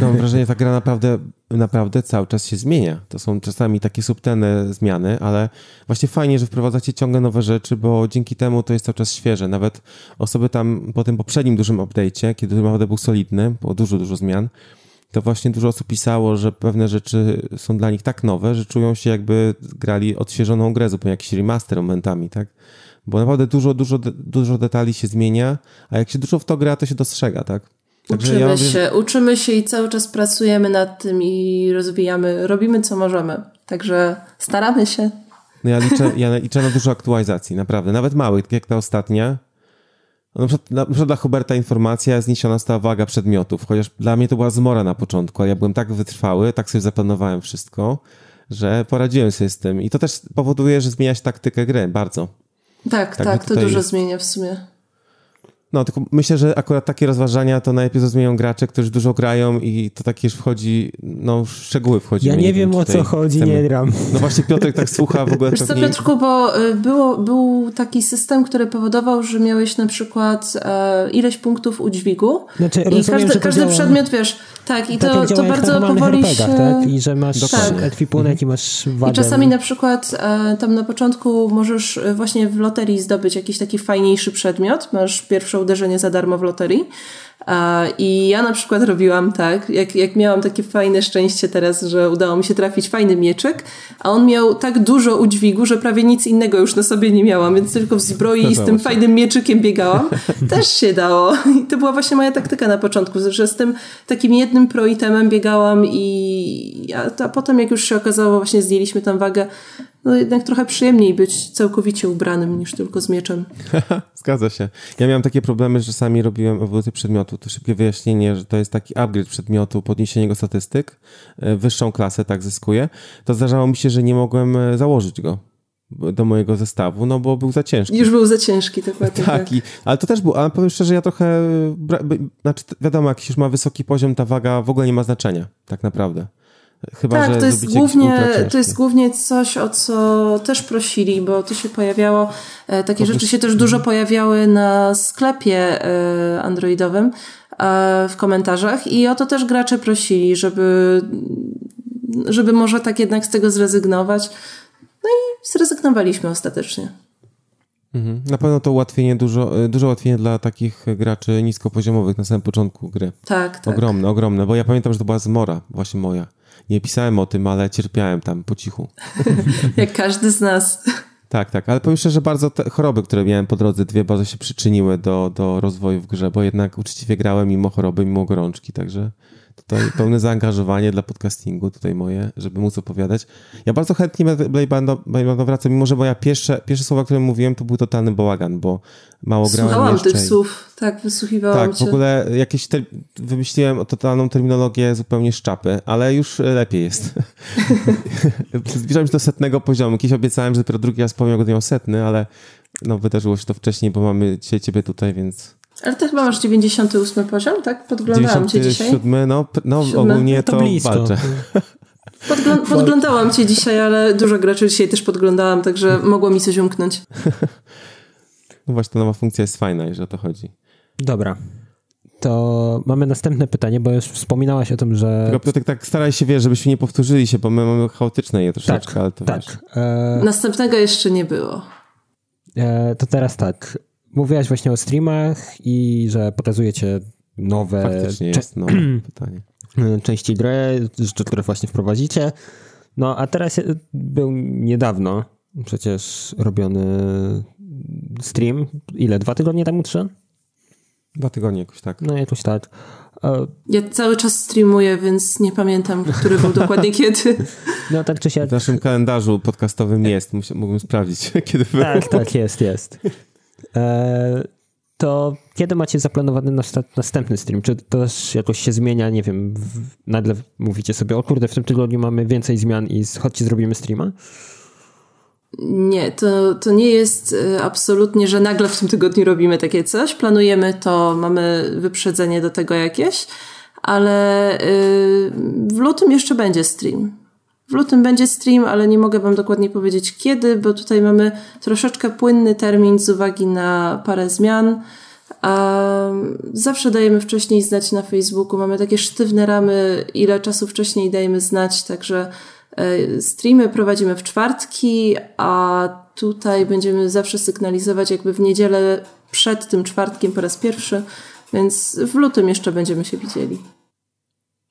B: mam wrażenie, że ta gra naprawdę, naprawdę cały czas się zmienia. To są czasami takie subtelne zmiany, ale właśnie fajnie, że wprowadzacie ciągle nowe rzeczy, bo dzięki temu to jest cały czas świeże. Nawet osoby tam po tym poprzednim dużym update'cie, kiedy naprawdę był solidny, było dużo, dużo zmian, to właśnie dużo osób pisało, że pewne rzeczy są dla nich tak nowe, że czują się jakby grali odświeżoną grę, zupełnie jakiś remaster momentami, tak? Bo naprawdę dużo, dużo, dużo detali się zmienia, a jak się dużo w to gra, to się dostrzega, tak?
D: Także uczymy ja się, uczymy się i cały czas pracujemy nad tym i rozwijamy, robimy co możemy. Także staramy się.
B: No ja liczę, ja liczę na dużo aktualizacji, naprawdę. Nawet małych, tak jak ta ostatnia. No, na, przykład, na przykład dla Huberta informacja, zniesiona została waga przedmiotów, chociaż dla mnie to była zmora na początku, ale ja byłem tak wytrwały, tak sobie zaplanowałem wszystko, że poradziłem sobie z tym. I to też powoduje, że zmienia się taktykę gry bardzo.
D: Tak, tak, tak to dużo zmienia w sumie.
B: No, tylko myślę, że akurat takie rozważania to najlepiej zrozumieją gracze, którzy dużo grają i to takie już wchodzi, no szczegóły wchodzi.
A: Ja nie wiem o co chodzi, chcemy. nie gram.
B: No właśnie Piotrek tak słucha w ogóle.
D: Wiesz co Piotrku, bo y, było, był taki system, który powodował, że miałeś na przykład e, ileś punktów u dźwigu
A: znaczy,
D: i rozumiem, każdy, każdy przedmiot, wiesz, tak i tak to, to bardzo powoli się...
A: Tak? I że masz tak. ekwipunek i masz wadę.
D: I czasami na przykład e, tam na początku możesz e, właśnie w loterii zdobyć jakiś taki fajniejszy przedmiot, masz pierwszą uderzenie za darmo w loterii. I ja na przykład robiłam tak, jak, jak miałam takie fajne szczęście teraz, że udało mi się trafić fajny mieczek, a on miał tak dużo udźwigu, że prawie nic innego już na sobie nie miałam, więc tylko w zbroi i z tym fajnym mieczykiem biegałam. Też się dało. I to była właśnie moja taktyka na początku, że z tym takim jednym pro-itemem biegałam i a, a potem jak już się okazało, właśnie zdjęliśmy tam wagę, no jednak trochę przyjemniej być całkowicie ubranym niż tylko z mieczem.
B: Zgadza się. Ja miałem takie problemy, że sami robiłem ewolucję przedmiotu. To szybkie wyjaśnienie, że to jest taki upgrade przedmiotu, podniesienie jego statystyk, e, wyższą klasę tak zyskuje. To zdarzało mi się, że nie mogłem e, założyć go do mojego zestawu, no bo był za ciężki.
D: Już był za ciężki, dokładnie.
B: Tak, tak. I, ale to też był, ale powiem szczerze, ja trochę, znaczy wiadomo, jak już ma wysoki poziom, ta waga w ogóle nie ma znaczenia, tak naprawdę. Chyba,
D: tak, to jest, głównie, to jest głównie coś, o co też prosili, bo to się pojawiało, e, takie rzeczy się też dużo pojawiały na sklepie e, androidowym e, w komentarzach i o to też gracze prosili, żeby, żeby może tak jednak z tego zrezygnować. No i zrezygnowaliśmy ostatecznie.
B: Mhm. Na pewno to ułatwienie, dużo, dużo ułatwienie dla takich graczy niskopoziomowych na samym początku gry.
D: Tak, tak.
B: Ogromne, ogromne, bo ja pamiętam, że to była zmora właśnie moja nie pisałem o tym, ale cierpiałem tam po cichu.
D: Jak każdy z nas.
B: Tak, tak, ale powiem szczerze, że bardzo te choroby, które miałem po drodze, dwie bardzo się przyczyniły do, do rozwoju w grze, bo jednak uczciwie grałem mimo choroby, mimo gorączki, także Tutaj pełne zaangażowanie dla podcastingu, tutaj moje, żeby móc opowiadać. Ja bardzo chętnie Blade wracam, mimo że moja pierwsze, pierwsze słowa, które mówiłem, to był totalny bałagan, bo mało grałem
D: Słuchałam
B: jeszcze.
D: tych słów, tak, wysłuchiwałam
B: Tak, cię. w ogóle jakieś ter... wymyśliłem totalną terminologię zupełnie z czapy, ale już lepiej jest. Zbliżam się do setnego poziomu. Kiedyś obiecałem, że dopiero drugi raz powiem, jak będę miał setny, ale no wydarzyło się to wcześniej, bo mamy dzisiaj ciebie tutaj, więc
D: Ale ty chyba masz 98 poziom, tak? Podglądałam cię dzisiaj.
B: 97, no, no Siódmy? ogólnie to, to walczę.
D: Podglą podglądałam cię dzisiaj, ale dużo graczy dzisiaj też podglądałam, także mogło mi coś umknąć.
B: No właśnie, ta nowa funkcja jest fajna, jeżeli o to chodzi.
A: Dobra. To mamy następne pytanie, bo już wspominałaś o tym, że...
B: Tylko Piotrek, tak staraj się, wiesz, żebyśmy nie powtórzyli się, bo my mamy chaotyczne je troszeczkę, tak, ale to
A: tak.
B: wiesz.
D: E... Następnego jeszcze nie było.
A: E, to teraz tak. Mówiłaś właśnie o streamach i że pokazujecie nowe...
B: Faktycznie jest nowe pytanie.
A: Części gry, które właśnie wprowadzicie. No, a teraz był niedawno przecież robiony stream. Ile? Dwa tygodnie temu? Trzy?
B: Dwa tygodnie jakoś tak.
A: No jakoś tak.
D: Ja cały czas streamuję, więc nie pamiętam, który był dokładnie kiedy.
A: No tak czy siak.
B: W naszym kalendarzu podcastowym jest. Mógłbym sprawdzić, kiedy był.
A: Tak, tak, jest, jest. E, to kiedy macie zaplanowany następny stream? Czy to też jakoś się zmienia? Nie wiem, nagle mówicie sobie, o kurde, w tym tygodniu mamy więcej zmian i chodźcie zrobimy streama?
D: Nie, to, to nie jest e, absolutnie, że nagle w tym tygodniu robimy takie coś. Planujemy to, mamy wyprzedzenie do tego jakieś, ale e, w lutym jeszcze będzie stream. W lutym będzie stream, ale nie mogę Wam dokładnie powiedzieć kiedy, bo tutaj mamy troszeczkę płynny termin z uwagi na parę zmian. Zawsze dajemy wcześniej znać na Facebooku. Mamy takie sztywne ramy, ile czasu wcześniej dajemy znać, także streamy prowadzimy w czwartki, a tutaj będziemy zawsze sygnalizować jakby w niedzielę przed tym czwartkiem po raz pierwszy, więc w lutym jeszcze będziemy się widzieli.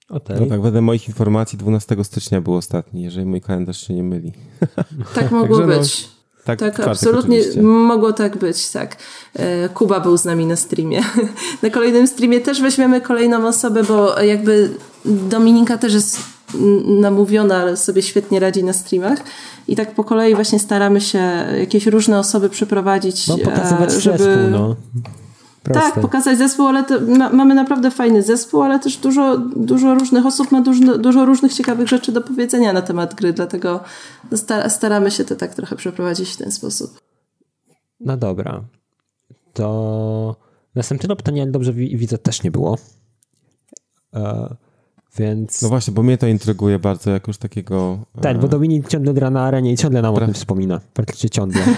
B: Okay. No tak, wedle moich informacji 12 stycznia był ostatni, jeżeli mój kalendarz się nie myli.
D: Tak mogło no, być. No, tak, tak absolutnie oczywiście. mogło tak być, tak. E, Kuba był z nami na streamie. Na kolejnym streamie też weźmiemy kolejną osobę, bo jakby Dominika też jest namówiona, ale sobie świetnie radzi na streamach. I tak po kolei właśnie staramy się jakieś różne osoby przyprowadzić.
A: No, pokazywać e, żeby... zespół, no.
D: Proste. Tak, pokazać zespół, ale ma, mamy naprawdę fajny zespół, ale też dużo, dużo różnych osób ma dużo, dużo różnych ciekawych rzeczy do powiedzenia na temat gry, dlatego staramy się to tak trochę przeprowadzić w ten sposób.
A: No dobra. To następnego pytania, dobrze widzę, też nie było. E, więc...
B: No właśnie, bo mnie to intryguje bardzo, jak już takiego...
A: Tak, bo e, Dominik ciągle gra na arenie i ciągle nam o tym wspomina. Praktycznie ciągle.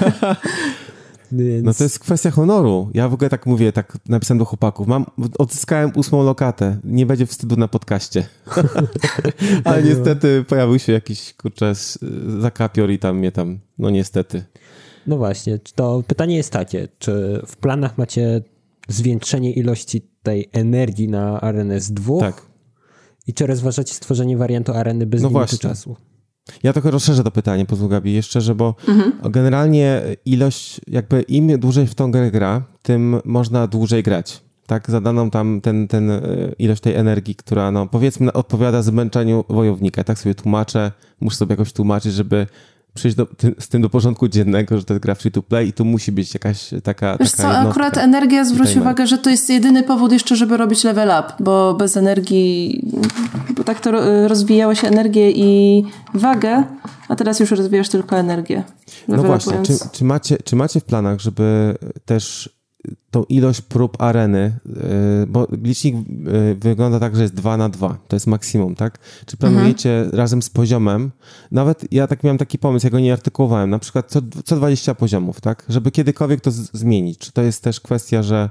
B: Więc... No to jest kwestia honoru. Ja w ogóle tak mówię, tak napisałem do chłopaków. Mam, odzyskałem ósmą lokatę. Nie będzie wstydu na podcaście. Ale niestety pojawił się jakiś, kurczę, zakapior i tam mnie tam, no niestety.
A: No właśnie, to pytanie jest takie, czy w planach macie zwiększenie ilości tej energii na arenę z dwóch?
B: Tak.
A: I czy rozważacie stworzenie wariantu areny bez no limitu właśnie. czasu?
B: Ja trochę rozszerzę to pytanie, pozwól Gabi, jeszcze, że bo mhm. generalnie ilość, jakby im dłużej w tą grę gra, tym można dłużej grać. Tak, zadaną tam ten, ten e, ilość tej energii, która, no powiedzmy, odpowiada zmęczeniu wojownika. Tak sobie tłumaczę, muszę sobie jakoś tłumaczyć, żeby przyjść do, z tym do porządku dziennego, że to jest gra free to play i tu musi być jakaś taka.
D: Wiesz
B: taka
D: co, akurat energia, zwróć uwagę, że to jest jedyny powód jeszcze, żeby robić level up, bo bez energii, bo tak to rozwijało się energię i wagę, a teraz już rozwijasz tylko energię.
B: No właśnie, czy, czy, macie, czy macie w planach, żeby też tą ilość prób areny, y, bo licznik y, wygląda tak, że jest 2 na 2, to jest maksimum, tak? Czy planujecie mhm. razem z poziomem, nawet ja tak miałem taki pomysł, ja go nie artykułowałem, na przykład co, co 20 poziomów, tak? Żeby kiedykolwiek to zmienić. Czy to jest też kwestia, że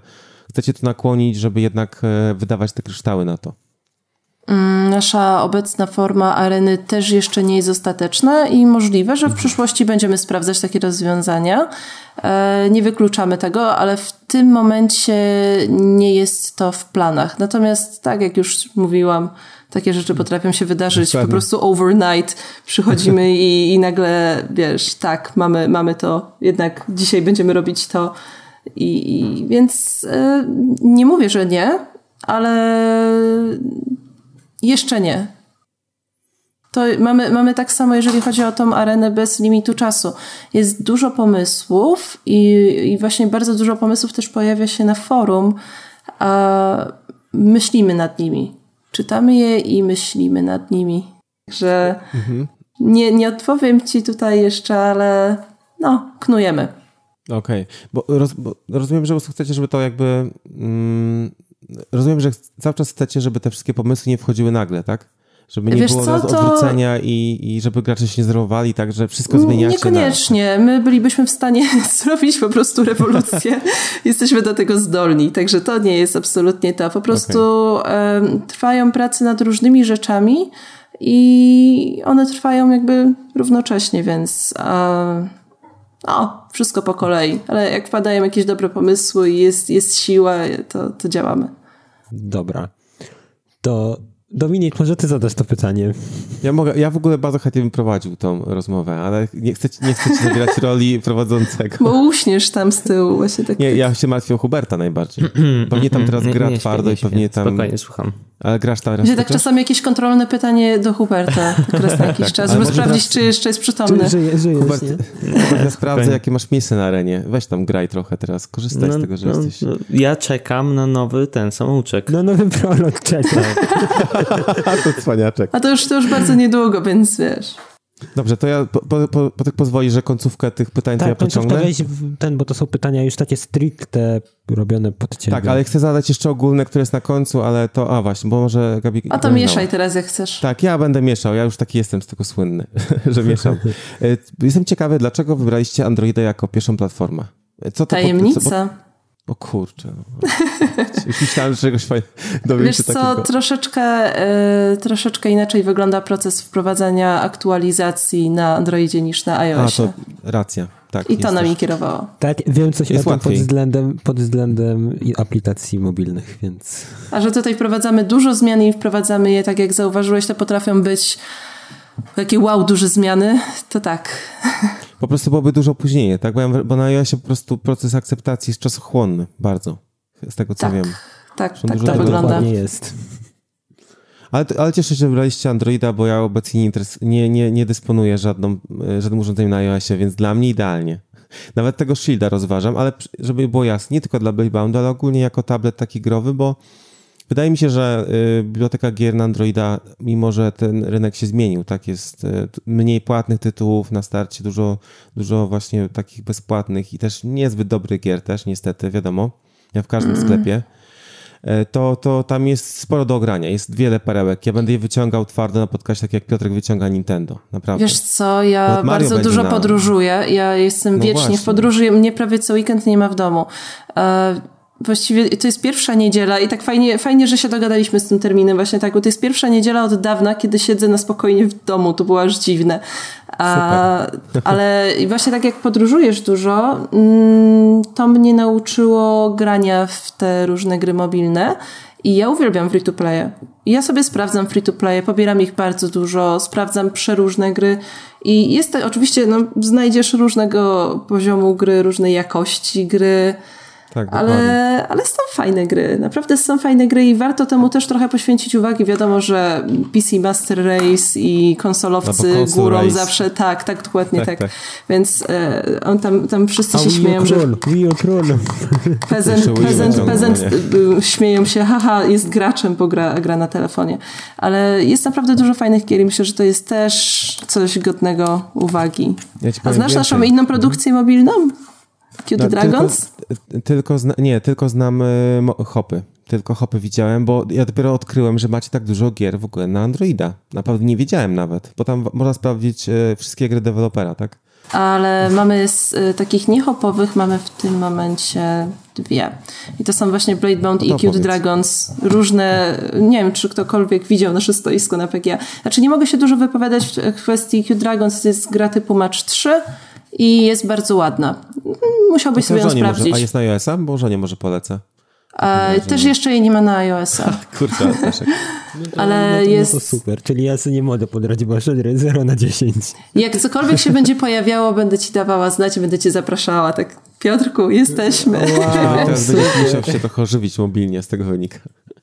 B: chcecie to nakłonić, żeby jednak e, wydawać te kryształy na to?
D: Mm, nasza obecna forma areny też jeszcze nie jest ostateczna i możliwe, że w przyszłości będziemy sprawdzać takie rozwiązania. E, nie wykluczamy tego, ale w tym momencie nie jest to w planach. Natomiast, tak jak już mówiłam, takie rzeczy potrafią się wydarzyć Dokładnie. po prostu overnight. Przychodzimy i, i nagle, wiesz, tak, mamy, mamy to, jednak dzisiaj będziemy robić to. I, i więc e, nie mówię, że nie, ale jeszcze nie. To mamy, mamy tak samo, jeżeli chodzi o tą arenę bez limitu czasu. Jest dużo pomysłów i, i właśnie bardzo dużo pomysłów też pojawia się na forum, a myślimy nad nimi. Czytamy je i myślimy nad nimi. Że mhm. nie, nie odpowiem ci tutaj jeszcze, ale no, knujemy.
B: Okej, okay. bo, roz, bo, rozumiem, że chcecie, żeby to jakby... Mm, rozumiem, że cały czas chcecie, żeby te wszystkie pomysły nie wchodziły nagle, tak? Żeby nie Wiesz było co, to... odwrócenia i, i żeby gracze się nie zerowali, tak, że wszystko zmieniacie.
D: Niekoniecznie. Na... My bylibyśmy w stanie zrobić po prostu rewolucję. Jesteśmy do tego zdolni, także to nie jest absolutnie to. Po prostu okay. um, trwają prace nad różnymi rzeczami i one trwają jakby równocześnie, więc no, wszystko po kolei. Ale jak wpadają jakieś dobre pomysły i jest, jest siła, to, to działamy.
A: Dobra. To Dominik, może ty zadasz to pytanie.
B: Ja mogę, ja w ogóle bardzo chętnie bym prowadził tą rozmowę, ale nie chcę, nie chcę ci zabierać roli prowadzącego.
D: Bo uśniesz tam z tyłu właśnie tak.
B: Nie, ja się martwię o Huberta najbardziej. Pewnie tam teraz gra nie, twardo
C: nie,
B: i pewnie tam...
C: Spokojnie, słucham.
B: Ale grasz tam
D: raz tak czasami jakieś kontrolne pytanie do Huberta raz na jakiś tak, czas, żeby sprawdzić, teraz... czy jeszcze jest przytomny. Czy
A: żyje, żyjesz, Hubert,
B: ja sprawdzę, jakie masz miejsce na arenie. Weź tam graj trochę teraz, korzystaj no, z tego, że no, jesteś... No,
C: ja czekam na nowy ten samouczek.
A: Na nowy prolog czekam.
B: A to cwaniaczek.
D: A to już, to już bardzo niedługo, więc wiesz...
B: Dobrze, to ja po, po, po, po tak pozwoli, że końcówkę tych pytań
A: tak,
B: to ja pociągnę.
A: Weź ten, bo to są pytania już takie stricte robione pod ciebie.
B: Tak, ale chcę zadać jeszcze ogólne, które jest na końcu, ale to, a właśnie, bo może Gabi...
D: A to mieszaj teraz jak chcesz.
B: Tak, ja będę mieszał, ja już taki jestem z tego słynny, że mieszam. E, jestem ciekawy, dlaczego wybraliście Androida jako pierwszą platformę?
D: Co to Tajemnica. Co, bo...
B: O kurczę. No. Już myślałem, że czegoś fajnego dowiem
D: Wiesz co, takiego. troszeczkę, y, troszeczkę inaczej wygląda proces wprowadzania aktualizacji na Androidzie niż na iOSie.
B: A, to racja. Tak,
D: I to nami kierowało.
A: Tak, wiem coś jest o tym pod względem, pod względem aplikacji mobilnych, więc...
D: A że tutaj wprowadzamy dużo zmian i wprowadzamy je, tak jak zauważyłeś, to potrafią być takie wow, duże zmiany, to tak.
B: Po prostu byłoby dużo opóźnienie, tak? Bo, ja, bo na iOSie po prostu proces akceptacji jest czasochłonny, bardzo, z tego co
D: tak,
B: wiem.
D: Tak, tak, tak to wygląda.
A: nie jest.
B: Ale, ale cieszę się, że wybraliście Androida, bo ja obecnie nie, nie, nie, nie dysponuję żadną, e, żadnym urządzeniem na iOSie, więc dla mnie idealnie. Nawet tego Shielda rozważam, ale żeby było jasne, nie tylko dla Playboundu, ale ogólnie jako tablet taki growy, bo Wydaje mi się, że y, biblioteka gier na Androida, mimo że ten rynek się zmienił, tak jest y, mniej płatnych tytułów na starcie, dużo, dużo właśnie takich bezpłatnych i też niezbyt dobrych gier też niestety, wiadomo, ja w każdym mm. sklepie, y, to, to tam jest sporo do ogrania, jest wiele perełek. Ja będę je wyciągał twardo na podcaście, tak jak Piotrek wyciąga Nintendo, naprawdę.
D: Wiesz co, ja bardzo dużo na... podróżuję, ja jestem no wiecznie właśnie. w podróży, mnie prawie co weekend nie ma w domu. E, Właściwie to jest pierwsza niedziela i tak fajnie, fajnie, że się dogadaliśmy z tym terminem właśnie tak, bo to jest pierwsza niedziela od dawna, kiedy siedzę na spokojnie w domu, to było aż dziwne. A, ale właśnie tak jak podróżujesz dużo, mm, to mnie nauczyło grania w te różne gry mobilne i ja uwielbiam free to play. Ja sobie sprawdzam free to play, pobieram ich bardzo dużo, sprawdzam przeróżne gry i jest to, oczywiście no, znajdziesz różnego poziomu gry, różnej jakości gry, tak, ale, ale są fajne gry, naprawdę są fajne gry i warto temu też trochę poświęcić uwagi. Wiadomo, że PC Master Race i konsolowcy no górą race. zawsze, tak, tak, dokładnie tak. tak. tak. Więc e, on tam, tam wszyscy się śmieją, że... Prezent, prezent, prezent śmieją się, haha, jest graczem, bo gra, gra na telefonie. Ale jest naprawdę dużo fajnych gier i myślę, że to jest też coś godnego uwagi. Ja A znasz naszą inną produkcję mobilną? Cute no, Dragons?
B: Tylko, tylko zna, nie, tylko znam y, hopy. Tylko hopy widziałem, bo ja dopiero odkryłem, że macie tak dużo gier w ogóle na Androida. Naprawdę nie wiedziałem nawet, bo tam można sprawdzić y, wszystkie gry dewelopera, tak?
D: Ale mamy z y, takich niehopowych, mamy w tym momencie dwie. I to są właśnie Bladebound no i Cute Dragons. Różne, nie wiem, czy ktokolwiek widział nasze stoisko na PGA. Znaczy nie mogę się dużo wypowiadać w kwestii Cute Dragons, to jest gra typu Match 3 i jest bardzo ładna. Musiałbyś sobie ją sprawdzić.
B: Może, a jest na iOS-a? Bo nie może polecę.
D: E, też jeszcze jej nie ma na iOS-a.
B: Kurczę.
A: No to, ale no to, jest... No to super, czyli ja sobie nie mogę podrać wasze 0 na 10.
D: Jak cokolwiek się będzie pojawiało, będę ci dawała znać i będę cię zapraszała. Tak, Piotrku, jesteśmy.
B: Wow, teraz będziesz musiał się trochę ożywić mobilnie, z tego wynika.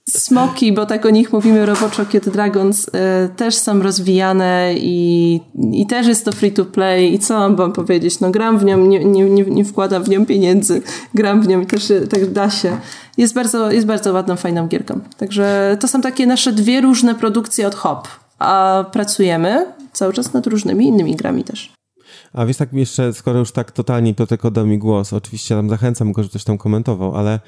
D: Smoki, bo tak o nich mówimy roboczo, Kid Dragons, y, też są rozwijane i, i też jest to free to play i co mam wam powiedzieć, no gram w nią, nie, nie, nie, nie wkładam w nią pieniędzy, gram w nią i też tak da się. Jest bardzo, jest bardzo ładną, fajną gierką. Także to są takie nasze dwie różne produkcje od Hop, a pracujemy cały czas nad różnymi innymi grami też.
B: A wiesz, tak jeszcze, skoro już tak totalnie Piotrek oddał mi głos, oczywiście tam zachęcam go, żeby coś tam komentował, ale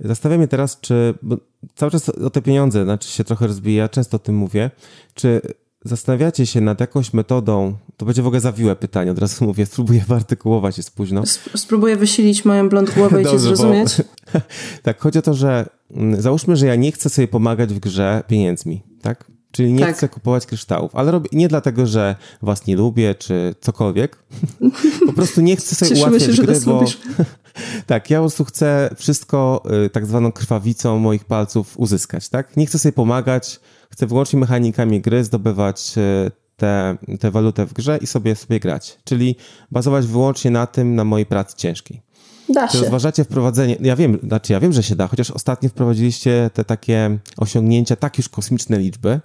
B: zastanawiam się teraz, czy, bo cały czas o te pieniądze, znaczy się trochę rozbija, często o tym mówię, czy zastanawiacie się nad jakąś metodą, to będzie w ogóle zawiłe pytanie, od razu mówię, spróbuję wyartykułować, jest późno.
D: Spróbuję wysilić moją blond głowę i cię zrozumieć.
B: Bo, tak, chodzi o to, że mm, załóżmy, że ja nie chcę sobie pomagać w grze pieniędzmi, tak? Czyli nie tak. chcę kupować kryształów, ale robię nie dlatego, że was nie lubię, czy cokolwiek. Po prostu nie chcę sobie
D: Cieszymy
B: ułatwiać
D: się,
B: gry, bo... tak, ja po prostu chcę wszystko y, tak zwaną krwawicą moich palców uzyskać, tak? Nie chcę sobie pomagać, chcę wyłącznie mechanikami gry zdobywać y, tę te, te walutę w grze i sobie, sobie grać. Czyli bazować wyłącznie na tym, na mojej pracy ciężkiej.
D: Da
B: Czy rozważacie wprowadzenie, ja wiem, znaczy ja wiem, że się da, chociaż ostatnio wprowadziliście te takie osiągnięcia, tak już kosmiczne liczby,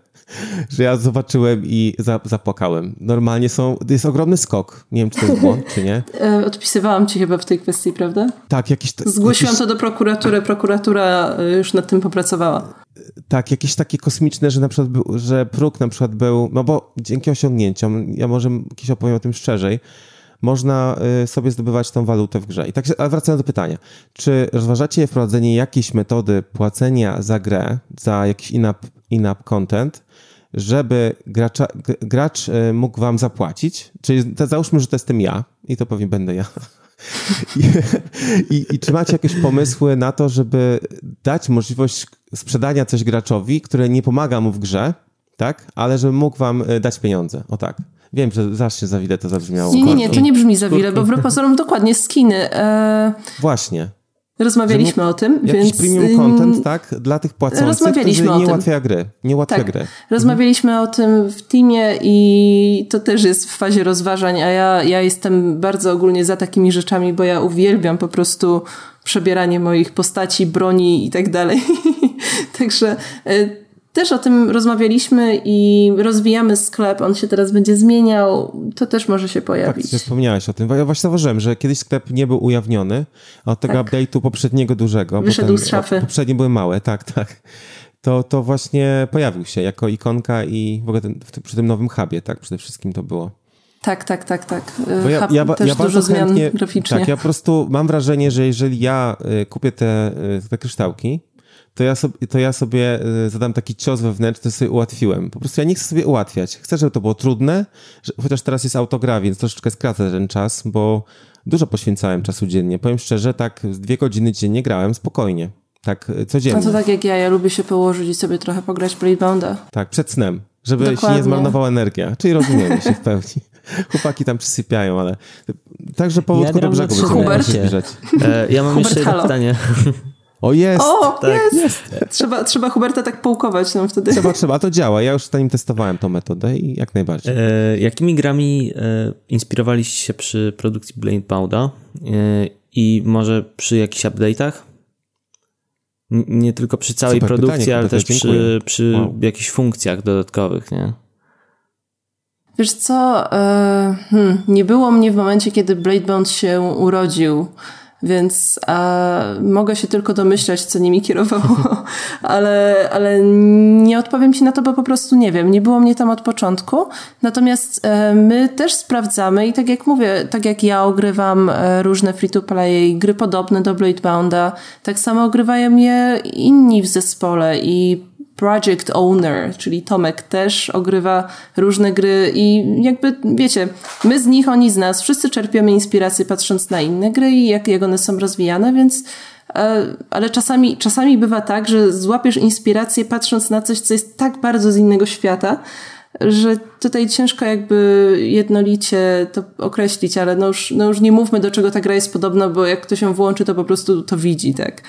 B: że ja zobaczyłem i za, zapłakałem. Normalnie są, jest ogromny skok. Nie wiem, czy to jest błąd, czy nie.
D: E, odpisywałam ci chyba w tej kwestii, prawda?
B: Tak, jakiś...
D: Zgłosiłam
B: jakiś,
D: to do prokuratury, prokuratura e, już nad tym popracowała.
B: Tak, jakieś takie kosmiczne, że na przykład, był, że próg na przykład był, no bo dzięki osiągnięciom, ja może kiedyś opowiem o tym szczerzej, można sobie zdobywać tą walutę w grze. I tak, ale wracając do pytania, czy rozważacie wprowadzenie jakiejś metody płacenia za grę, za jakiś in-app in content, żeby gracza, gracz y, mógł wam zapłacić? Czyli załóżmy, że to jestem ja i to pewnie będę ja. I, i, I, czy macie jakieś pomysły na to, żeby dać możliwość sprzedania coś graczowi, które nie pomaga mu w grze, tak? Ale żeby mógł wam y, dać pieniądze. O tak. Wiem, że zawsze za wile to zabrzmiało.
D: Nie, nie, nie, to nie brzmi za wile, bo w pozorom dokładnie skiny. E...
B: Właśnie.
D: Rozmawialiśmy o tym,
B: jakiś
D: więc...
B: premium content, tak, dla tych płacących,
D: Rozmawialiśmy o
B: nie
D: tym.
B: ułatwia gry. Nie ułatwia
D: tak.
B: gry.
D: Rozmawialiśmy mhm. o tym w teamie i to też jest w fazie rozważań, a ja, ja jestem bardzo ogólnie za takimi rzeczami, bo ja uwielbiam po prostu przebieranie moich postaci, broni i tak dalej. Także też o tym rozmawialiśmy i rozwijamy sklep, on się teraz będzie zmieniał, to też może się pojawić.
B: Tak, wspomniałeś o tym. Ja właśnie zauważyłem, że kiedyś sklep nie był ujawniony, a od tego tak. update'u poprzedniego dużego,
D: Wyszedł z szafy.
B: Poprzednie były małe, tak, tak. To, to właśnie pojawił się jako ikonka i w ogóle ten, przy tym nowym hubie, tak, przede wszystkim to było.
D: Tak, tak, tak, tak.
B: Bo ja, ja,
D: też
B: ja
D: dużo zmian
B: chętnie,
D: graficznie.
B: Tak, ja po prostu mam wrażenie, że jeżeli ja y, kupię te, y, te kryształki, to ja, sobie, to ja sobie zadam taki cios wewnętrzny, sobie ułatwiłem. Po prostu ja nie chcę sobie ułatwiać. Chcę, żeby to było trudne, że, chociaż teraz jest autogra, więc troszeczkę skracę ten czas, bo dużo poświęcałem czasu dziennie. Powiem szczerze, tak dwie godziny dziennie grałem spokojnie. Tak codziennie.
D: No to tak jak ja, ja lubię się położyć i sobie trochę pograć Bladebounda.
B: Tak, przed snem, żeby Dokładnie. się nie zmarnowała energia. Czyli rozumiemy się w pełni. Chłopaki tam przysypiają, ale także powódku
A: ja
B: do brzegu będziemy zbliżać.
C: E, ja mam
D: Hubert,
C: jeszcze jedno
D: halo.
C: pytanie.
B: O, jest!
D: O,
C: Tak.
D: jest! jest. Trzeba, trzeba Huberta tak połkować nam wtedy.
B: Trzeba, trzeba, to działa. Ja już zanim testowałem tą metodę i jak najbardziej.
C: E, jakimi grami e, inspirowaliście się przy produkcji Blade Powda e, i może przy jakichś update'ach? N- Nie tylko przy całej
B: Super
C: produkcji,
B: pytanie,
C: ale też
B: dziękuję.
C: przy, przy
B: Wow.
C: jakichś funkcjach dodatkowych, nie?
D: Wiesz co, e, hmm, nie było mnie w momencie, kiedy Bladebound się urodził, więc e, mogę się tylko domyślać, co nimi kierowało, ale, ale nie odpowiem ci na to, bo po prostu nie wiem. Nie było mnie tam od początku. Natomiast e, my też sprawdzamy i tak jak mówię, tak jak ja ogrywam e, różne free-to-play, gry podobne do Bladebounda, tak samo ogrywają je inni w zespole i project owner, czyli Tomek też ogrywa różne gry i jakby, wiecie, my z nich, oni z nas, wszyscy czerpiemy inspirację patrząc na inne gry i jak, jak one są rozwijane, więc e, ale czasami, czasami bywa tak, że złapiesz inspirację patrząc na coś, co jest tak bardzo z innego świata, że tutaj ciężko jakby jednolicie to określić, ale no już, no już nie mówmy, do czego ta gra jest podobna, bo jak ktoś ją włączy, to po prostu to widzi, tak.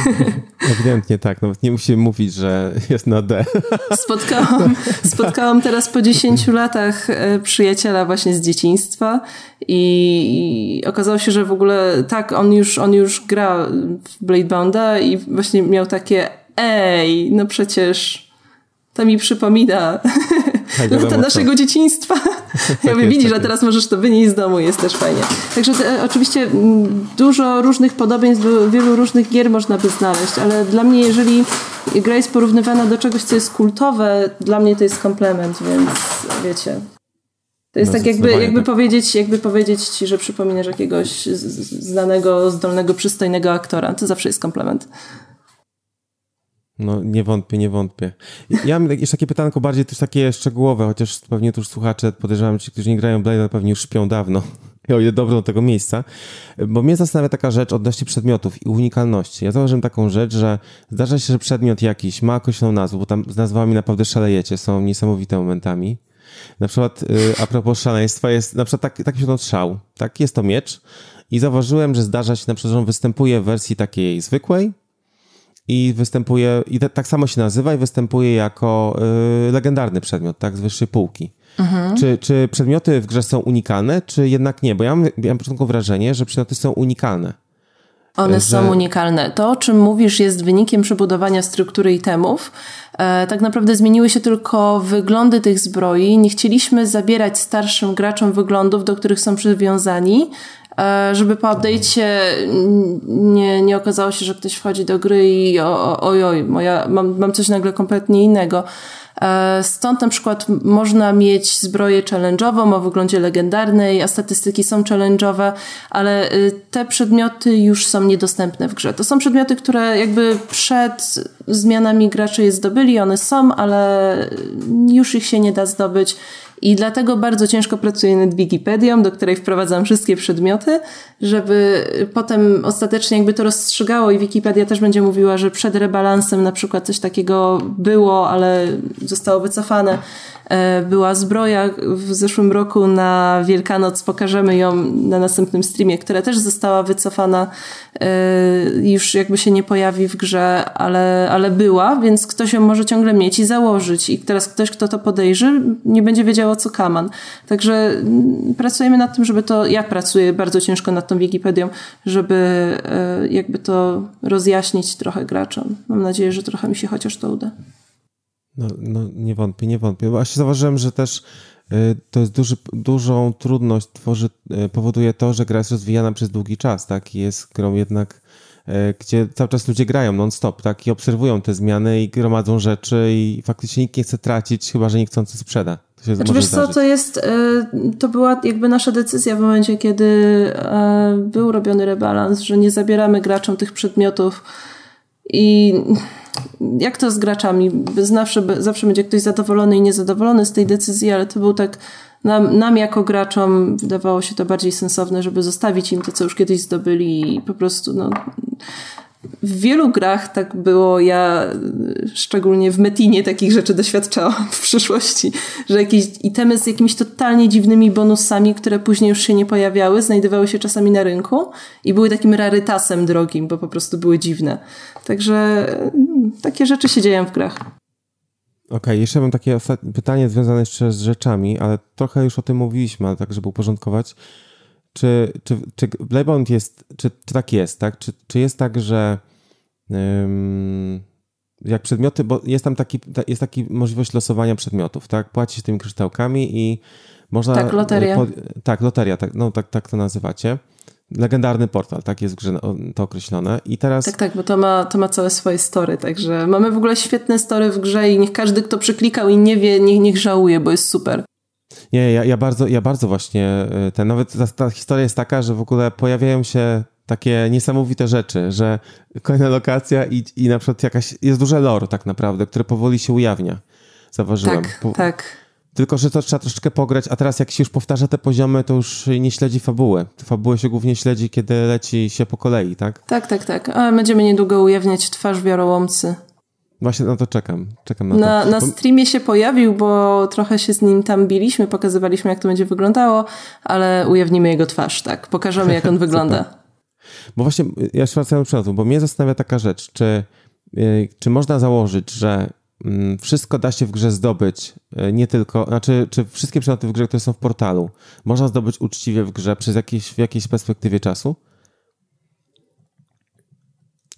B: Ewidentnie tak, nawet nie musimy mówić, że jest na D.
D: Spotkałam, spotkałam teraz po 10 latach e, przyjaciela właśnie z dzieciństwa i, i okazało się, że w ogóle tak, on już, on już gra w Bladebounda i właśnie miał takie ej, no przecież to mi przypomina
B: Tak,
D: lata
B: wiadomo
D: naszego dzieciństwa. Ja mówię,
B: jest,
D: widzisz,
B: tak
D: a teraz możesz to wynieść z domu, jest też fajnie. Także te, oczywiście dużo różnych podobieństw do wielu różnych gier można by znaleźć, ale dla mnie, jeżeli gra jest porównywana do czegoś, co jest kultowe, dla mnie to jest komplement, więc wiecie. To jest no, tak jakby, jakby, tak. Powiedzieć, jakby powiedzieć ci, że przypominasz jakiegoś znanego, zdolnego, przystojnego aktora. To zawsze jest komplement.
B: No nie wątpię, nie wątpię. Ja mam jeszcze takie pytanko bardziej też takie szczegółowe, chociaż pewnie tu już słuchacze, podejrzewam, ci, którzy nie grają Blade, pewnie już śpią dawno, o ile dobrą tego miejsca, bo mnie zastanawia taka rzecz odnośnie przedmiotów i unikalności. Ja zauważyłem taką rzecz, że zdarza się, że przedmiot jakiś ma określoną nazwę, bo tam z nazwami naprawdę szalejecie, są niesamowite momentami. Na przykład y, a propos szaleństwa jest na przykład tak, taki się szał, tak? Jest to miecz i zauważyłem, że zdarza się na przykład, że on występuje w wersji takiej zwykłej, i występuje, i tak samo się nazywa i występuje jako y, legendarny przedmiot, tak, z wyższej półki. Mhm. Czy, czy przedmioty w grze są unikalne, czy jednak nie? Bo ja mam, ja mam początku wrażenie, że przedmioty są unikalne.
D: One że... są unikalne. To, o czym mówisz, jest wynikiem przebudowania struktury itemów. E, tak naprawdę zmieniły się tylko wyglądy tych zbroi. Nie chcieliśmy zabierać starszym graczom wyglądów, do których są przywiązani, żeby po update'cie nie, nie okazało się, że ktoś wchodzi do gry i oj, oj, moja, mam, mam coś nagle kompletnie innego. E, stąd na przykład można mieć zbroję challenge'ową o wyglądzie legendarnej, a statystyki są challenge'owe, ale y, te przedmioty już są niedostępne w grze. To są przedmioty, które jakby przed zmianami gracze je zdobyli, one są, ale już ich się nie da zdobyć i dlatego bardzo ciężko pracuję nad Wikipedią, do której wprowadzam wszystkie przedmioty, żeby potem ostatecznie jakby to rozstrzygało i Wikipedia też będzie mówiła, że przed rebalansem na przykład coś takiego było, ale zostało wycofane. E, była zbroja w zeszłym roku na Wielkanoc, pokażemy ją na następnym streamie, która też została wycofana, e, już jakby się nie pojawi w grze, ale, ale była, więc ktoś ją może ciągle mieć i założyć. I teraz ktoś, kto to podejrzy, nie będzie wiedział o co kaman. Także mm, pracujemy nad tym, żeby to, ja pracuję bardzo ciężko nad tą Wikipedią, żeby e, jakby to rozjaśnić trochę graczom. Mam nadzieję, że trochę mi się chociaż to uda.
B: No, no nie wątpię, nie wątpię. Bo się zauważyłem, że też y, to jest duży, dużą trudność tworzy, y, powoduje to, że gra jest rozwijana przez długi czas, tak? I jest grą jednak, gdzie cały czas ludzie grają non-stop, tak? I obserwują te zmiany i gromadzą rzeczy i faktycznie nikt nie chce tracić, chyba że niechcący sprzeda.
D: Się znaczy, wiesz co, to jest, to była jakby nasza decyzja w momencie, kiedy był robiony rebalans, że nie zabieramy graczom tych przedmiotów i jak to z graczami? Zawsze, zawsze będzie ktoś zadowolony i niezadowolony z tej decyzji, ale to był tak nam, nam jako graczom wydawało się to bardziej sensowne, żeby zostawić im to, co już kiedyś zdobyli i po prostu no, w wielu grach tak było, ja szczególnie w Metinie takich rzeczy doświadczałam w przyszłości, że jakieś itemy z jakimiś totalnie dziwnymi bonusami, które później już się nie pojawiały, znajdowały się czasami na rynku i były takim rarytasem drogim, bo po prostu były dziwne. Także mm, takie rzeczy się dzieją w grach. Okej,
B: okay, jeszcze mam takie pytanie związane jeszcze z rzeczami, ale trochę już o tym mówiliśmy, ale tak, żeby uporządkować. Czy, czy, czy Blaybound jest, czy, czy tak jest, tak? Czy, czy jest tak, że ym, jak przedmioty, bo jest tam taki, jest taki możliwość losowania przedmiotów, tak? Płaci się tymi kryształkami i można...
D: Tak, loteria.
B: Tak, loteria, tak, no tak, tak to nazywacie. Legendarny portal, tak jest w grze to określone. I teraz...
D: Tak, tak, bo to ma, to ma całe swoje story, także mamy w ogóle świetne story w grze i niech każdy, kto przyklikał i nie wie, niech, niech żałuje, bo jest super.
B: Nie, ja, ja, bardzo, ja bardzo właśnie, y, ten, nawet ta, ta historia jest taka, że w ogóle pojawiają się takie niesamowite rzeczy, że kolejna lokacja i, i na przykład jakaś, jest duże lore tak naprawdę, które powoli się ujawnia. Zauważyłem.
D: Tak, po, tak.
B: Tylko, że to trzeba troszeczkę pograć, a teraz jak się już powtarza te poziomy, to już nie śledzi fabuły. Fabułę się głównie śledzi, kiedy leci się po kolei, tak?
D: Tak, tak, tak. A będziemy niedługo ujawniać twarz wiarołomcy.
B: Właśnie na to czekam. czekam na,
D: na,
B: to.
D: na streamie się pojawił, bo trochę się z nim tam biliśmy, pokazywaliśmy, jak to będzie wyglądało, ale ujawnimy jego twarz, tak. Pokażemy, jak on wygląda.
B: Bo właśnie, ja jeszcze wracam do przykładu, bo mnie zastanawia taka rzecz, czy, yy, czy można założyć, że yy, wszystko da się w grze zdobyć, yy, nie tylko, znaczy, czy wszystkie przedmioty w grze, które są w portalu, można zdobyć uczciwie w grze przez jakieś, w jakiejś perspektywie czasu?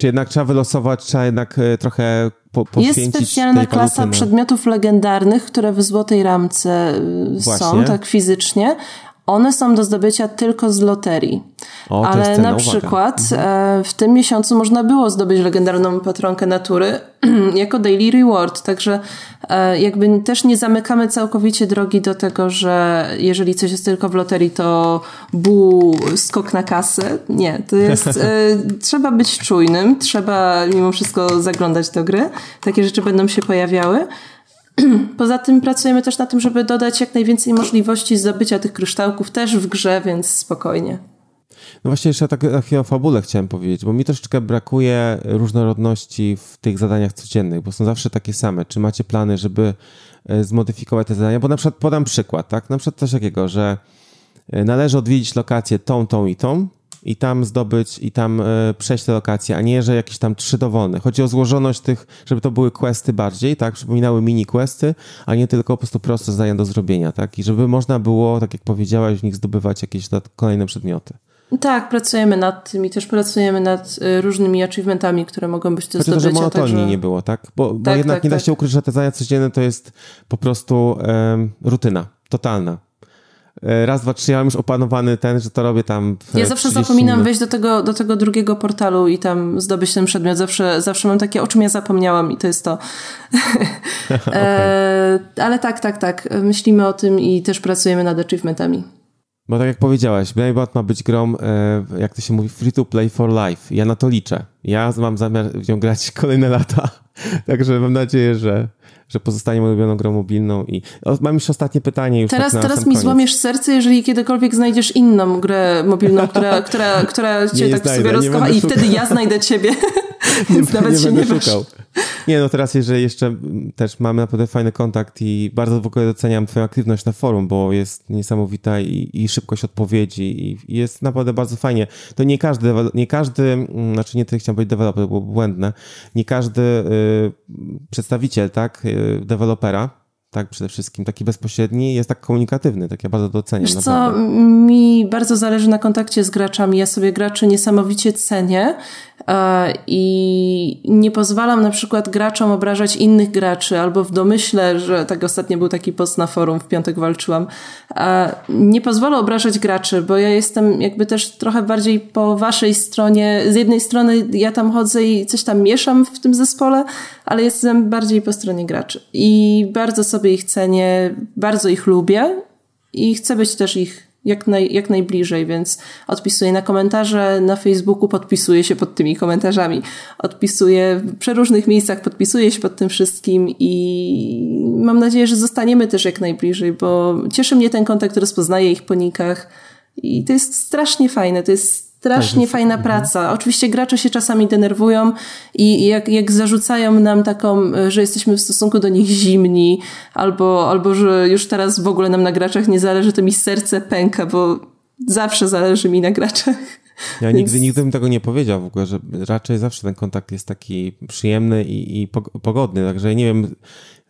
B: Czy jednak trzeba wylosować, trzeba jednak e, trochę po,
D: Jest specjalna klasa na... przedmiotów legendarnych, które w złotej ramce e, Właśnie. są, tak fizycznie. One są do zdobycia tylko z loterii.
B: O,
D: Ale na przykład
B: Mhm.
D: e, w tym miesiącu można było zdobyć legendarną patronkę natury jako daily reward, także e, jakby też nie zamykamy całkowicie drogi do tego, że jeżeli coś jest tylko w loterii, to bu, skok na kasę. Nie, to jest, e, trzeba być czujnym, trzeba mimo wszystko zaglądać do gry. Takie rzeczy będą się pojawiały. Poza tym pracujemy też na tym, żeby dodać jak najwięcej możliwości zdobycia tych kryształków też w grze, więc spokojnie.
B: No właśnie jeszcze tak, tak o fabule chciałem powiedzieć, bo mi troszeczkę brakuje różnorodności w tych zadaniach codziennych, bo są zawsze takie same. Czy macie plany, żeby e, zmodyfikować te zadania? Bo na przykład podam przykład, tak? Na przykład coś takiego, że e, należy odwiedzić lokację tą, tą i tą i tam zdobyć i tam e, przejść te lokacje, a nie, że jakieś tam trzy dowolne. Chodzi o złożoność tych, żeby to były questy bardziej, tak? Przypominały mini questy, a nie tylko po prostu proste zadania do zrobienia, tak? I żeby można było, tak jak powiedziałaś, w nich zdobywać jakieś kolejne przedmioty.
D: Tak, pracujemy nad tym i też pracujemy nad y, różnymi achievementami, które mogą być do
B: Chodzi o to, że
D: zdobycia.
B: monotonii
D: także-
B: nie było, tak? Bo, bo
D: Tak,
B: jednak
D: tak,
B: nie da
D: tak.
B: się ukryć, że te zadania codzienne to jest po prostu rutyna, totalna. E, Raz, dwa, trzy, ja mam już opanowany ten, że to robię tam
D: Ja zawsze
B: 30
D: zapominam
B: minut.
D: wejść do tego, do tego drugiego portalu i tam zdobyć ten przedmiot. Zawsze, zawsze mam takie, o czym ja zapomniałam i to jest to. e, ale tak, tak, tak. Myślimy o tym i też pracujemy nad achievementami.
B: Bo tak jak powiedziałaś, Brainbot ma być grą, e, jak to się mówi, free to play for life. Ja na to liczę. Ja mam zamiar w nią grać kolejne lata. Także mam nadzieję, że, że pozostanie moją ulubioną grą mobilną. I o, mam już ostatnie pytanie już
D: Teraz,
B: tak
D: teraz mi
B: koniec.
D: złamiesz serce, jeżeli kiedykolwiek znajdziesz inną grę mobilną, która, która, która cię
B: Nie
D: tak
B: znajdę,
D: sobie
B: nie
D: rozkocha i wtedy
B: szukał.
D: ja znajdę ciebie. Więc nawet się nie waż.
B: Nie, no teraz jeżeli jeszcze też mamy naprawdę fajny kontakt i bardzo w ogóle doceniam twoją aktywność na forum, bo jest niesamowita i, i szybkość odpowiedzi i, i jest naprawdę bardzo fajnie. To nie każdy, nie każdy, znaczy nie tyle chciałem powiedzieć deweloper, było błędne, nie każdy y, przedstawiciel, tak, y, dewelopera, tak przede wszystkim, taki bezpośredni jest tak komunikatywny, tak ja bardzo doceniam.
D: Wiesz co, mi bardzo zależy na kontakcie z graczami. Ja sobie graczy niesamowicie cenię i nie pozwalam na przykład graczom obrażać innych graczy albo w domyśle, że tak ostatnio był taki post na forum, w piątek walczyłam. E, Nie pozwolę obrażać graczy, bo ja jestem jakby też trochę bardziej po waszej stronie. Z jednej strony ja tam chodzę i coś tam mieszam w tym zespole, ale jestem bardziej po stronie graczy. I bardzo sobie ich cenię, bardzo ich lubię i chcę być też ich jak, naj, jak najbliżej, więc odpisuję na komentarze na Facebooku, podpisuję się pod tymi komentarzami. Odpisuję w przeróżnych miejscach, podpisuję się pod tym wszystkim i mam nadzieję, że zostaniemy też jak najbliżej, bo cieszy mnie ten kontakt, rozpoznaję ich po nikach i to jest strasznie fajne, to jest strasznie fajna praca. Oczywiście gracze się czasami denerwują i jak, jak zarzucają nam taką, że jesteśmy w stosunku do nich zimni, albo, albo że już teraz w ogóle nam na graczach nie zależy, to mi serce pęka, bo zawsze zależy mi na graczach.
B: Ja
D: Więc-
B: nigdy, nigdy bym tego nie powiedział w ogóle, że raczej zawsze ten kontakt jest taki przyjemny i, i pog- pogodny, także nie wiem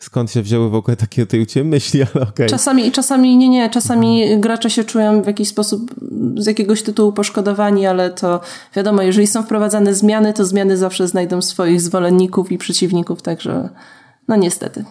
B: skąd się wzięły w ogóle takie Ciebie myśli, ale okej.
D: Czasami, czasami nie, nie, czasami gracze się czują w jakiś sposób z jakiegoś tytułu poszkodowani, ale to wiadomo, jeżeli są wprowadzane zmiany, to zmiany zawsze znajdą swoich zwolenników i przeciwników, także no niestety.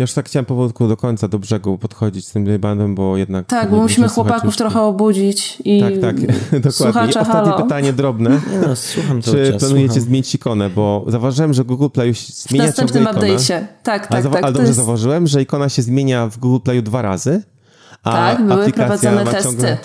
B: Ja już tak chciałem powolutku do końca, do brzegu podchodzić z tym bandem, bo jednak...
D: Tak, bo musimy chłopaków
B: już-
D: trochę obudzić i
B: Tak, tak, dokładnie. I ostatnie
D: halo.
B: pytanie drobne.
C: Nie no, słucham cały
B: Czy
C: czas.
B: planujecie
C: słucham.
B: zmienić ikonę? Bo zauważyłem, że Google Play już
D: w
B: zmienia
D: następnym
B: ciągle ikonę.
D: update'cie. Tak,
B: ale,
D: tak, tak.
B: ale dobrze
D: jest-
B: zauważyłem, że ikona się zmienia w Google Playu dwa razy, a
D: Tak, były prowadzone
B: ma
D: testy.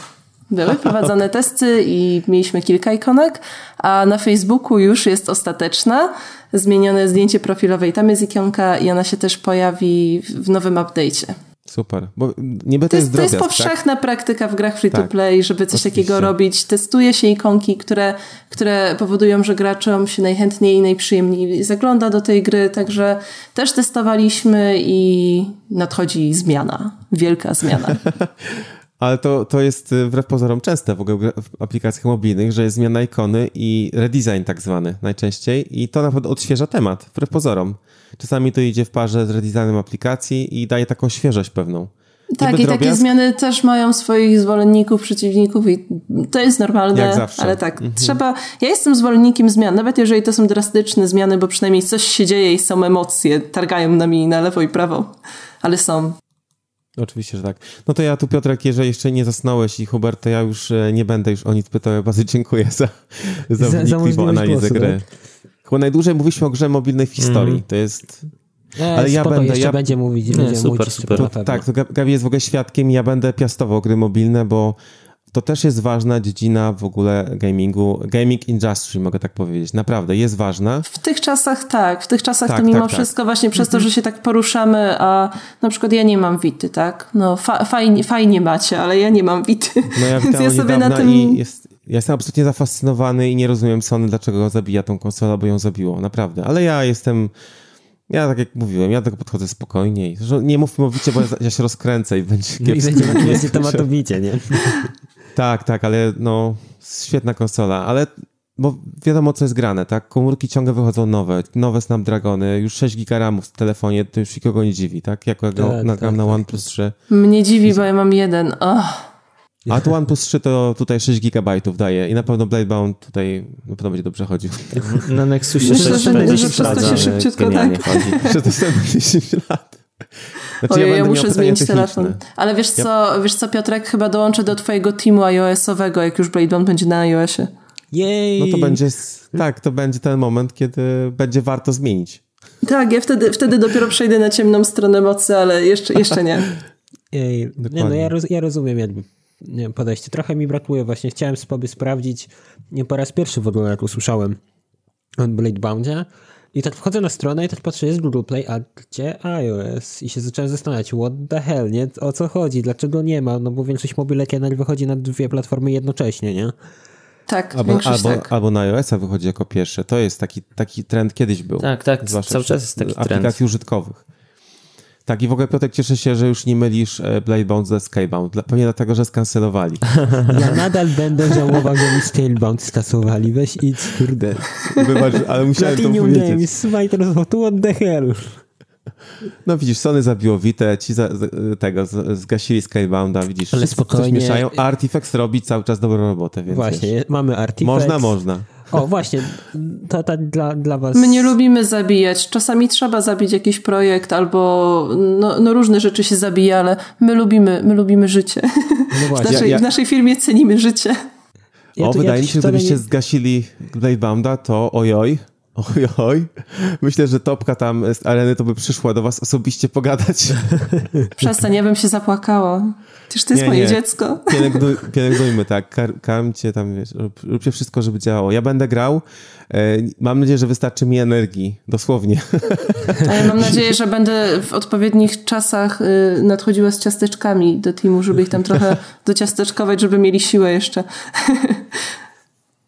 D: Były prowadzone testy i mieliśmy kilka ikonek, a na Facebooku już jest ostateczna, zmienione zdjęcie profilowe i tam jest ikonka i ona się też pojawi w- nowym update'cie.
B: Super, bo niby to,
D: To jest, to jest
B: tak?
D: powszechna praktyka w grach free to
B: Tak.
D: play, żeby coś
B: Oczywiście.
D: takiego robić. Testuje się ikonki, które, które powodują, że graczom się najchętniej i najprzyjemniej zagląda do tej gry, także też testowaliśmy i nadchodzi zmiana, wielka zmiana.
B: Ale to, to jest y, wbrew pozorom częste w ogóle w aplikacjach mobilnych, że jest zmiana ikony i redesign tak zwany najczęściej i to naprawdę odświeża temat, wbrew pozorom. Czasami to idzie w parze z redesignem aplikacji i daje taką świeżość pewną.
D: Tak,
B: Niby
D: i takie
B: drobiazg,
D: zmiany też mają swoich zwolenników, przeciwników i to jest normalne,
B: Jak zawsze.
D: ale tak, trzeba... Ja jestem zwolennikiem zmian, nawet jeżeli to są drastyczne zmiany, bo przynajmniej coś się dzieje i są emocje, targają nami na lewo i prawo, ale są.
B: Oczywiście, że tak. No to ja tu, Piotrek, jeżeli jeszcze nie zasnąłeś i Hubert, to ja już e, nie będę już o nic pytał. Ja bardzo dziękuję za, za, za wnikliwą analizę głosu, gry. Tak? Chyba najdłużej mówiliśmy o grze mobilnej w historii. Mm. To jest...
A: E, ale ja będę. Jeszcze ja... będzie mówić. Nie, będzie
C: super, mówić super.
B: To, tak, to Gabi jest w ogóle świadkiem i ja będę piastował gry mobilne, bo to też jest ważna dziedzina w ogóle gamingu, gaming industry, mogę tak powiedzieć. Naprawdę, jest ważna.
D: W tych czasach tak, w tych czasach tak, to mimo tak, tak. wszystko tak. właśnie przez to, że się tak poruszamy, a na przykład ja nie mam wity, tak? No fa fajnie, fajnie macie, ale ja nie mam wity. No ja Więc ja sobie na tym...
B: I jest, ja jestem absolutnie zafascynowany i nie rozumiem Sony, dlaczego zabija tą konsolę, bo ją zabiło, naprawdę. Ale ja jestem... Ja tak jak mówiłem, ja do tego podchodzę spokojniej. Nie mówmy o wicie, bo ja, ja się rozkręcę i będzie kiepsko. I
A: będzie, będzie tematowicie, nie?
B: Tak, tak, ale no świetna konsola, ale bo wiadomo co jest grane, tak? Komórki ciągle wychodzą nowe, nowe Snapdragony, już 6 GB w telefonie, to już nikogo nie dziwi, tak? Jak tak, nagram tak, na tak. OnePlus 3.
D: Mnie dziwi, bo ja mam jeden. Oh.
B: A tu OnePlus 3 to tutaj 6 GB daje i na pewno Bladebound tutaj na pewno będzie dobrze chodził.
C: Na Nexusie Myślę, że,
D: że wszystko się szybciutko tak.
B: chodzi. Że to 10 lat.
D: Znaczy, Ojej, ja, ja muszę zmienić telefon. Ale wiesz co, wiesz co, Piotrek, chyba dołączę do twojego teamu iOS-owego, jak już Blade będzie na iOSie.
A: Jej!
B: No to będzie, tak, to będzie ten moment, kiedy będzie warto zmienić.
D: Tak, ja wtedy, wtedy dopiero przejdę na ciemną stronę mocy, ale jeszcze, jeszcze nie.
A: Jej, nie, no ja, roz, ja rozumiem jakby podejście. Trochę mi brakuje właśnie. Chciałem sobie sprawdzić, nie po raz pierwszy w ogóle jak usłyszałem o Bladeboundzie, i tak wchodzę na stronę i tak patrzę, jest Google Play, a gdzie iOS? I się zacząłem zastanawiać, what the hell, nie? O co chodzi? Dlaczego nie ma? No bo większość mobilek jednak wychodzi na dwie platformy jednocześnie, nie?
D: Tak,
B: albo, albo,
D: tak.
B: albo na iOS-a wychodzi jako pierwsze. To jest taki, taki trend kiedyś był.
C: Tak, tak, cały czas jest taki
B: trend. Aplikacji użytkowych. Tak, i w ogóle Piotrek cieszę się, że już nie mylisz e, Bladebound ze Scalebound. Pewnie dlatego, że skancelowali.
A: Ja nadal będę żałował, że mi Scalebound skasowali. Weź idź, kurde.
B: Wybacz, ale musiałem Platinum to powiedzieć.
A: Games, Smite what the hell?
B: No widzisz, Sony zabiło Vita, ci za, tego zgasili Skybounda, widzisz,
A: ale spokojnie.
B: mieszają. Artifex robi cały czas dobrą robotę, więc
A: Właśnie,
B: wiesz,
A: mamy Artifex.
B: Można, można.
A: O, właśnie, to, to dla, dla was...
D: My nie lubimy zabijać. Czasami trzeba zabić jakiś projekt albo no, no różne rzeczy się zabija, ale my lubimy, my lubimy życie. No właśnie. W naszej, ja, ja... w naszej firmie cenimy życie.
B: Ja o, wydaje mi się, że gdybyście nie... zgasili Bladebounda, to ojoj, Oj, oj. Myślę, że topka tam z areny to by przyszła do was osobiście pogadać.
D: Przestań, ja bym się zapłakała. Przecież to jest nie, moje nie. dziecko.
B: Pielęgnuj, pielęgnujmy, tak. Kar, karmcie tam, wiesz, róbcie wszystko, żeby działało. Ja będę grał. E, mam nadzieję, że wystarczy mi energii. Dosłownie.
D: Ja mam nadzieję, że będę w odpowiednich czasach y, nadchodziła z ciasteczkami do teamu, żeby ich tam trochę dociasteczkować, żeby mieli siłę jeszcze.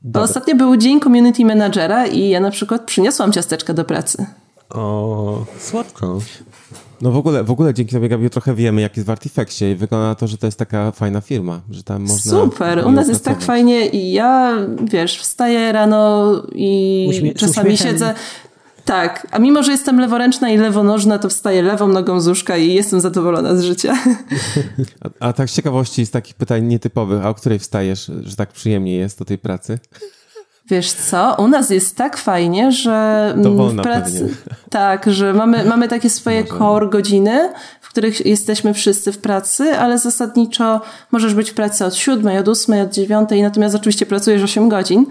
D: Dobra. Ostatnio był dzień community managera i ja na przykład przyniosłam ciasteczka do pracy.
A: O, słodko.
B: No w ogóle, w ogóle dzięki tobie, Gabi, trochę wiemy, jak jest w Artifexie i wygląda to, że to jest taka fajna firma, że tam można...
D: Super, u nas jest tak fajnie i ja, wiesz, wstaję rano i Uśmie czasami siedzę... Tak, a mimo, że jestem leworęczna i lewonożna, to wstaję lewą nogą z łóżka i jestem zadowolona z życia.
B: A, a tak z ciekawości, z takich pytań nietypowych, a o której wstajesz, że tak przyjemnie jest do tej pracy?
D: Wiesz co, u nas jest tak fajnie, że
B: w pracy. Pewnie.
D: Tak, że mamy, mamy takie swoje Może. core godziny, w których jesteśmy wszyscy w pracy, ale zasadniczo możesz być w pracy od 7, od 8, od 9, natomiast oczywiście pracujesz 8 godzin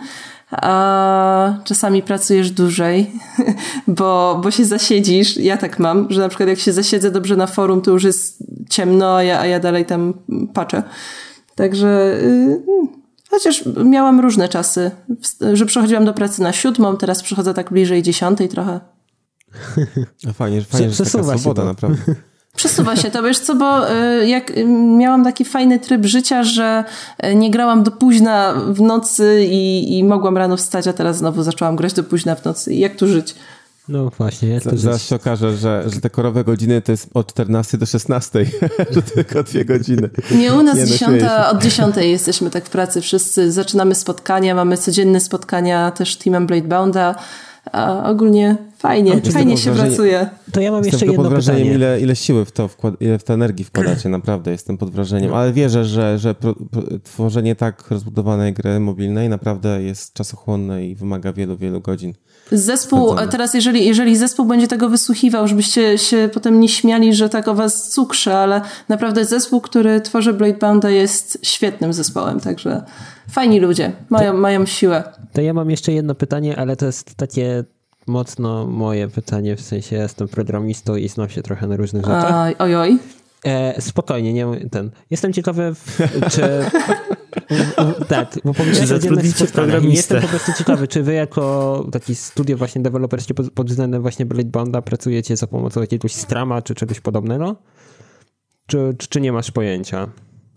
D: a czasami pracujesz dłużej, bo, bo się zasiedzisz. Ja tak mam, że na przykład jak się zasiedzę dobrze na forum, to już jest ciemno, a ja, a ja dalej tam patrzę. Także yy, chociaż miałam różne czasy, że przychodziłam do pracy na siódmą, teraz przychodzę tak bliżej dziesiątej trochę.
B: A fajnie, fajnie że taka swoboda naprawdę.
D: Przesuwa się to, wiesz co, bo y, jak y, miałam taki fajny tryb życia, że y, nie grałam do późna w nocy i, i mogłam rano wstać, a teraz znowu zaczęłam grać do późna w nocy. Jak tu żyć?
A: No właśnie, jak
B: to Zaraz się okaże, że, że te korowe godziny to jest od 14 do 16, że tylko dwie godziny.
D: Nie, u nas nie, 10, no, od 10 jesteśmy tak w pracy wszyscy. Zaczynamy spotkania, mamy codzienne spotkania też teamem Bladebounda, a ogólnie fajnie, fajnie się pracuje.
A: To ja mam
B: jestem
A: jeszcze jedno
B: pod wrażeniem,
A: pytanie.
B: Ile, ile siły w to, wkład, ile w to energii wkładacie, naprawdę jestem pod wrażeniem, ale wierzę, że, że pro, pro, tworzenie tak rozbudowanej gry mobilnej naprawdę jest czasochłonne i wymaga wielu, wielu godzin.
D: Zespół, a teraz jeżeli, jeżeli zespół będzie tego wysłuchiwał, żebyście się potem nie śmiali, że tak o was cukrze, ale naprawdę zespół, który tworzy Bladebounda jest świetnym zespołem, także fajni ludzie, mają, mają siłę.
A: To ja mam jeszcze jedno pytanie, ale to jest takie mocno moje pytanie, w sensie jestem programistą i znam się trochę na różnych rzeczach.
D: Oj, oj.
A: E, spokojnie, nie ten. Jestem ciekawy, czy. tak, bo powiedziałeś o spotkaniach. Jestem po prostu ciekawy, czy wy jako taki studio właśnie deweloperskie pod, pod względem właśnie Bladebounda pracujecie za pomocą jakiegoś strama czy czegoś podobnego? Czy, czy, czy nie masz pojęcia?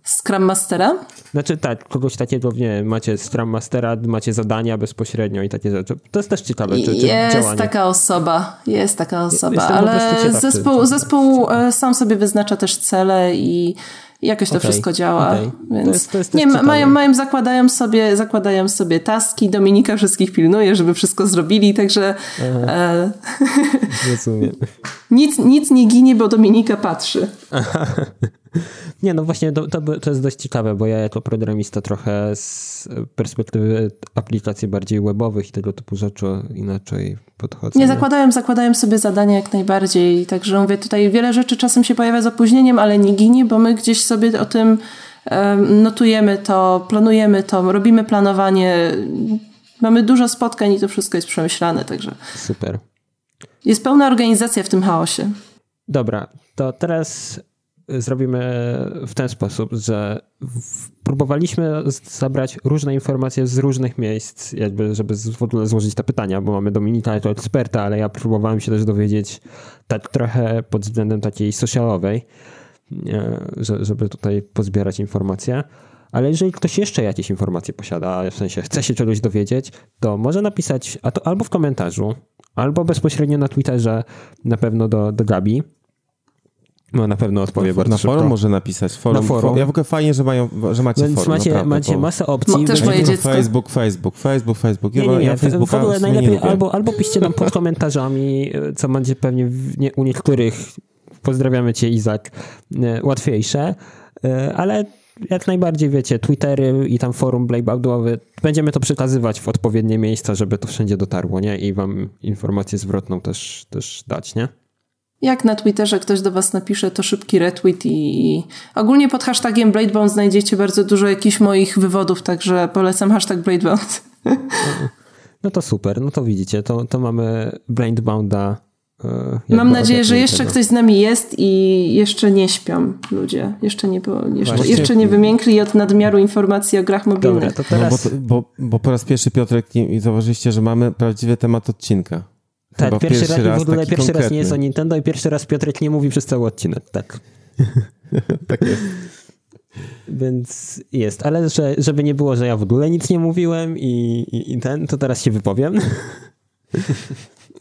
D: Scrum Mastera?
A: Znaczy tak, kogoś takiego, nie macie Scrum Mastera, macie zadania bezpośrednio i takie rzeczy. To jest też ciekawe, czy, czy
D: Jest
A: działanie.
D: taka osoba, jest taka osoba,
A: Jestem
D: ale
A: ciekaw,
D: zespół,
A: czy,
D: zespół e, sam sobie wyznacza też cele i jakoś to
A: okay,
D: wszystko działa.
A: Okay.
D: Więc
A: to jest, to jest
D: nie, mają, mają, zakładają sobie, zakładają sobie taski, Dominika wszystkich pilnuje, żeby wszystko zrobili, także e,
A: Rozumiem.
D: nic, nic nie ginie, bo Dominika patrzy.
A: Nie, no właśnie to, to, to, jest dość ciekawe, bo ja jako programista trochę z perspektywy aplikacji bardziej webowych i tego typu rzeczy inaczej podchodzę.
D: Nie, zakładają, zakładają sobie zadania jak najbardziej, także mówię, tutaj wiele rzeczy czasem się pojawia z opóźnieniem, ale nie ginie, bo my gdzieś sobie o tym um, notujemy to, planujemy to, robimy planowanie, mamy dużo spotkań i to wszystko jest przemyślane, także...
A: Super.
D: Jest pełna organizacja w tym chaosie.
A: Dobra, to teraz zrobimy w ten sposób, że próbowaliśmy zabrać różne informacje z różnych miejsc, jakby, żeby w ogóle złożyć te pytania, bo mamy Dominika jako eksperta, ale ja próbowałem się też dowiedzieć tak trochę pod względem takiej socialowej, żeby tutaj pozbierać informacje. Ale jeżeli ktoś jeszcze jakieś informacje posiada, w sensie chce się czegoś dowiedzieć, to może napisać a to albo w komentarzu, albo bezpośrednio na Twitterze, na pewno do, do Gabi. No na pewno odpowie
B: na,
A: bardzo
B: Na
A: szybko.
B: forum może napisać. Forum,
A: na forum.
B: Ja w ogóle fajnie, że, mają, że macie
A: Więc
B: forum.
A: macie,
B: naprawdę,
A: macie masę opcji.
D: też moje dziecko.
B: Facebook, Facebook, Facebook, Facebook.
A: Nie, nie, nie.
B: Ja
A: w ogóle najlepiej albo, albo piszcie nam pod komentarzami, co będzie pewnie w, nie, u niektórych, pozdrawiamy cię Izak, łatwiejsze, ale jak najbardziej wiecie, Twittery i tam forum Blackboardowy, będziemy to przekazywać w odpowiednie miejsca, żeby to wszędzie dotarło, nie? I wam informację zwrotną też, też dać, nie?
D: Jak na Twitterze ktoś do was napisze, to szybki retweet i ogólnie pod hashtagiem Bladebound znajdziecie bardzo dużo jakichś moich wywodów, także polecam hashtag Bladebound.
A: No to super, no to widzicie, to, to mamy Bladebounda
D: Mam nadzieję, że jeszcze tego. ktoś z nami jest i jeszcze nie śpią ludzie. Jeszcze nie, jeszcze, jeszcze nie wymiękli od nadmiaru informacji o grach mobilnych.
A: Dobra, to teraz...
B: No bo, bo, bo, po raz pierwszy Piotrek i zauważyliście, że mamy prawdziwy temat odcinka.
A: Tak, pierwszy, pierwszy, raz, raz w ogóle pierwszy konkretny. raz nie jest o Nintendo i pierwszy raz Piotrek nie mówi przez cały odcinek. Tak.
B: tak jest.
A: Więc jest, ale że, żeby nie było, że ja w ogóle nic nie mówiłem i, i, i ten, to teraz się wypowiem.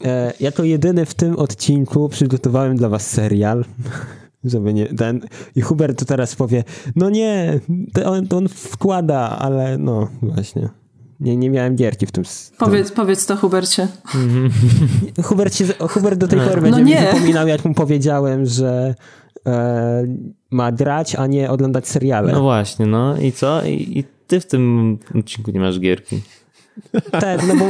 A: E, jako jedyny w tym odcinku przygotowałem dla was serial. Żeby nie ten. I Hubert tu teraz powie: No nie, on, on wkłada, ale no właśnie. Nie, nie miałem gierki w tym.
D: Powiedz, powiedz to Hubercie.
A: Hubert, się, Hubert do tej pory będzie no mi wypominał, jak mu powiedziałem, że e, ma grać, a nie oglądać seriale.
C: No właśnie, no i co? I, i ty w tym odcinku nie masz gierki.
A: Tak, no bo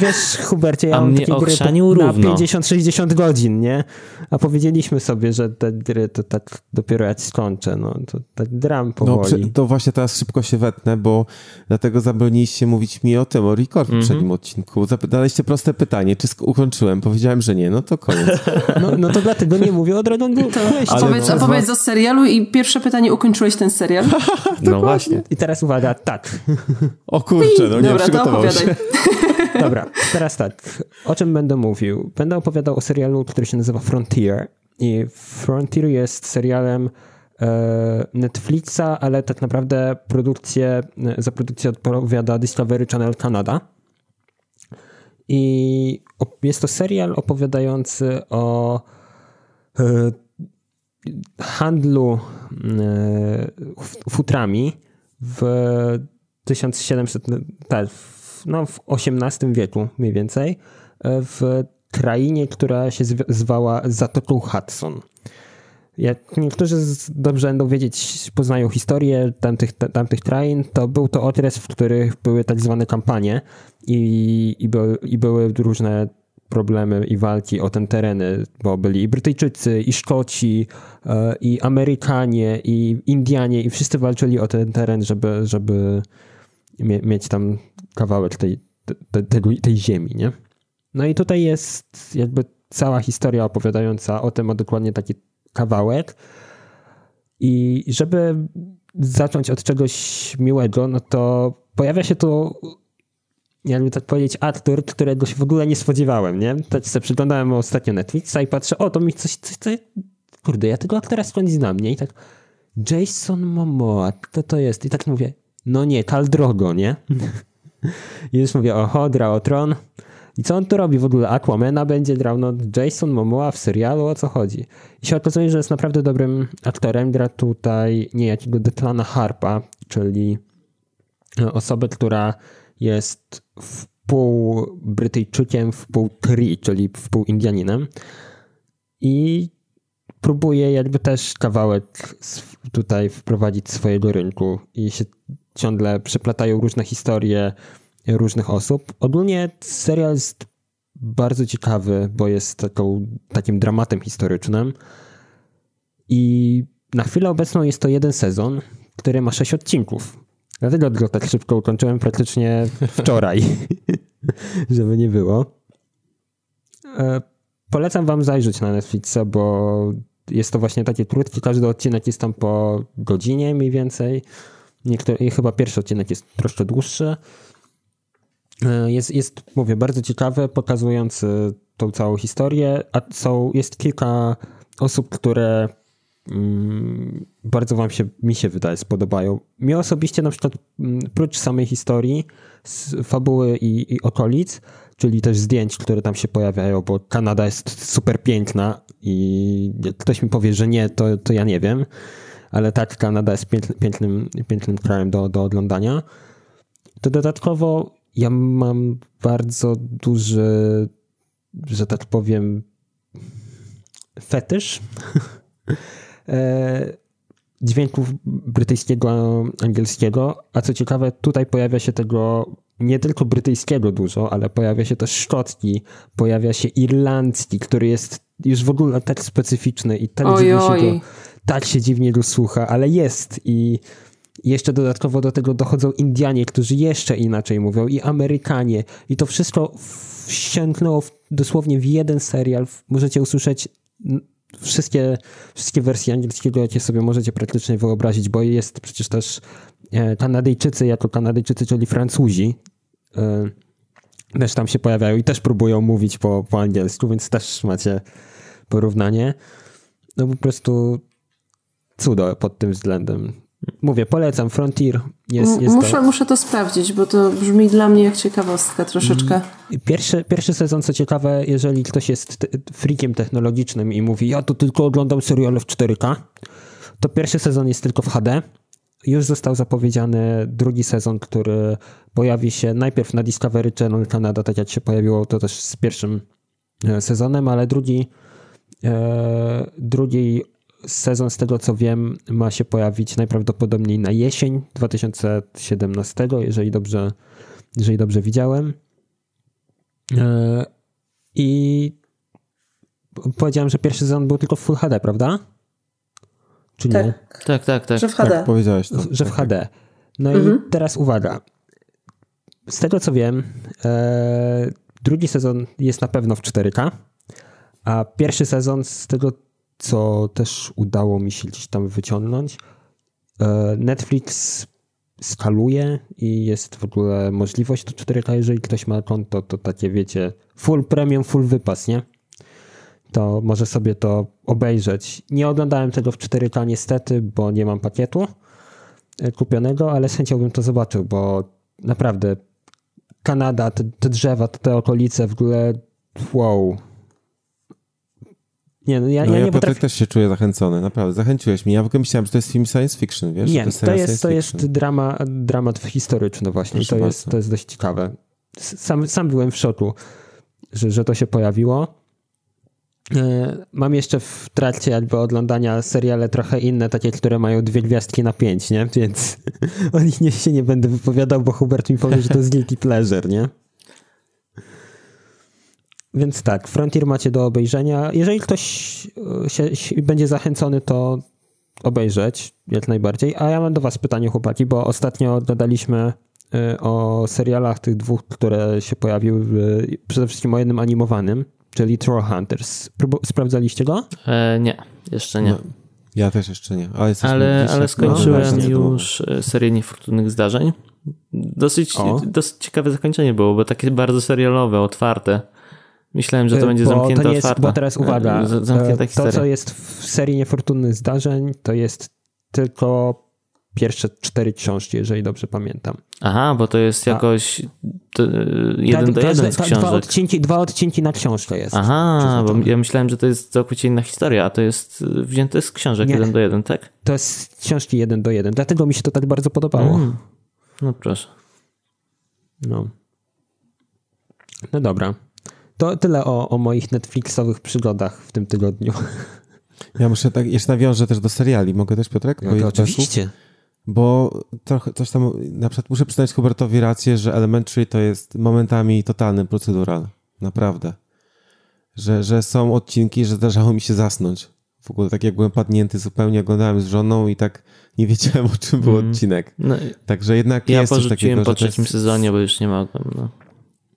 A: wiesz, Hubercie, ja
C: A
A: mam takie gry na
C: równo.
A: 50-60 godzin, nie? A powiedzieliśmy sobie, że te gry to tak dopiero jak skończę, no to tak dram powoli.
B: No, to właśnie teraz szybko się wetnę, bo dlatego zabroniliście mówić mi o tym, o record w
C: Mhm.
B: poprzednim odcinku. Zapytaliście proste pytanie, czy ukończyłem? Powiedziałem, że nie, no to koniec.
A: No, no to dlatego nie mówię o Dragon Ball Quest.
D: Opowiedz,
B: no,
D: opowiedz o serialu i pierwsze pytanie, ukończyłeś ten serial?
C: No właśnie.
A: I teraz uwaga, tak.
B: O kurczę, no nie
D: Dobra, to
B: przygotował.
D: Opowiadaj.
A: Dobra, teraz tak. O czym będę mówił? Będę opowiadał o serialu, który się nazywa Frontier. I Frontier jest serialem e, Netflixa, ale tak naprawdę produkcję, za produkcję odpowiada Discovery Channel Canada. I jest to serial opowiadający o e, handlu e, futrami w 1700, tak, w- no w XVIII wieku mniej więcej, e, w krainie, która się zwała Zatoką Hudson. Jak niektórzy dobrze będą wiedzieć, poznają historię tamtych, tamtych krain, to był to okres, w których były tak zwane kampanie i, i, były, i były różne problemy i walki o ten tereny, bo byli i Brytyjczycy, i Szkoci, e, i Amerykanie, i Indianie, i wszyscy walczyli o ten teren, żeby, żeby mieć tam kawałek tej, tej, tej ziemi, nie? No i tutaj jest jakby cała historia opowiadająca o tym, a dokładnie taki kawałek. I żeby zacząć od czegoś miłego, no to pojawia się tu, jakby tak powiedzieć, aktor, którego się w ogóle nie spodziewałem, nie? Tak sobie przyglądałem ostatnio Netflixa i patrzę, o, to mi coś, coś, coś kurde, ja tego aktora skądś znam, nie? I tak, Jason Momoa, kto to jest? I tak mówię, no nie, Kal Drogo, nie? I już mówię, oho, gra o tron. I co on tu robi w ogóle? Aquamana będzie grał, no Jason Momoa w serialu, o co chodzi? I się okazuje, że jest naprawdę dobrym aktorem. Gra tutaj niejakiego Declana Harpa, czyli osobę, która jest wpół Brytyjczykiem, wpół Cree, czyli wpół Indianinem. I próbuje jakby też kawałek tutaj wprowadzić swojego rynku i się ciągle przeplatają różne historie różnych osób. Ogólnie serial jest bardzo ciekawy, bo jest taką, takim dramatem historycznym i na chwilę obecną jest to jeden sezon, który ma sześć odcinków. Dlatego go tak szybko ukończyłem praktycznie wczoraj, żeby nie było. E, polecam wam zajrzeć na Netflixa, bo jest to właśnie takie krótkie, każdy odcinek jest tam po godzinie mniej więcej. Niektóry, chyba pierwszy odcinek jest troszkę dłuższy. E, jest, jest, mówię, bardzo ciekawe, pokazujący tą całą historię, a są, jest kilka osób, które mm, bardzo wam się, mi się wydaje, spodobają. Mi osobiście na przykład, mm, prócz samej historii, fabuły i, i okolic, czyli też zdjęć, które tam się pojawiają, bo Kanada jest super piękna i ktoś mi powie, że nie, to, to ja nie wiem, ale tak, Kanada jest pięknym, pięknym krajem do, do oglądania. To dodatkowo ja mam bardzo duży, że tak powiem, fetysz e, dźwięków brytyjskiego, angielskiego, a co ciekawe, tutaj pojawia się tego nie tylko brytyjskiego dużo, ale pojawia się też szkocki, pojawia się irlandzki, który jest już w ogóle tak specyficzny i tak dziwnie się go, tak się dziwnie go słucha, ale jest i jeszcze dodatkowo do tego dochodzą Indianie, którzy jeszcze inaczej mówią i Amerykanie i to wszystko wsiąknęło dosłownie w jeden serial. Możecie usłyszeć wszystkie, wszystkie wersje angielskiego, jakie sobie możecie praktycznie wyobrazić, bo jest przecież też e, Kanadyjczycy jako Kanadyjczycy, czyli Francuzi, e, też tam się pojawiają i też próbują mówić po, po angielsku, więc też macie porównanie. No po prostu cudo pod tym względem. Mówię, polecam, Frontier jest, jest
D: muszę, to... muszę to sprawdzić, bo to brzmi dla mnie jak ciekawostka troszeczkę.
A: Mm. Pierwszy, pierwszy sezon, co ciekawe, jeżeli ktoś jest freakiem technologicznym i mówi, ja tu tylko oglądam seriale w 4K, to pierwszy sezon jest tylko w HD. Już został zapowiedziany drugi sezon, który pojawi się najpierw na Discovery Channel Canada, tak jak się pojawiło to też z pierwszym e, sezonem, ale drugi, e, drugi Sezon, z tego co wiem, ma się pojawić najprawdopodobniej na jesień 2017, jeżeli dobrze, jeżeli dobrze widziałem. E, I powiedziałem, że pierwszy sezon był tylko w Full HD, prawda? Czy
C: tak. nie? Tak, tak, tak.
D: Że w HD. Tak,
B: powiedziałeś to.
A: Że w HD. No mhm. i teraz uwaga. Z tego co wiem, e, drugi sezon jest na pewno w 4K, a pierwszy sezon, z tego co też udało mi się gdzieś tam wyciągnąć. E, Netflix skaluje i jest w ogóle możliwość to 4K, jeżeli ktoś ma konto, to takie wiecie, full premium, full wypas, nie? To może sobie to obejrzeć. Nie oglądałem tego w 4K niestety, bo nie mam pakietu e, kupionego, ale z chęcią bym to zobaczył, bo naprawdę Kanada, te, te drzewa, te okolice w ogóle wow,
B: nie, no ja, no ja, ja nie potrafię... też się czuję zachęcony, naprawdę. Zachęciłeś mnie. Ja w ogóle myślałem, że to jest film science fiction, wiesz?
A: Nie, to, to jest, to jest drama, dramat historyczny właśnie. to jest, to jest dość ciekawe. Sam, sam byłem w szoku. że, że to się pojawiło. E, mam jeszcze w trakcie jakby oglądania seriale trochę inne, takie, które mają dwie gwiazdki na pięć, nie? Więc o nich nie, się nie będę wypowiadał, bo Hubert mi powie, że to jest guilty pleasure, nie? Więc tak, Frontier macie do obejrzenia. Jeżeli ktoś się, się będzie zachęcony, to obejrzeć jak najbardziej. A ja mam do was pytanie, chłopaki, bo ostatnio dodaliśmy y, o serialach tych dwóch, które się pojawiły, przede wszystkim o jednym animowanym, czyli Trollhunters. Sprawdzaliście go?
C: E, nie, jeszcze nie. No,
B: ja też jeszcze nie. Ale,
C: ale, ale skończyłem no, już e, serię niefortunnych zdarzeń. Dosyć, dosyć ciekawe zakończenie było, bo takie bardzo serialowe, otwarte. Myślałem, że to e, będzie zamknięte, to jest, otwarte.
A: Bo teraz uwaga, e, zamknięta to co jest w serii niefortunnych zdarzeń, to jest tylko pierwsze cztery książki, jeżeli dobrze pamiętam.
C: Aha, bo to jest jakoś to, jeden do jeden z książek.
A: Dwa odcinki, dwa odcinki na książkę jest.
C: Aha, bo ja myślałem, że to jest całkowicie inna historia, a to jest wzięte z książek Nie. jeden do jeden, tak?
A: To jest książki jeden do jeden, dlatego mi się to tak bardzo podobało. Mm.
C: No proszę.
A: No. No dobra. To tyle o, o moich Netflixowych przygodach w tym tygodniu.
B: Ja muszę tak, jeszcze nawiążę też do seriali. Mogę też, Piotrek?
A: No to oczywiście.
B: Bo trochę coś tam, na przykład muszę przyznać Hubertowi rację, że Elementary to jest momentami totalny procedural. Naprawdę. Że, że są odcinki, że zdarzało mi się zasnąć. W ogóle tak jak byłem padnięty zupełnie, oglądałem z żoną i tak nie wiedziałem o czym był mm. odcinek. No, Także jednak
C: ja
B: jest coś takiego,
C: po trzecim jest... sezonie, bo już nie mogłem. No.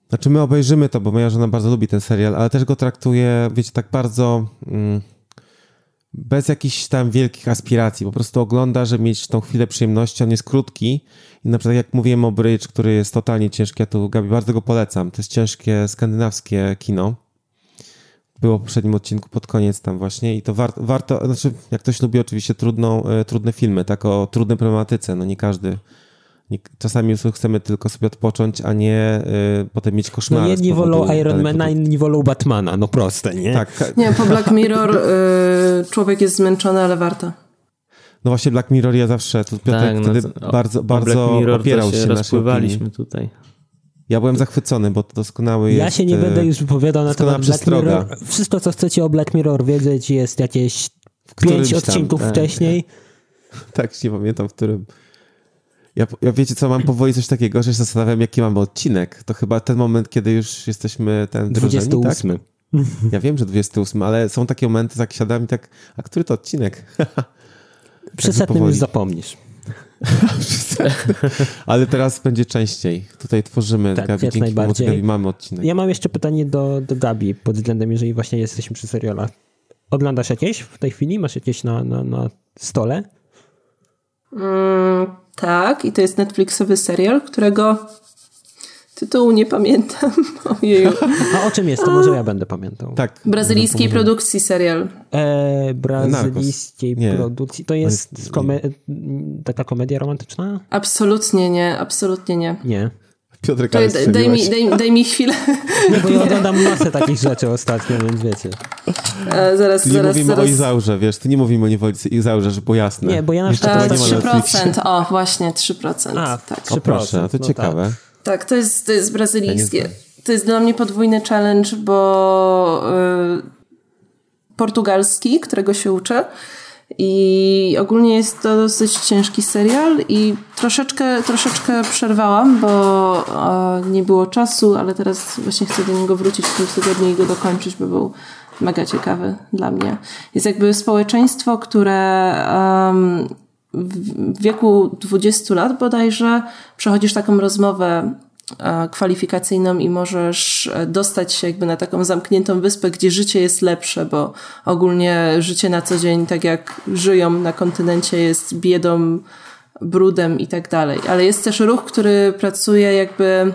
B: Znaczy my obejrzymy to, bo moja żona bardzo lubi ten serial, ale też go traktuje, wiecie, tak bardzo mm, bez jakichś tam wielkich aspiracji. Po prostu ogląda, żeby mieć tą chwilę przyjemności. On jest krótki i na przykład jak mówiłem o Bridge, który jest totalnie ciężki, ja tu Gabi bardzo go polecam. To jest ciężkie skandynawskie kino. Było w poprzednim odcinku pod koniec tam właśnie i to war, warto, znaczy jak ktoś lubi oczywiście trudną, e, trudne filmy, tak o trudnej problematyce, no nie każdy Czasami chcemy tylko sobie odpocząć, a nie y, potem mieć koszmary.
A: No jedni wolą Ironmana, inni wolą Batmana, no proste, nie?
D: Tak. Nie, po Black Mirror y, człowiek jest zmęczony, ale warto.
B: No właśnie Black Mirror ja zawsze, tu Piotrek tak, wtedy no, bardzo, bardzo opierał się, się
C: rozpływaliśmy tutaj.
B: Ja byłem zachwycony, bo to doskonały
A: ja
B: jest...
A: Ja się nie będę już wypowiadał na temat Black Mirror. Wszystko, co chcecie o Black Mirror wiedzieć jest jakieś pięć odcinków tam, tak. wcześniej.
B: Tak, tak, nie pamiętam, w którym... Ja, ja wiecie co, mam powoli coś takiego, że się zastanawiam, jaki mamy odcinek. To chyba ten moment, kiedy już jesteśmy ten
A: 28.
B: Tak? Ja wiem, że 28, ale są takie momenty, jak siadam i tak, a który to odcinek?
A: Przy setnym już zapomnisz.
B: ale teraz będzie częściej. Tutaj tworzymy, tak, Gabi, dzięki najbardziej. Gabi mamy odcinek.
A: Ja mam jeszcze pytanie do, do Gabi pod względem, jeżeli właśnie jesteśmy przy serialach. Oglądasz jakieś w tej chwili? Masz jakieś na, na, na stole?
D: Mm, tak, i to jest Netflixowy serial, którego tytułu nie pamiętam. Ojeju.
A: A o czym jest? To może ja będę pamiętał.
B: Tak.
D: Brazylijskiej produkcji serial.
A: E, brazylijskiej produkcji. To jest kome taka komedia romantyczna?
D: Absolutnie nie, absolutnie nie.
A: Nie.
B: Piotrek,
D: daj, daj, mi, daj, daj mi chwilę.
A: Nie, bo ja oglądam masę takich rzeczy ostatnio, więc wiecie.
D: E, zaraz,
B: nie
D: zaraz,
B: mówimy
D: zaraz.
B: o Izaurze, wiesz, ty nie mówimy o niewolicy Izaurze, żeby było jasne.
A: Nie, bo ja na
D: przykład... E, 3%, o właśnie, 3%.
A: A,
D: tak.
A: 3%. O
B: proszę, a to
A: no
B: ciekawe.
D: Tak, tak to, jest, to jest brazylijskie. Ja to jest dla mnie podwójny challenge, bo y, portugalski, którego się uczę, i ogólnie jest to dosyć ciężki serial i troszeczkę, troszeczkę przerwałam, bo nie było czasu, ale teraz właśnie chcę do niego wrócić w tym tygodniu i go dokończyć, bo był mega ciekawy dla mnie. Jest jakby społeczeństwo, które um, w wieku 20 lat bodajże przechodzisz taką rozmowę E, kwalifikacyjną i możesz e, dostać się jakby na taką zamkniętą wyspę, gdzie życie jest lepsze, bo ogólnie życie na co dzień, tak jak żyją na kontynencie, jest biedą, brudem i tak dalej. Ale jest też ruch, który pracuje jakby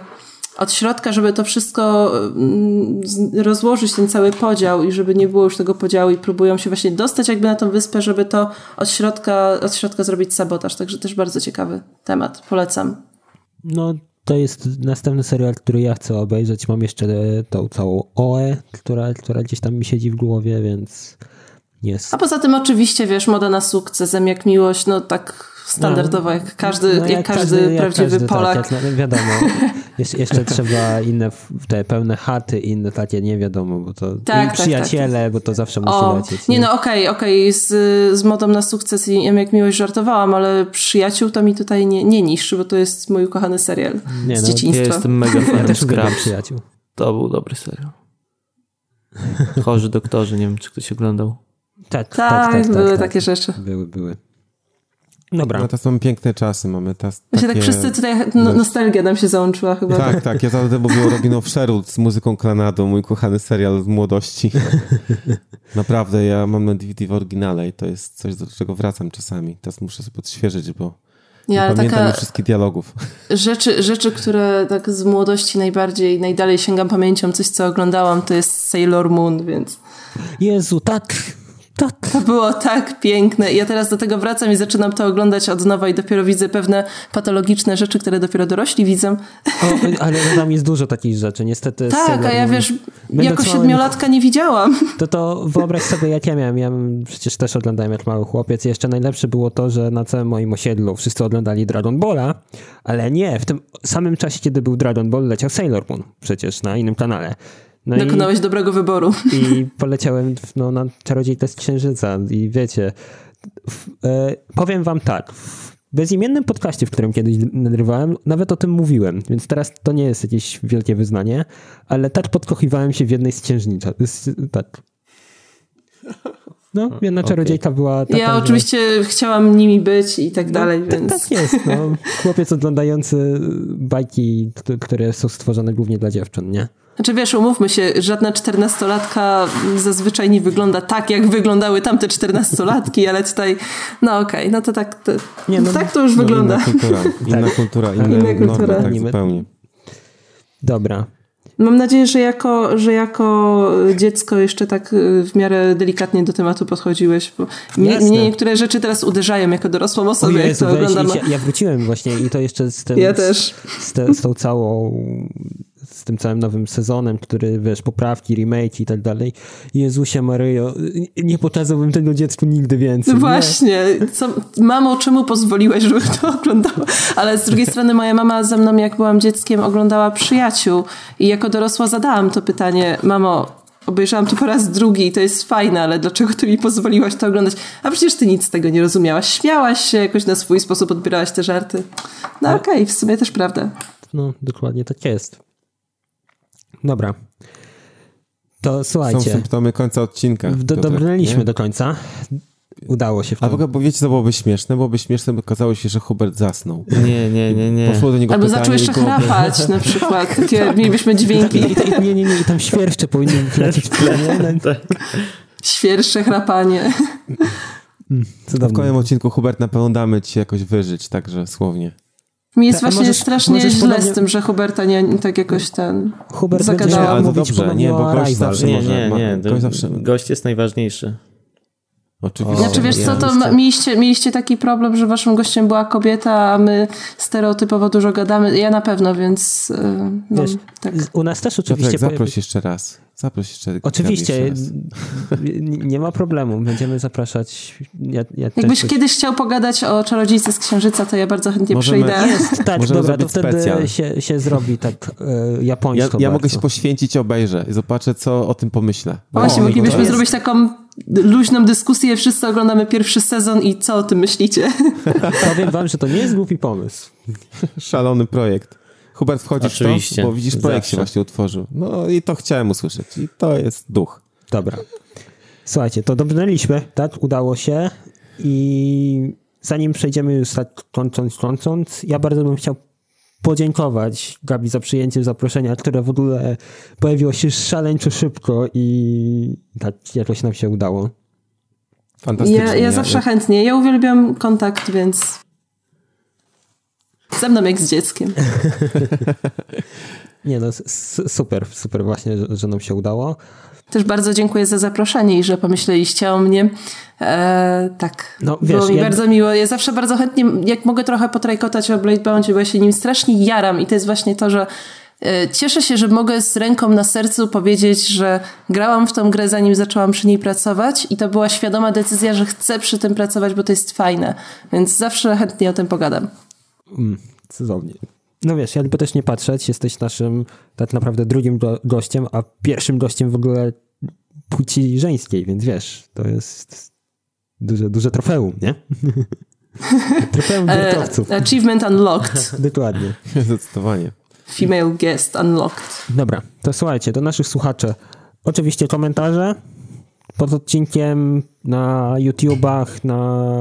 D: od środka, żeby to wszystko mm, rozłożyć, ten cały podział i żeby nie było już tego podziału i próbują się właśnie dostać jakby na tą wyspę, żeby to od środka, od środka zrobić sabotaż. Także też bardzo ciekawy temat. Polecam.
A: No, to jest następny serial, który ja chcę obejrzeć. Mam jeszcze tą całą OE, która, która gdzieś tam mi siedzi w głowie, więc jest.
D: A poza tym oczywiście, wiesz, moda na sukcesem, jak miłość, no tak standardowo, jak każdy, no, jak, jak każdy, każdy prawdziwy każdy, tak, Polak. Tak,
A: no, wiadomo, Jesz jeszcze trzeba inne te pełne chaty, inne takie nie wiadomo, bo to tak, tak przyjaciele, tak, bo to zawsze musi o, lecieć.
D: Nie, nie no okej, okay, okej, okay. z, z modą na sukces i jak miłość żartowałam, ale przyjaciół to mi tutaj nie, nie niszczy, bo to jest mój ukochany serial nie, z no, dzieciństwa.
C: Ja jestem mega fanem
A: przyjaciół.
C: To był dobry serial. Chorzy doktorzy, nie wiem, czy ktoś oglądał.
A: Tak, tak, tak, tak, tak
D: były
A: tak,
D: takie rzeczy.
A: Były, były. Dobra.
B: No to są piękne czasy, mamy ta,
D: takie... tak wszyscy tutaj, no, nostalgia nam się załączyła chyba.
B: Tak, tak, ja zawsze mówię o Robin Sherwood z muzyką Klanadu, mój kochany serial z młodości. Naprawdę, ja mam na DVD w oryginale i to jest coś, do czego wracam czasami. Teraz muszę sobie odświeżyć, bo ja, nie pamiętam taka... wszystkich dialogów.
D: Rzeczy, rzeczy, które tak z młodości najbardziej, najdalej sięgam pamięcią, coś co oglądałam, to jest Sailor Moon, więc...
A: Jezu, tak,
D: tak. To było tak piękne. Ja teraz do tego wracam i zaczynam to oglądać od nowa i dopiero widzę pewne patologiczne rzeczy, które dopiero dorośli widzą.
A: O, ale tam jest dużo takich rzeczy, niestety.
D: Tak, a ja wiesz, jako siedmiolatka nie widziałam.
A: To to wyobraź sobie, jak ja miałem. Ja przecież też oglądałem jak mały chłopiec i jeszcze najlepsze było to, że na całym moim osiedlu wszyscy oglądali Dragon Balla, ale nie, w tym samym czasie, kiedy był Dragon Ball, leciał Sailor Moon przecież na innym kanale.
D: No Dokonałeś i, dobrego wyboru.
A: I poleciałem no, na Czarodziej z Księżyca i wiecie, w, e, powiem wam tak, w bezimiennym podcaście, w którym kiedyś nagrywałem, nawet o tym mówiłem, więc teraz to nie jest jakieś wielkie wyznanie, ale tak podkochiwałem się w jednej z księżniczek. Tak. No, jedna czarodziejka okay. była taka,
D: Ja oczywiście że... chciałam nimi być i tak no, dalej,
A: tak,
D: więc...
A: Tak jest, no. Chłopiec oglądający bajki, które są stworzone głównie dla dziewczyn, nie?
D: Znaczy wiesz, umówmy się, żadna czternastolatka zazwyczaj nie wygląda tak, jak wyglądały tamte czternastolatki, ale tutaj, no okej, okay, no to tak to, nie, no, tak to już no, wygląda.
B: Inna kultura, inna tak. kultura, inne inna kultura. Normy, tak zupełnie.
A: Dobra.
D: Mam nadzieję, że jako, że jako dziecko jeszcze tak y, w miarę delikatnie do tematu podchodziłeś, bo mnie, mnie niektóre rzeczy teraz uderzają jako dorosłą osobę, jak to oglądam.
A: Ja, ja wróciłem właśnie i to jeszcze z, tym,
D: ja.
A: Z, te, z tą całą z tym całym nowym sezonem, który, wiesz, poprawki, remake i tak dalej. Jezusie Maryjo, nie pokazałbym tego dziecku nigdy więcej.
D: No właśnie. Co, mamo, czemu pozwoliłeś, żeby to oglądała? Ale z drugiej strony moja mama ze mną, jak byłam dzieckiem, oglądała Przyjaciół i jako dorosła zadałam to pytanie, mamo, obejrzałam to po raz drugi i to jest fajne, ale dlaczego ty mi pozwoliłaś to oglądać? A przecież ty nic z tego nie rozumiałaś. Śmiałaś się, jakoś na swój sposób odbierałaś te żarty. No okej, okay, w sumie też prawda.
A: No, dokładnie tak jest. Dobra. To słuchajcie.
B: Są symptomy końca odcinka.
A: Do, dobrnęliśmy do końca. Udało się w
B: A w ogóle, bo wiecie, co byłoby śmieszne? Byłoby śmieszne, bo okazało się, że Hubert zasnął.
C: Nie, nie, nie, nie.
B: Poszło do niego
D: Albo zaczął jeszcze go... chrapać na przykład. Takie tak. mielibyśmy dźwięki. I,
A: i, nie, nie, nie. I tam świerszcze powinny lecieć w tle. Tak.
D: Świerszcze chrapanie.
B: Hmm, w kolejnym odcinku Hubert na pewno damy ci jakoś wyżyć, także słownie.
D: Mi jest Ta, właśnie możesz, strasznie możesz źle podobnie... z tym, że Huberta nie tak jakoś ten
A: Hubert zagadała. Nie,
B: ale to dobrze, nie, bo gość zawsze
C: nie, nie, nie, gość, zawsze... gość jest najważniejszy.
B: Oczywiście.
D: Znaczy wiesz co, to mieliście, mieliście taki problem, że waszym gościem była kobieta, a my stereotypowo dużo gadamy. Ja na pewno, więc y, no, wiesz, tak.
A: U nas też oczywiście...
B: Piotrek, zaproś jeszcze raz. Zaproś jeszcze
A: Oczywiście, jeszcze nie ma problemu. Będziemy zapraszać. Ja, ja
D: Jakbyś kiedyś chciał pogadać o czarodziejce z Księżyca, to ja bardzo chętnie Możemy, przyjdę.
A: Jest, tak, Możemy dobra, to wtedy się, się zrobi tak e, japońsko.
B: Ja, ja mogę się poświęcić, obejrzę i zobaczę, co o tym pomyślę.
D: Właśnie, moglibyśmy zrobić taką luźną dyskusję, wszyscy oglądamy pierwszy sezon i co o tym myślicie?
A: Powiem wam, że to nie jest głupi pomysł.
B: Szalony projekt. Hubert, wchodzisz Oczywiście. w to? Bo widzisz, projekt Zawsze. się właśnie utworzył. No i to chciałem usłyszeć. I to jest duch.
A: Dobra. Słuchajcie, to dobrnęliśmy, tak? Udało się. I zanim przejdziemy już tak kończąc, kończąc, ja bardzo bym chciał podziękować Gabi za przyjęcie zaproszenia, które w ogóle pojawiło się szaleńczo szybko i tak jakoś nam się udało.
B: Fantastycznie.
D: Ja, ja zawsze chętnie. Ja uwielbiam kontakt, więc ze mną jak z dzieckiem.
A: Nie no, super, super właśnie, że nam się udało.
D: Też bardzo dziękuję za zaproszenie i że pomyśleliście o mnie. E, tak, no, wiesz, było mi ja... bardzo miło. Ja zawsze bardzo chętnie, jak mogę trochę potrajkotać o Blade Bounty, bo ja się nim strasznie jaram i to jest właśnie to, że E, cieszę się, że mogę z ręką na sercu powiedzieć, że grałam w tą grę zanim zaczęłam przy niej pracować i to była świadoma decyzja, że chcę przy tym pracować, bo to jest fajne. Więc zawsze chętnie o tym pogadam.
A: Mm, cudownie. No wiesz, jakby też nie patrzeć, jesteś naszym tak naprawdę drugim gościem, a pierwszym gościem w ogóle płci żeńskiej, więc wiesz, to jest duże, duże trofeum, nie? trofeum
D: e, Achievement unlocked.
A: Dokładnie.
B: Zdecydowanie.
D: Female guest unlocked.
A: Dobra, to słuchajcie, do naszych słuchaczy. Oczywiście komentarze pod odcinkiem na YouTubach, na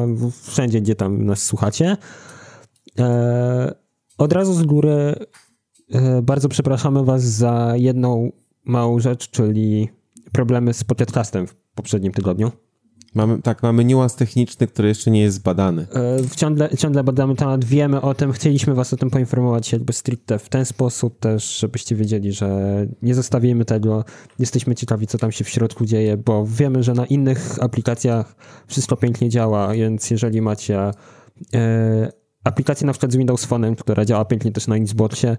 A: wszędzie, gdzie tam nas słuchacie. E, od razu z góry e, bardzo przepraszamy was za jedną małą rzecz, czyli problemy z podcastem w poprzednim tygodniu.
B: Mamy, tak, mamy niuans techniczny, który jeszcze nie jest zbadany.
A: E, ciągle, ciągle badamy temat, wiemy o tym, chcieliśmy was o tym poinformować jakby stricte w ten sposób też, żebyście wiedzieli, że nie zostawimy tego, jesteśmy ciekawi, co tam się w środku dzieje, bo wiemy, że na innych aplikacjach wszystko pięknie działa, więc jeżeli macie e, aplikację na przykład z Windows Phone, która działa pięknie też na Xboxie,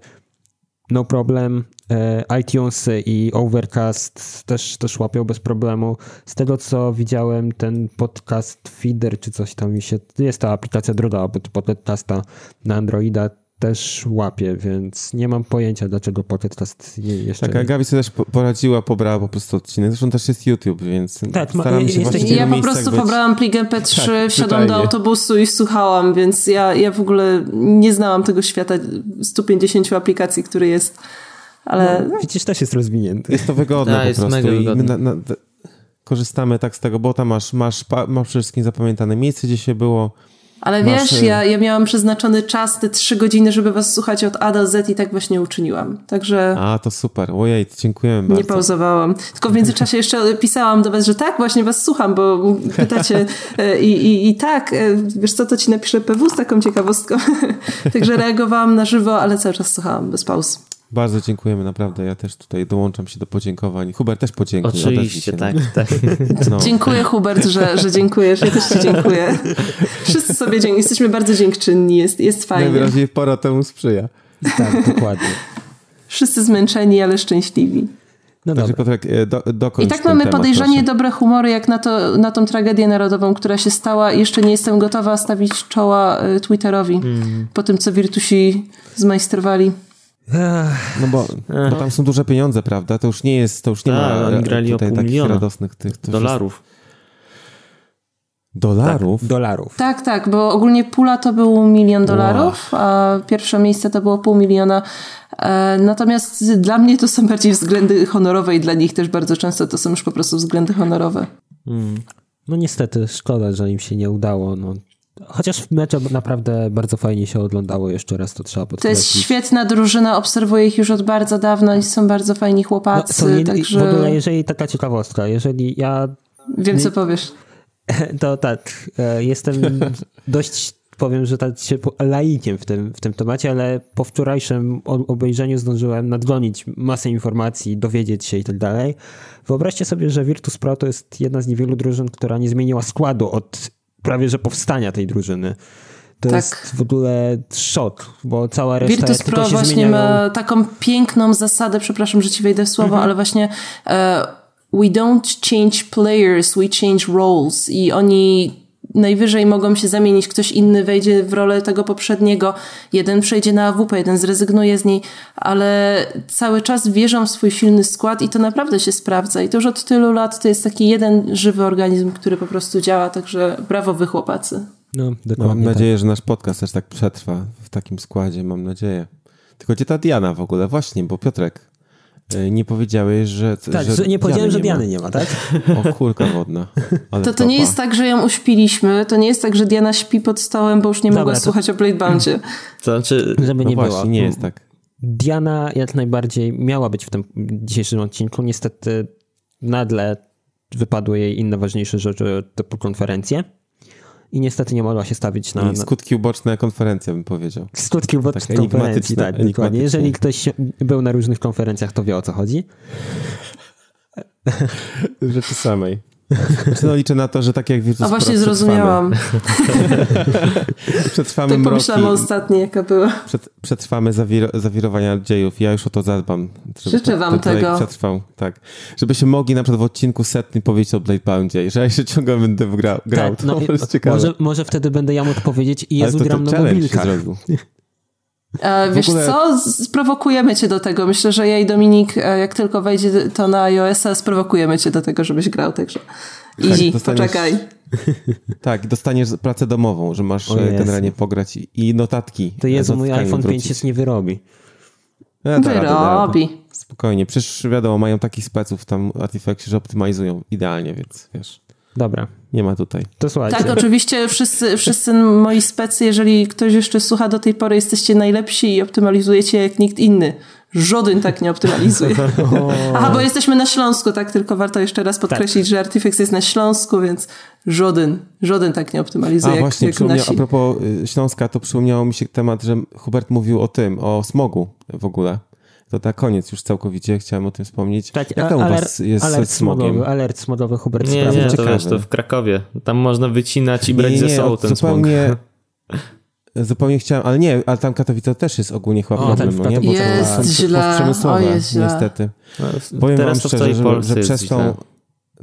A: no problem. E, iTunes i Overcast też, też łapią bez problemu. Z tego co widziałem, ten podcast Feeder czy coś tam mi się. Jest ta aplikacja druga podcasta na Androida też łapie, więc nie mam pojęcia, dlaczego Pocket Cast jeszcze...
B: Tak, a Gabi sobie też poradziła, pobrała po prostu odcinek. Zresztą też jest YouTube, więc
A: tak,
B: staram się
D: właśnie Ja po prostu być... pobrałam plik MP3, tak, wsiadłam do autobusu i słuchałam, więc ja, ja w ogóle nie znałam tego świata 150 aplikacji, który jest, ale...
A: No, widzisz, też jest rozwinięty.
B: Jest to wygodne tak, po jest prostu. Mega wygodne. Na, na, korzystamy tak z tego, bo tam masz, masz, masz przede wszystkim zapamiętane miejsce, gdzie się było
D: ale wiesz, y, ja, ja miałam przeznaczony czas, te trzy godziny, żeby was słuchać od A do Z i tak właśnie uczyniłam. Także...
B: A, to super. Ojej, dziękujemy bardzo.
D: Nie pauzowałam. Tylko w międzyczasie jeszcze pisałam do was, że tak, właśnie was słucham, bo pytacie y, i, i, i tak, y, wiesz co, to ci napiszę PW z taką ciekawostką. Także reagowałam na żywo, ale cały czas słuchałam bez pauz.
B: Bardzo dziękujemy, naprawdę. Ja też tutaj dołączam się do podziękowań. Hubert też podziękuję.
C: Oczywiście, tak, tak.
D: No. Dziękuję Hubert, że, że dziękujesz. Ja też ci dziękuję. Wszyscy sobie dziękuję. Jesteśmy bardzo dziękczynni. Jest, jest fajnie.
B: Najwyraźniej pora temu sprzyja.
A: Tak, dokładnie.
D: Wszyscy zmęczeni, ale szczęśliwi.
B: No Także Piotrek, e, do,
D: I tak mamy temat, podejrzanie proszę. dobre humory, jak na, to, na tą tragedię narodową, która się stała. Jeszcze nie jestem gotowa stawić czoła e, Twitterowi mm. po tym, co Virtusi zmajstrowali.
B: No bo, bo, tam są duże pieniądze, prawda? To już nie jest, to już nie
C: Ta, ma grali tutaj takich radosnych tych dolarów.
B: Dolarów?
A: Tak, dolarów.
D: Tak, tak, bo ogólnie pula to był milion dolarów, wow. a pierwsze miejsce to było pół miliona. E, natomiast dla mnie to są bardziej względy honorowe i dla nich też bardzo często to są już po prostu względy honorowe. Hmm.
A: No niestety, szkoda, że im się nie udało. No, Chociaż mecze naprawdę bardzo fajnie się oglądało jeszcze raz, to trzeba podkreślić.
D: To jest świetna drużyna, obserwuję ich już od bardzo dawna i są bardzo fajni chłopacy. No, także...
A: W ogóle, jeżeli taka ciekawostka, jeżeli ja...
D: Wiem, co powiesz.
A: To tak, e, jestem dość, powiem, że tak się laikiem w tym, w tym temacie, ale po wczorajszym obejrzeniu zdążyłem nadgonić masę informacji, dowiedzieć się i tak dalej. Wyobraźcie sobie, że Virtus Pro to jest jedna z niewielu drużyn, która nie zmieniła składu od prawie że powstania tej drużyny. To tak. jest w ogóle szok, bo cała reszta
D: Virtus Pro właśnie zmieniają... ma taką piękną zasadę, przepraszam, że ci wejdę w słowo, mhm. ale właśnie uh, we don't change players, we change roles i oni najwyżej mogą się zamienić, ktoś inny wejdzie w rolę tego poprzedniego, jeden przejdzie na AWP, jeden zrezygnuje z niej, ale cały czas wierzą w swój silny skład i to naprawdę się sprawdza. I to już od tylu lat to jest taki jeden żywy organizm, który po prostu działa, także brawo wy chłopacy.
B: No, no mam nadzieję, tak. że nasz podcast też tak przetrwa w takim składzie, mam nadzieję. Tylko gdzie ta Diana w ogóle? Właśnie, bo Piotrek, nie powiedziałeś, że.
A: Tak, że nie powiedziałem, że Diany nie ma, tak?
B: O, kulka wodna.
D: Ale to, to nie jest tak, że ją uśpiliśmy. To nie jest tak, że Diana śpi pod stołem, bo już nie Dobra, mogła to... słuchać o Bladeboundzie.
C: To znaczy,
A: żeby nie
B: no
A: było.
B: nie jest tak.
A: Diana jak najbardziej miała być w tym dzisiejszym odcinku. Niestety nagle wypadły jej inne ważniejsze rzeczy typu konferencje i niestety nie mogła się stawić na... I
B: skutki uboczne konferencja bym powiedział.
A: Skutki uboczne tak, konferencji, tak, dokładnie. Jeżeli ktoś był na różnych konferencjach, to wie o co chodzi.
B: Rzeczy samej. Znaczy, no liczę na to, że tak jak Virtus
D: A właśnie
B: Pro
D: zrozumiałam.
B: Przetrwamy, przetrwamy
D: Tak pomyślałam o ostatniej, jaka była.
B: przed, przetrwamy zawir- zawirowania dziejów. Ja już o to zadbam. Żeby
D: Życzę
B: to-
D: wam
B: to
D: tego.
B: Przetrwał, tak. Żebyśmy mogli na przykład w odcinku setnym powiedzieć o Blade Boundzie. Że ja się ciągle będę grał, grał.
A: Tak, no,
B: to jest ciekawe.
A: może, może wtedy będę ja mógł powiedzieć i Jezu
B: to,
A: gram
B: to
A: na mobilkach.
B: zrobił.
D: E, wiesz
B: ogóle-
D: co? Sprowokujemy cię do tego. Myślę, że ja i Dominik, e, jak tylko wejdzie to na iOS-a, sprowokujemy cię do tego, żebyś grał, także easy,
B: dostaniesz-
D: poczekaj.
B: Tak, dostaniesz pracę domową, że masz e, generalnie pograć i, notatki.
A: To Jezu,
B: z
A: mój iPhone 5
B: wrócić.
A: jest nie wyrobi.
B: Ja da radę, da radę.
D: Wyrobi.
B: Spokojnie, przecież wiadomo, mają takich speców tam w Artifactie, że optymalizują idealnie, więc wiesz,
A: Dobra,
B: nie ma tutaj.
A: to słuchajcie.
D: Tak, oczywiście wszyscy, wszyscy moi specy, jeżeli ktoś jeszcze słucha do tej pory, jesteście najlepsi i optymalizujecie jak nikt inny. Żaden tak nie optymalizuje. Aha, bo jesteśmy na Śląsku, tak? Tylko warto jeszcze raz podkreślić, że Artifex jest na Śląsku, więc żaden, żaden tak nie optymalizuje
B: A
D: jak,
B: właśnie,
D: jak nasi.
B: a propos y, Śląska, to przypomniało mi się temat, że Hubert mówił o tym, o smogu w ogóle. To na koniec już całkowicie chciałem o tym wspomnieć.
A: Tak,
B: Jak tam u
A: aler-
B: was jest
A: alert
B: smogiem?
A: smogowy, alert smogowy Hubert
C: Nie, nie, to wiesz, to w Krakowie. Tam można wycinać i brać
B: nie,
C: ze sobą ten smog.
B: zupełnie, zupełnie chciałem, ale nie, ale tam Katowice też jest ogólnie chyba
A: O,
B: problem,
A: tak,
B: no nie? Bo to
D: Jest
B: są
D: źle, o, jest źle.
B: niestety.
C: No,
B: Powiem
C: Teraz
B: wam
C: to
B: szczerze, że, że przez tą...
C: źle.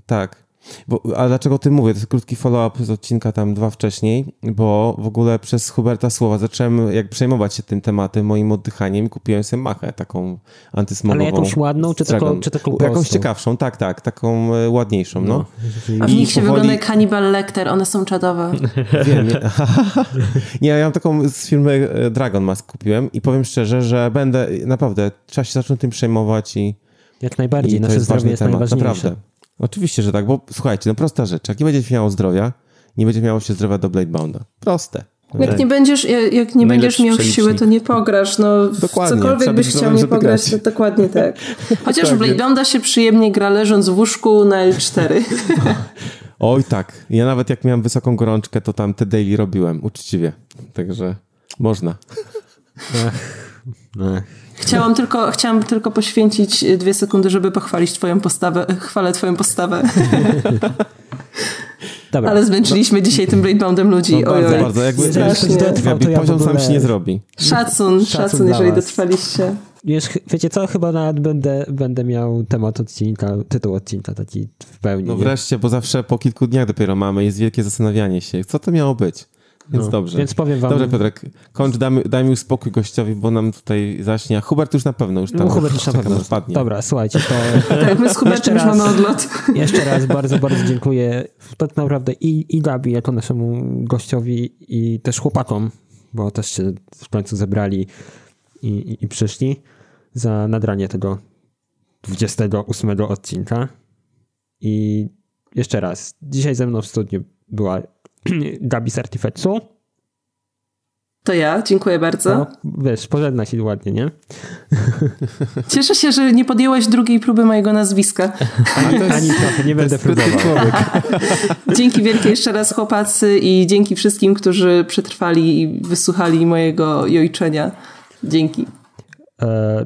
B: Tak. Bo, a dlaczego o tym mówię? To jest krótki follow-up z odcinka tam dwa wcześniej, bo w ogóle przez Huberta słowa zacząłem jak przejmować się tym tematem, moim oddychaniem i kupiłem sobie machę taką antysmogową.
A: Ale jakąś ładną, czy taką, czy taką
B: Jakąś
A: prostą?
B: ciekawszą, tak, tak, taką e, ładniejszą, no.
D: A w
B: I
D: nich się
B: powoli-
D: wygląda jak Hannibal Lecter, one są czadowe.
B: Wiem. Nie, nie, ja mam taką z firmy e, Dragon Mask kupiłem i powiem szczerze, że będę, naprawdę, trzeba się zacząć tym przejmować i,
A: Jak najbardziej,
B: i
A: nasze
B: jest
A: zdrowie
B: ważny
A: jest
B: temat,
A: najważniejsze.
B: naprawdę. Oczywiście, że tak, bo słuchajcie, no prosta rzecz, jak nie będziecie miało zdrowia, nie będzie miało się zdrowia do Bladebounda. Proste.
D: Jak nie będziesz, jak nie będziesz miał
C: przelicznik.
D: siły, to nie pograsz. No, w
B: Dokładnie.
D: cokolwiek byś chciał nie pograć,
B: grać.
D: to dokładnie tak. Chociaż w. Bladebounda się przyjemnie gra leżąc w łóżku na L4.
B: Oj tak, ja nawet jak miałem wysoką gorączkę, to tam te daily robiłem, uczciwie. Także można.
A: Ech.
D: Chciałam tylko, chciałam tylko poświęcić dwie sekundy, żeby pochwalić twoją postawę. Chwalę twoją postawę.
A: Dobra.
D: Ale zmęczyliśmy dzisiaj tym Bladeboundem ludzi.
B: No,
D: Oj,
B: bardzo, bardzo. Jakby
D: Strasznie.
A: dotrwał, to ja
B: poziom sam się nie zrobi.
D: Szacun, szacun,
A: dla
D: jeżeli
A: was.
D: dotrwaliście.
A: Ch- wiecie co, chyba nawet będę, będę miał temat odcinka, tytuł odcinka taki w pełni.
B: No wreszcie, bo zawsze po kilku dniach dopiero mamy, jest wielkie zastanawianie się, co to miało być. Więc
A: No,
B: dobrze.
A: Więc powiem wam,
B: Dobrze, Piotrek, kończ, damy, daj mi już spokój gościowi, bo nam tutaj zaśnie. A Hubert już na pewno już tam
A: no, Hubert już na pewno
B: aż padnie.
A: Dobra, słuchajcie, to
D: Tak, my z Hubertem już
A: raz.
D: mamy odlot.
A: jeszcze raz bardzo, bardzo dziękuję tak naprawdę i, i Gabi jako naszemu gościowi i też chłopakom, bo też się w końcu zebrali i, i, i przyszli za nadranie tego 28 odcinka. I jeszcze raz, dzisiaj ze mną w studniu była Gabi z Artifexu.
D: To ja, dziękuję bardzo.
A: No, wiesz, pożegna się ładnie, nie?
D: Cieszę się, że nie podjęłaś drugiej próby mojego nazwiska.
A: Ani, ani trochę, nie będę próbował.
D: Dzięki wielkie jeszcze raz chłopacy i dzięki wszystkim, którzy przetrwali i wysłuchali mojego jojczenia. Dzięki.
A: E,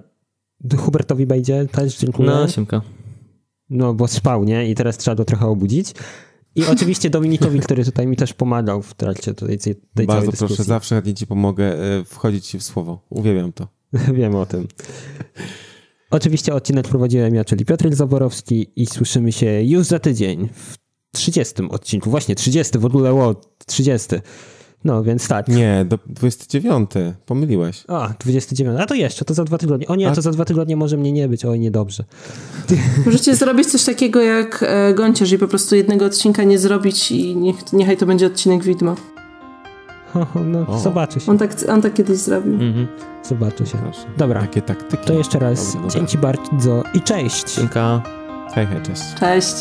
A: Hubertowi będzie też dziękuję.
C: No, Siemka.
A: No, bo spał, nie? I teraz trzeba go trochę obudzić. I oczywiście Dominikowi, który tutaj mi też pomagał w trakcie tej, tej, tej całej
B: Bardzo
A: dyskusji.
B: proszę, zawsze chętnie ci pomogę e, wchodzić ci w słowo. Uwielbiam to.
A: Wiem o tym. Oczywiście odcinek prowadziłem ja, czyli Piotr Zaborowski i słyszymy się już za tydzień w 30 odcinku. Właśnie 30, w ogóle o, 30. No, więc tak.
B: Nie, do 29. Pomyliłeś.
A: A, 29. A to jeszcze, to za dwa tygodnie. O nie,
B: A-
A: to za dwa tygodnie może mnie nie być. Oj, niedobrze.
D: Możecie zrobić coś takiego jak e, Gonciarz i po prostu jednego odcinka nie zrobić i niech, niechaj to będzie odcinek widmo.
A: No,
B: O.
A: zobaczy się.
D: On tak, on tak kiedyś zrobił.
C: Mhm.
A: Zobaczy się.
B: Proszę.
A: Dobra,
B: Takie taktyki.
A: to jeszcze raz
B: Dobra, dobra.
A: dzięki bardzo i cześć.
C: Siemka.
B: Hej, hej, cześć.
D: Cześć.